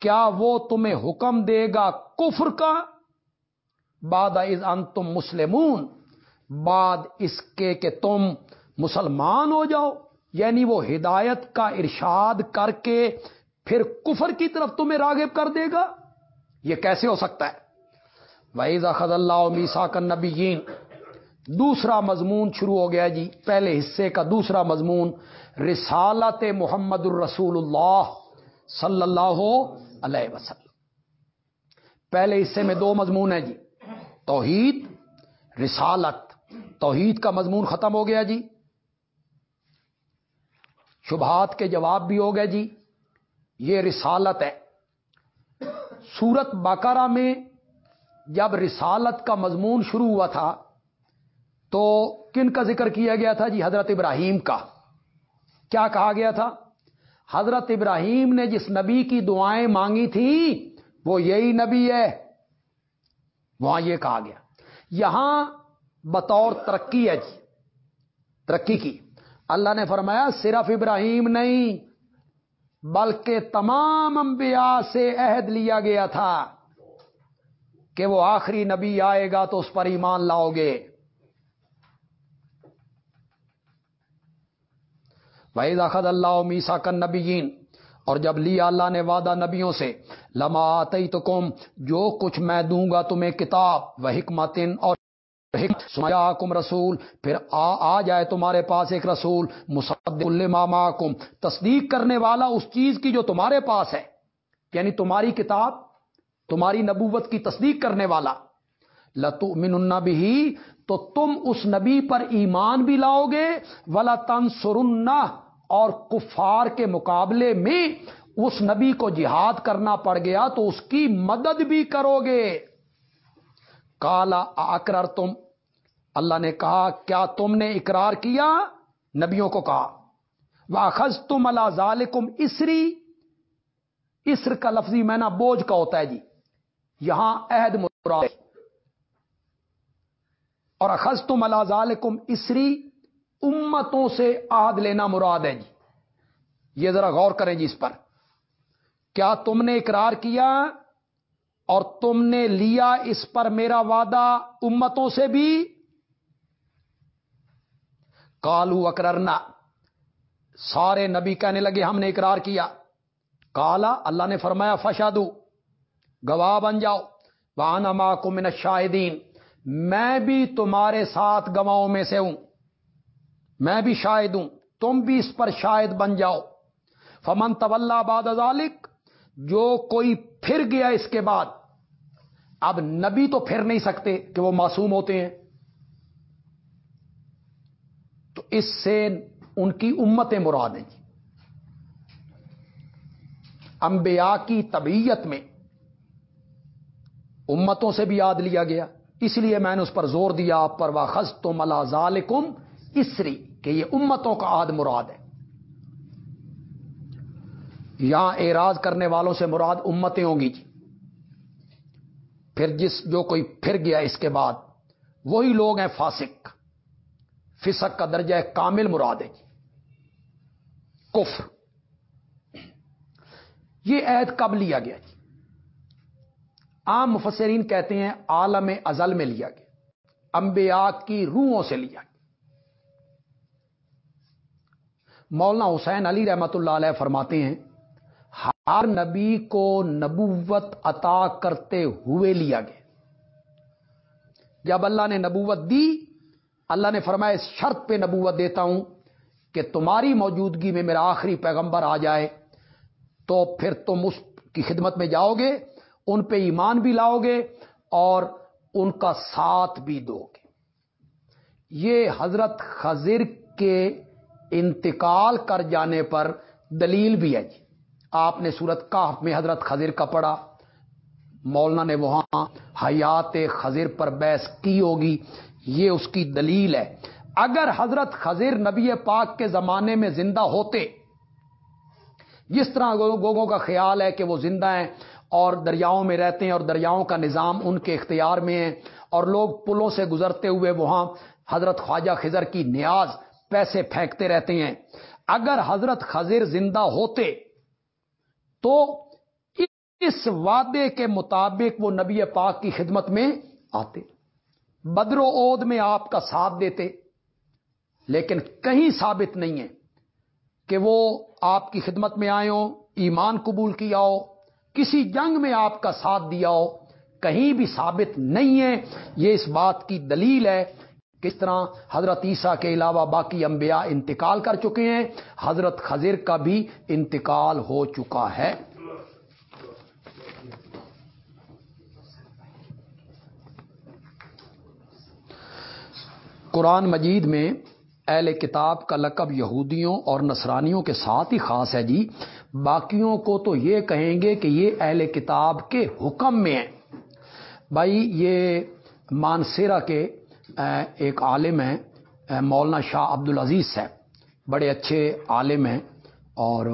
کیا وہ تمہیں حکم دے گا کفر کا؟ بعد از ان تم مسلمون۔ بعد اس کے کہ تم مسلمان ہو جاؤ یعنی وہ ہدایت کا ارشاد کر کے پھر کفر کی طرف تمہیں راغب کر دے گا، یہ کیسے ہو سکتا ہے؟ وحید خد اللہ میسا کا نبی دوسرا مضمون شروع ہو گیا جی پہلے حصے کا دوسرا مضمون، رسالت محمد الرسول اللہ صلی اللہ علیہ وسلم۔ پہلے حصے میں دو مضمون ہیں جی توحید، رسالت۔ توحید کا مضمون ختم ہو گیا جی۔ شبہات کے جواب بھی ہو گئے جی۔ یہ رسالت ہے۔ سورت باقارہ میں جب رسالت کا مضمون شروع ہوا تھا، تو کن کا ذکر کیا گیا تھا جی؟ حضرت ابراہیم کا۔ کیا کہا گیا تھا؟ حضرت ابراہیم نے جس نبی کی دعائیں مانگی تھی، وہ یہی نبی ہے۔ وہاں یہ کہا گیا۔ یہاں بطور ترقی ہے جی۔ ترقی کی۔ اللہ نے فرمایا، صرف ابراہیم نہیں، بلکہ تمام انبیاء سے عہد لیا گیا تھا کہ وہ آخری نبی آئے گا تو اس پر ایمان لاؤ گے۔ وحید اخد اللہ میسا کن نبیین اور جب لیا اللہ نے وعدہ نبیوں سے، لما آتی تو کم جو کچھ میں دوں گا تمہیں کتاب وہ حکمت اور کم رسول، پھر آ آ جائے تمہارے پاس ایک رسول مسد ماما کم تصدیق کرنے والا اس چیز کی جو تمہارے پاس ہے یعنی تمہاری کتاب، تمہاری نبوت کی تصدیق کرنے والا۔ لتو من بھی تو تم اس نبی پر ایمان بھی لاؤ گے۔ ولا تن اور کفار کے مقابلے میں اس نبی کو جہاد کرنا پڑ گیا تو اس کی مدد بھی کرو گے۔ کالا اکرر تم اللہ نے کہا، کیا تم نے اقرار کیا؟ نبیوں کو کہا واخذ تم اللہ ظالکم اسری اسر کا لفظی مینا بوجھ کا ہوتا ہے جی۔ یہاں عہد مراد اور اخذ تم اللہ ظالکم اسری امتوں سے عہد لینا مراد ہے جی۔ یہ ذرا غور کریں جی اس پر۔ کیا تم نے اقرار کیا؟ اور تم نے لیا اس پر میرا وعدہ امتوں سے بھی؟ کالو اکرنا سارے نبی کہنے لگے، ہم نے اقرار کیا۔ کالا اللہ نے فرمایا فشادو گواہ بن جاؤ۔ وانا کو من شاہدین میں بھی تمہارے ساتھ گواہوں میں سے ہوں۔ میں بھی شاہد ہوں۔ تم بھی اس پر شاہد بن جاؤ۔ فمن طول باد ذالک جو کوئی پھر گیا اس کے بعد اب نبی تو پھر نہیں سکتے کہ وہ معصوم ہوتے ہیں۔ تو اس سے ان کی امت مراد ہیں۔ انبیاء کی طبیعت میں امتوں سے بھی یاد لیا گیا۔ اس لیے میں نے اس پر زور دیا، آپ پر واخذ تو ملا اسری کہ یہ امتوں کا عاد مراد ہے۔ یہاں اعراض کرنے والوں سے مراد امتیں ہوں گی جی۔ پھر جس جو کوئی پھر گیا اس کے بعد، وہی لوگ ہیں فاسق۔ فسق کا درجہ ہے کامل مراد ہے جی۔ کفر۔ یہ عہد کب لیا گیا جی؟ عام مفسرین کہتے ہیں عالم ازل میں لیا گیا۔ انبیاء کی روحوں سے لیا گیا۔ مولانا حسین علی رحمت اللہ علیہ فرماتے ہیں ہر نبی کو نبوت عطا کرتے ہوئے لیا گیا۔ جب اللہ نے نبوت دی، اللہ نے فرمایا، اس شرط پہ نبوت دیتا ہوں کہ تمہاری موجودگی میں میرا آخری پیغمبر آ جائے، تو پھر تم اس کی خدمت میں جاؤ گے، ان پہ ایمان بھی لاؤ گے اور ان کا ساتھ بھی دو گے۔ یہ حضرت خضر کے انتقال کر جانے پر دلیل بھی ہے جی۔ آپ نے سورت کاف میں حضرت خضر کا پڑھا۔ مولانا نے وہاں حیات خضر پر بحث کی ہوگی۔ یہ اس کی دلیل ہے۔ اگر حضرت خضر نبی پاک کے زمانے میں زندہ ہوتے، جس طرح لوگوں کا خیال ہے کہ وہ زندہ ہیں اور دریاؤں میں رہتے ہیں اور دریاؤں کا نظام ان کے اختیار میں ہے اور لوگ پلوں سے گزرتے ہوئے وہاں حضرت خواجہ خزر کی نیاز پیسے پھینکتے رہتے ہیں۔ اگر حضرت خضر زندہ ہوتے تو اس وعدے کے مطابق وہ نبی پاک کی خدمت میں آتے۔ بدر و عود میں آپ کا ساتھ دیتے، لیکن کہیں ثابت نہیں ہے کہ وہ آپ کی خدمت میں آئے ہوں، ایمان قبول کیا ہو، کسی جنگ میں آپ کا ساتھ دیا ہو، کہیں بھی ثابت نہیں ہے۔ یہ اس بات کی دلیل ہے کس طرح حضرت عیسیٰ کے علاوہ باقی انبیاء انتقال کر چکے ہیں؟ حضرت خضر کا بھی انتقال ہو چکا ہے۔ قرآن مجید میں اہل کتاب کا لقب یہودیوں اور نصرانیوں کے ساتھ ہی خاص ہے جی۔ باقیوں کو تو یہ کہیں گے کہ یہ اہل کتاب کے حکم میں ہیں۔ بھائی، یہ مانسیرا کے ایک عالم ہیں مولانا شاہ عبد العزیز صاحب۔ بڑے اچھے عالم ہیں اور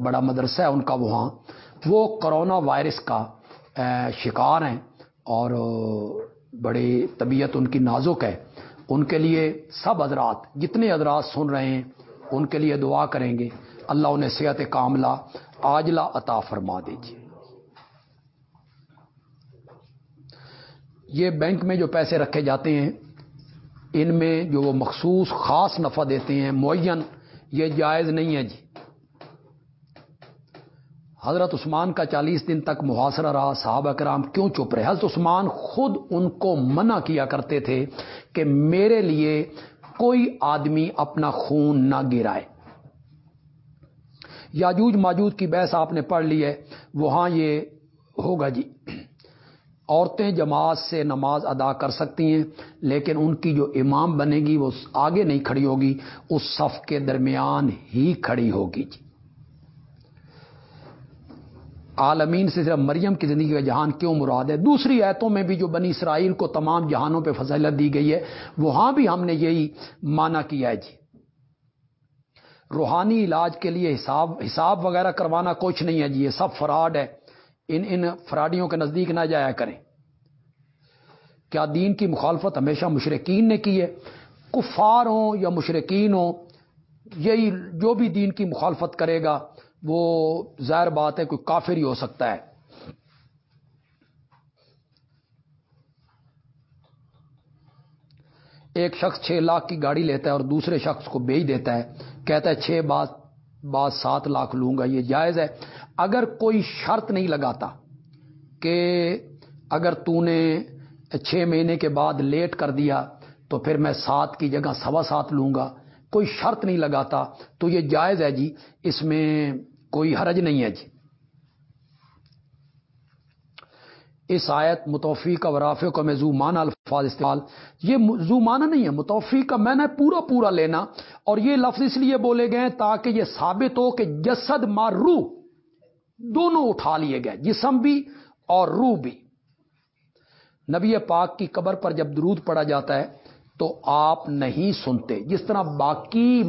بڑا مدرسہ ہے ان کا وہاں۔ وہ کرونا وائرس کا شکار ہیں اور بڑی طبیعت ان کی نازک ہے۔ ان کے لیے سب حضرات، جتنے حضرات سن رہے ہیں، ان کے لیے دعا کریں گے۔ اللہ انہیں صحت کاملہ آجلا عطا فرما دیجیے۔ یہ بینک میں جو پیسے رکھے جاتے ہیں ان میں جو وہ مخصوص خاص نفع دیتے ہیں، معین، یہ جائز نہیں ہے جی۔ حضرت عثمان کا چالیس دن تک محاصرہ رہا، صحابہ کرام کیوں چپ رہے؟ حضرت عثمان خود ان کو منع کیا کرتے تھے کہ میرے لیے کوئی آدمی اپنا خون نہ گرائے۔ یاجوج ماجوج کی بحث آپ نے پڑھ لی ہے، وہاں یہ ہوگا جی۔ عورتیں جماعت سے نماز ادا کر سکتی ہیں، لیکن ان کی جو امام بنے گی وہ آگے نہیں کھڑی ہوگی، اس صف کے درمیان ہی کھڑی ہوگی۔ جی۔ عالمین سے صرف مریم کی زندگی کا جہان کیوں مراد ہے؟ دوسری ایتوں میں بھی جو بنی اسرائیل کو تمام جہانوں پہ فضلت دی گئی ہے، وہاں بھی ہم نے یہی مانا کیا ہے۔ جی۔ روحانی علاج کے لیے حساب حساب وغیرہ کروانا کچھ نہیں ہے۔ جی یہ سب فراڈ ہے۔ ان ان فراڈیوں کے نزدیک نہ جایا کریں۔ کیا دین کی مخالفت ہمیشہ مشرقین نے کی ہے؟ کفار ہوں یا مشرقین ہوں، یہی جو بھی دین کی مخالفت کرے گا، وہ ظاہر بات ہے کوئی کافر ہی ہو سکتا ہے۔ ایک شخص چھ لاکھ کی گاڑی لیتا ہے اور دوسرے شخص کو بیچ دیتا ہے، کہتا ہے چھ بات بات سات لاکھ لوں گا، یہ جائز ہے۔ اگر کوئی شرط نہیں لگاتا کہ اگر تو نے چھ مہینے کے بعد لیٹ کر دیا تو پھر میں سات کی جگہ سوا سات لوں گا، کوئی شرط نہیں لگاتا، تو یہ جائز ہے جی اس میں کوئی حرج نہیں ہے جی۔ اس آیت متوفی کا ورافے کو میں زومان الفاظ استعمال، یہ زومانہ نہیں ہے، متوفی کا میں نے پورا پورا لینا اور یہ لفظ اس لیے بولے گئے تاکہ یہ ثابت ہو کہ جسد مار روح دونوں اٹھا لیے گئے، جسم بھی اور روح بھی۔ نبی پاک کی قبر پر جب درود پڑا جاتا ہے تو آپ نہیں سنتے۔ جس طرح باقی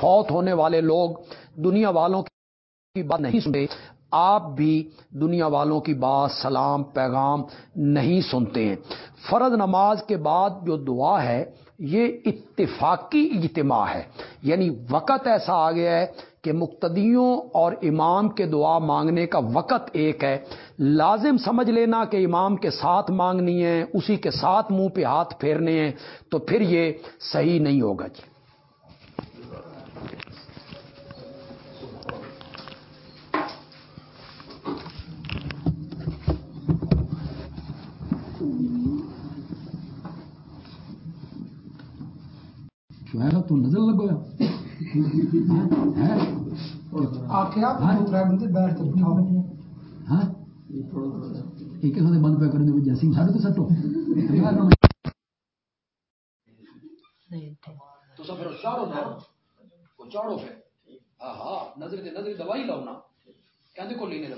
فوت ہونے والے لوگ دنیا والوں کی بات نہیں سنتے، آپ بھی دنیا والوں کی بات، سلام، پیغام نہیں سنتے ہیں۔ فرض نماز کے بعد جو دعا ہے، یہ اتفاقی اجتماع ہے۔ یعنی وقت ایسا آ گیا ہے کہ مقتدیوں اور امام کے دعا مانگنے کا وقت ایک ہے۔ لازم سمجھ لینا کہ امام کے ساتھ مانگنی ہے، اسی کے ساتھ منہ پہ ہاتھ پھیرنے ہیں، تو پھر یہ صحیح نہیں ہوگا جی۔ تو نظر لگویا بند پہ کرنے جیسی سارے تو سٹو۔ تو سب ہاں ہاں نظر نظر دوائی لاؤ نا۔ کہ لینے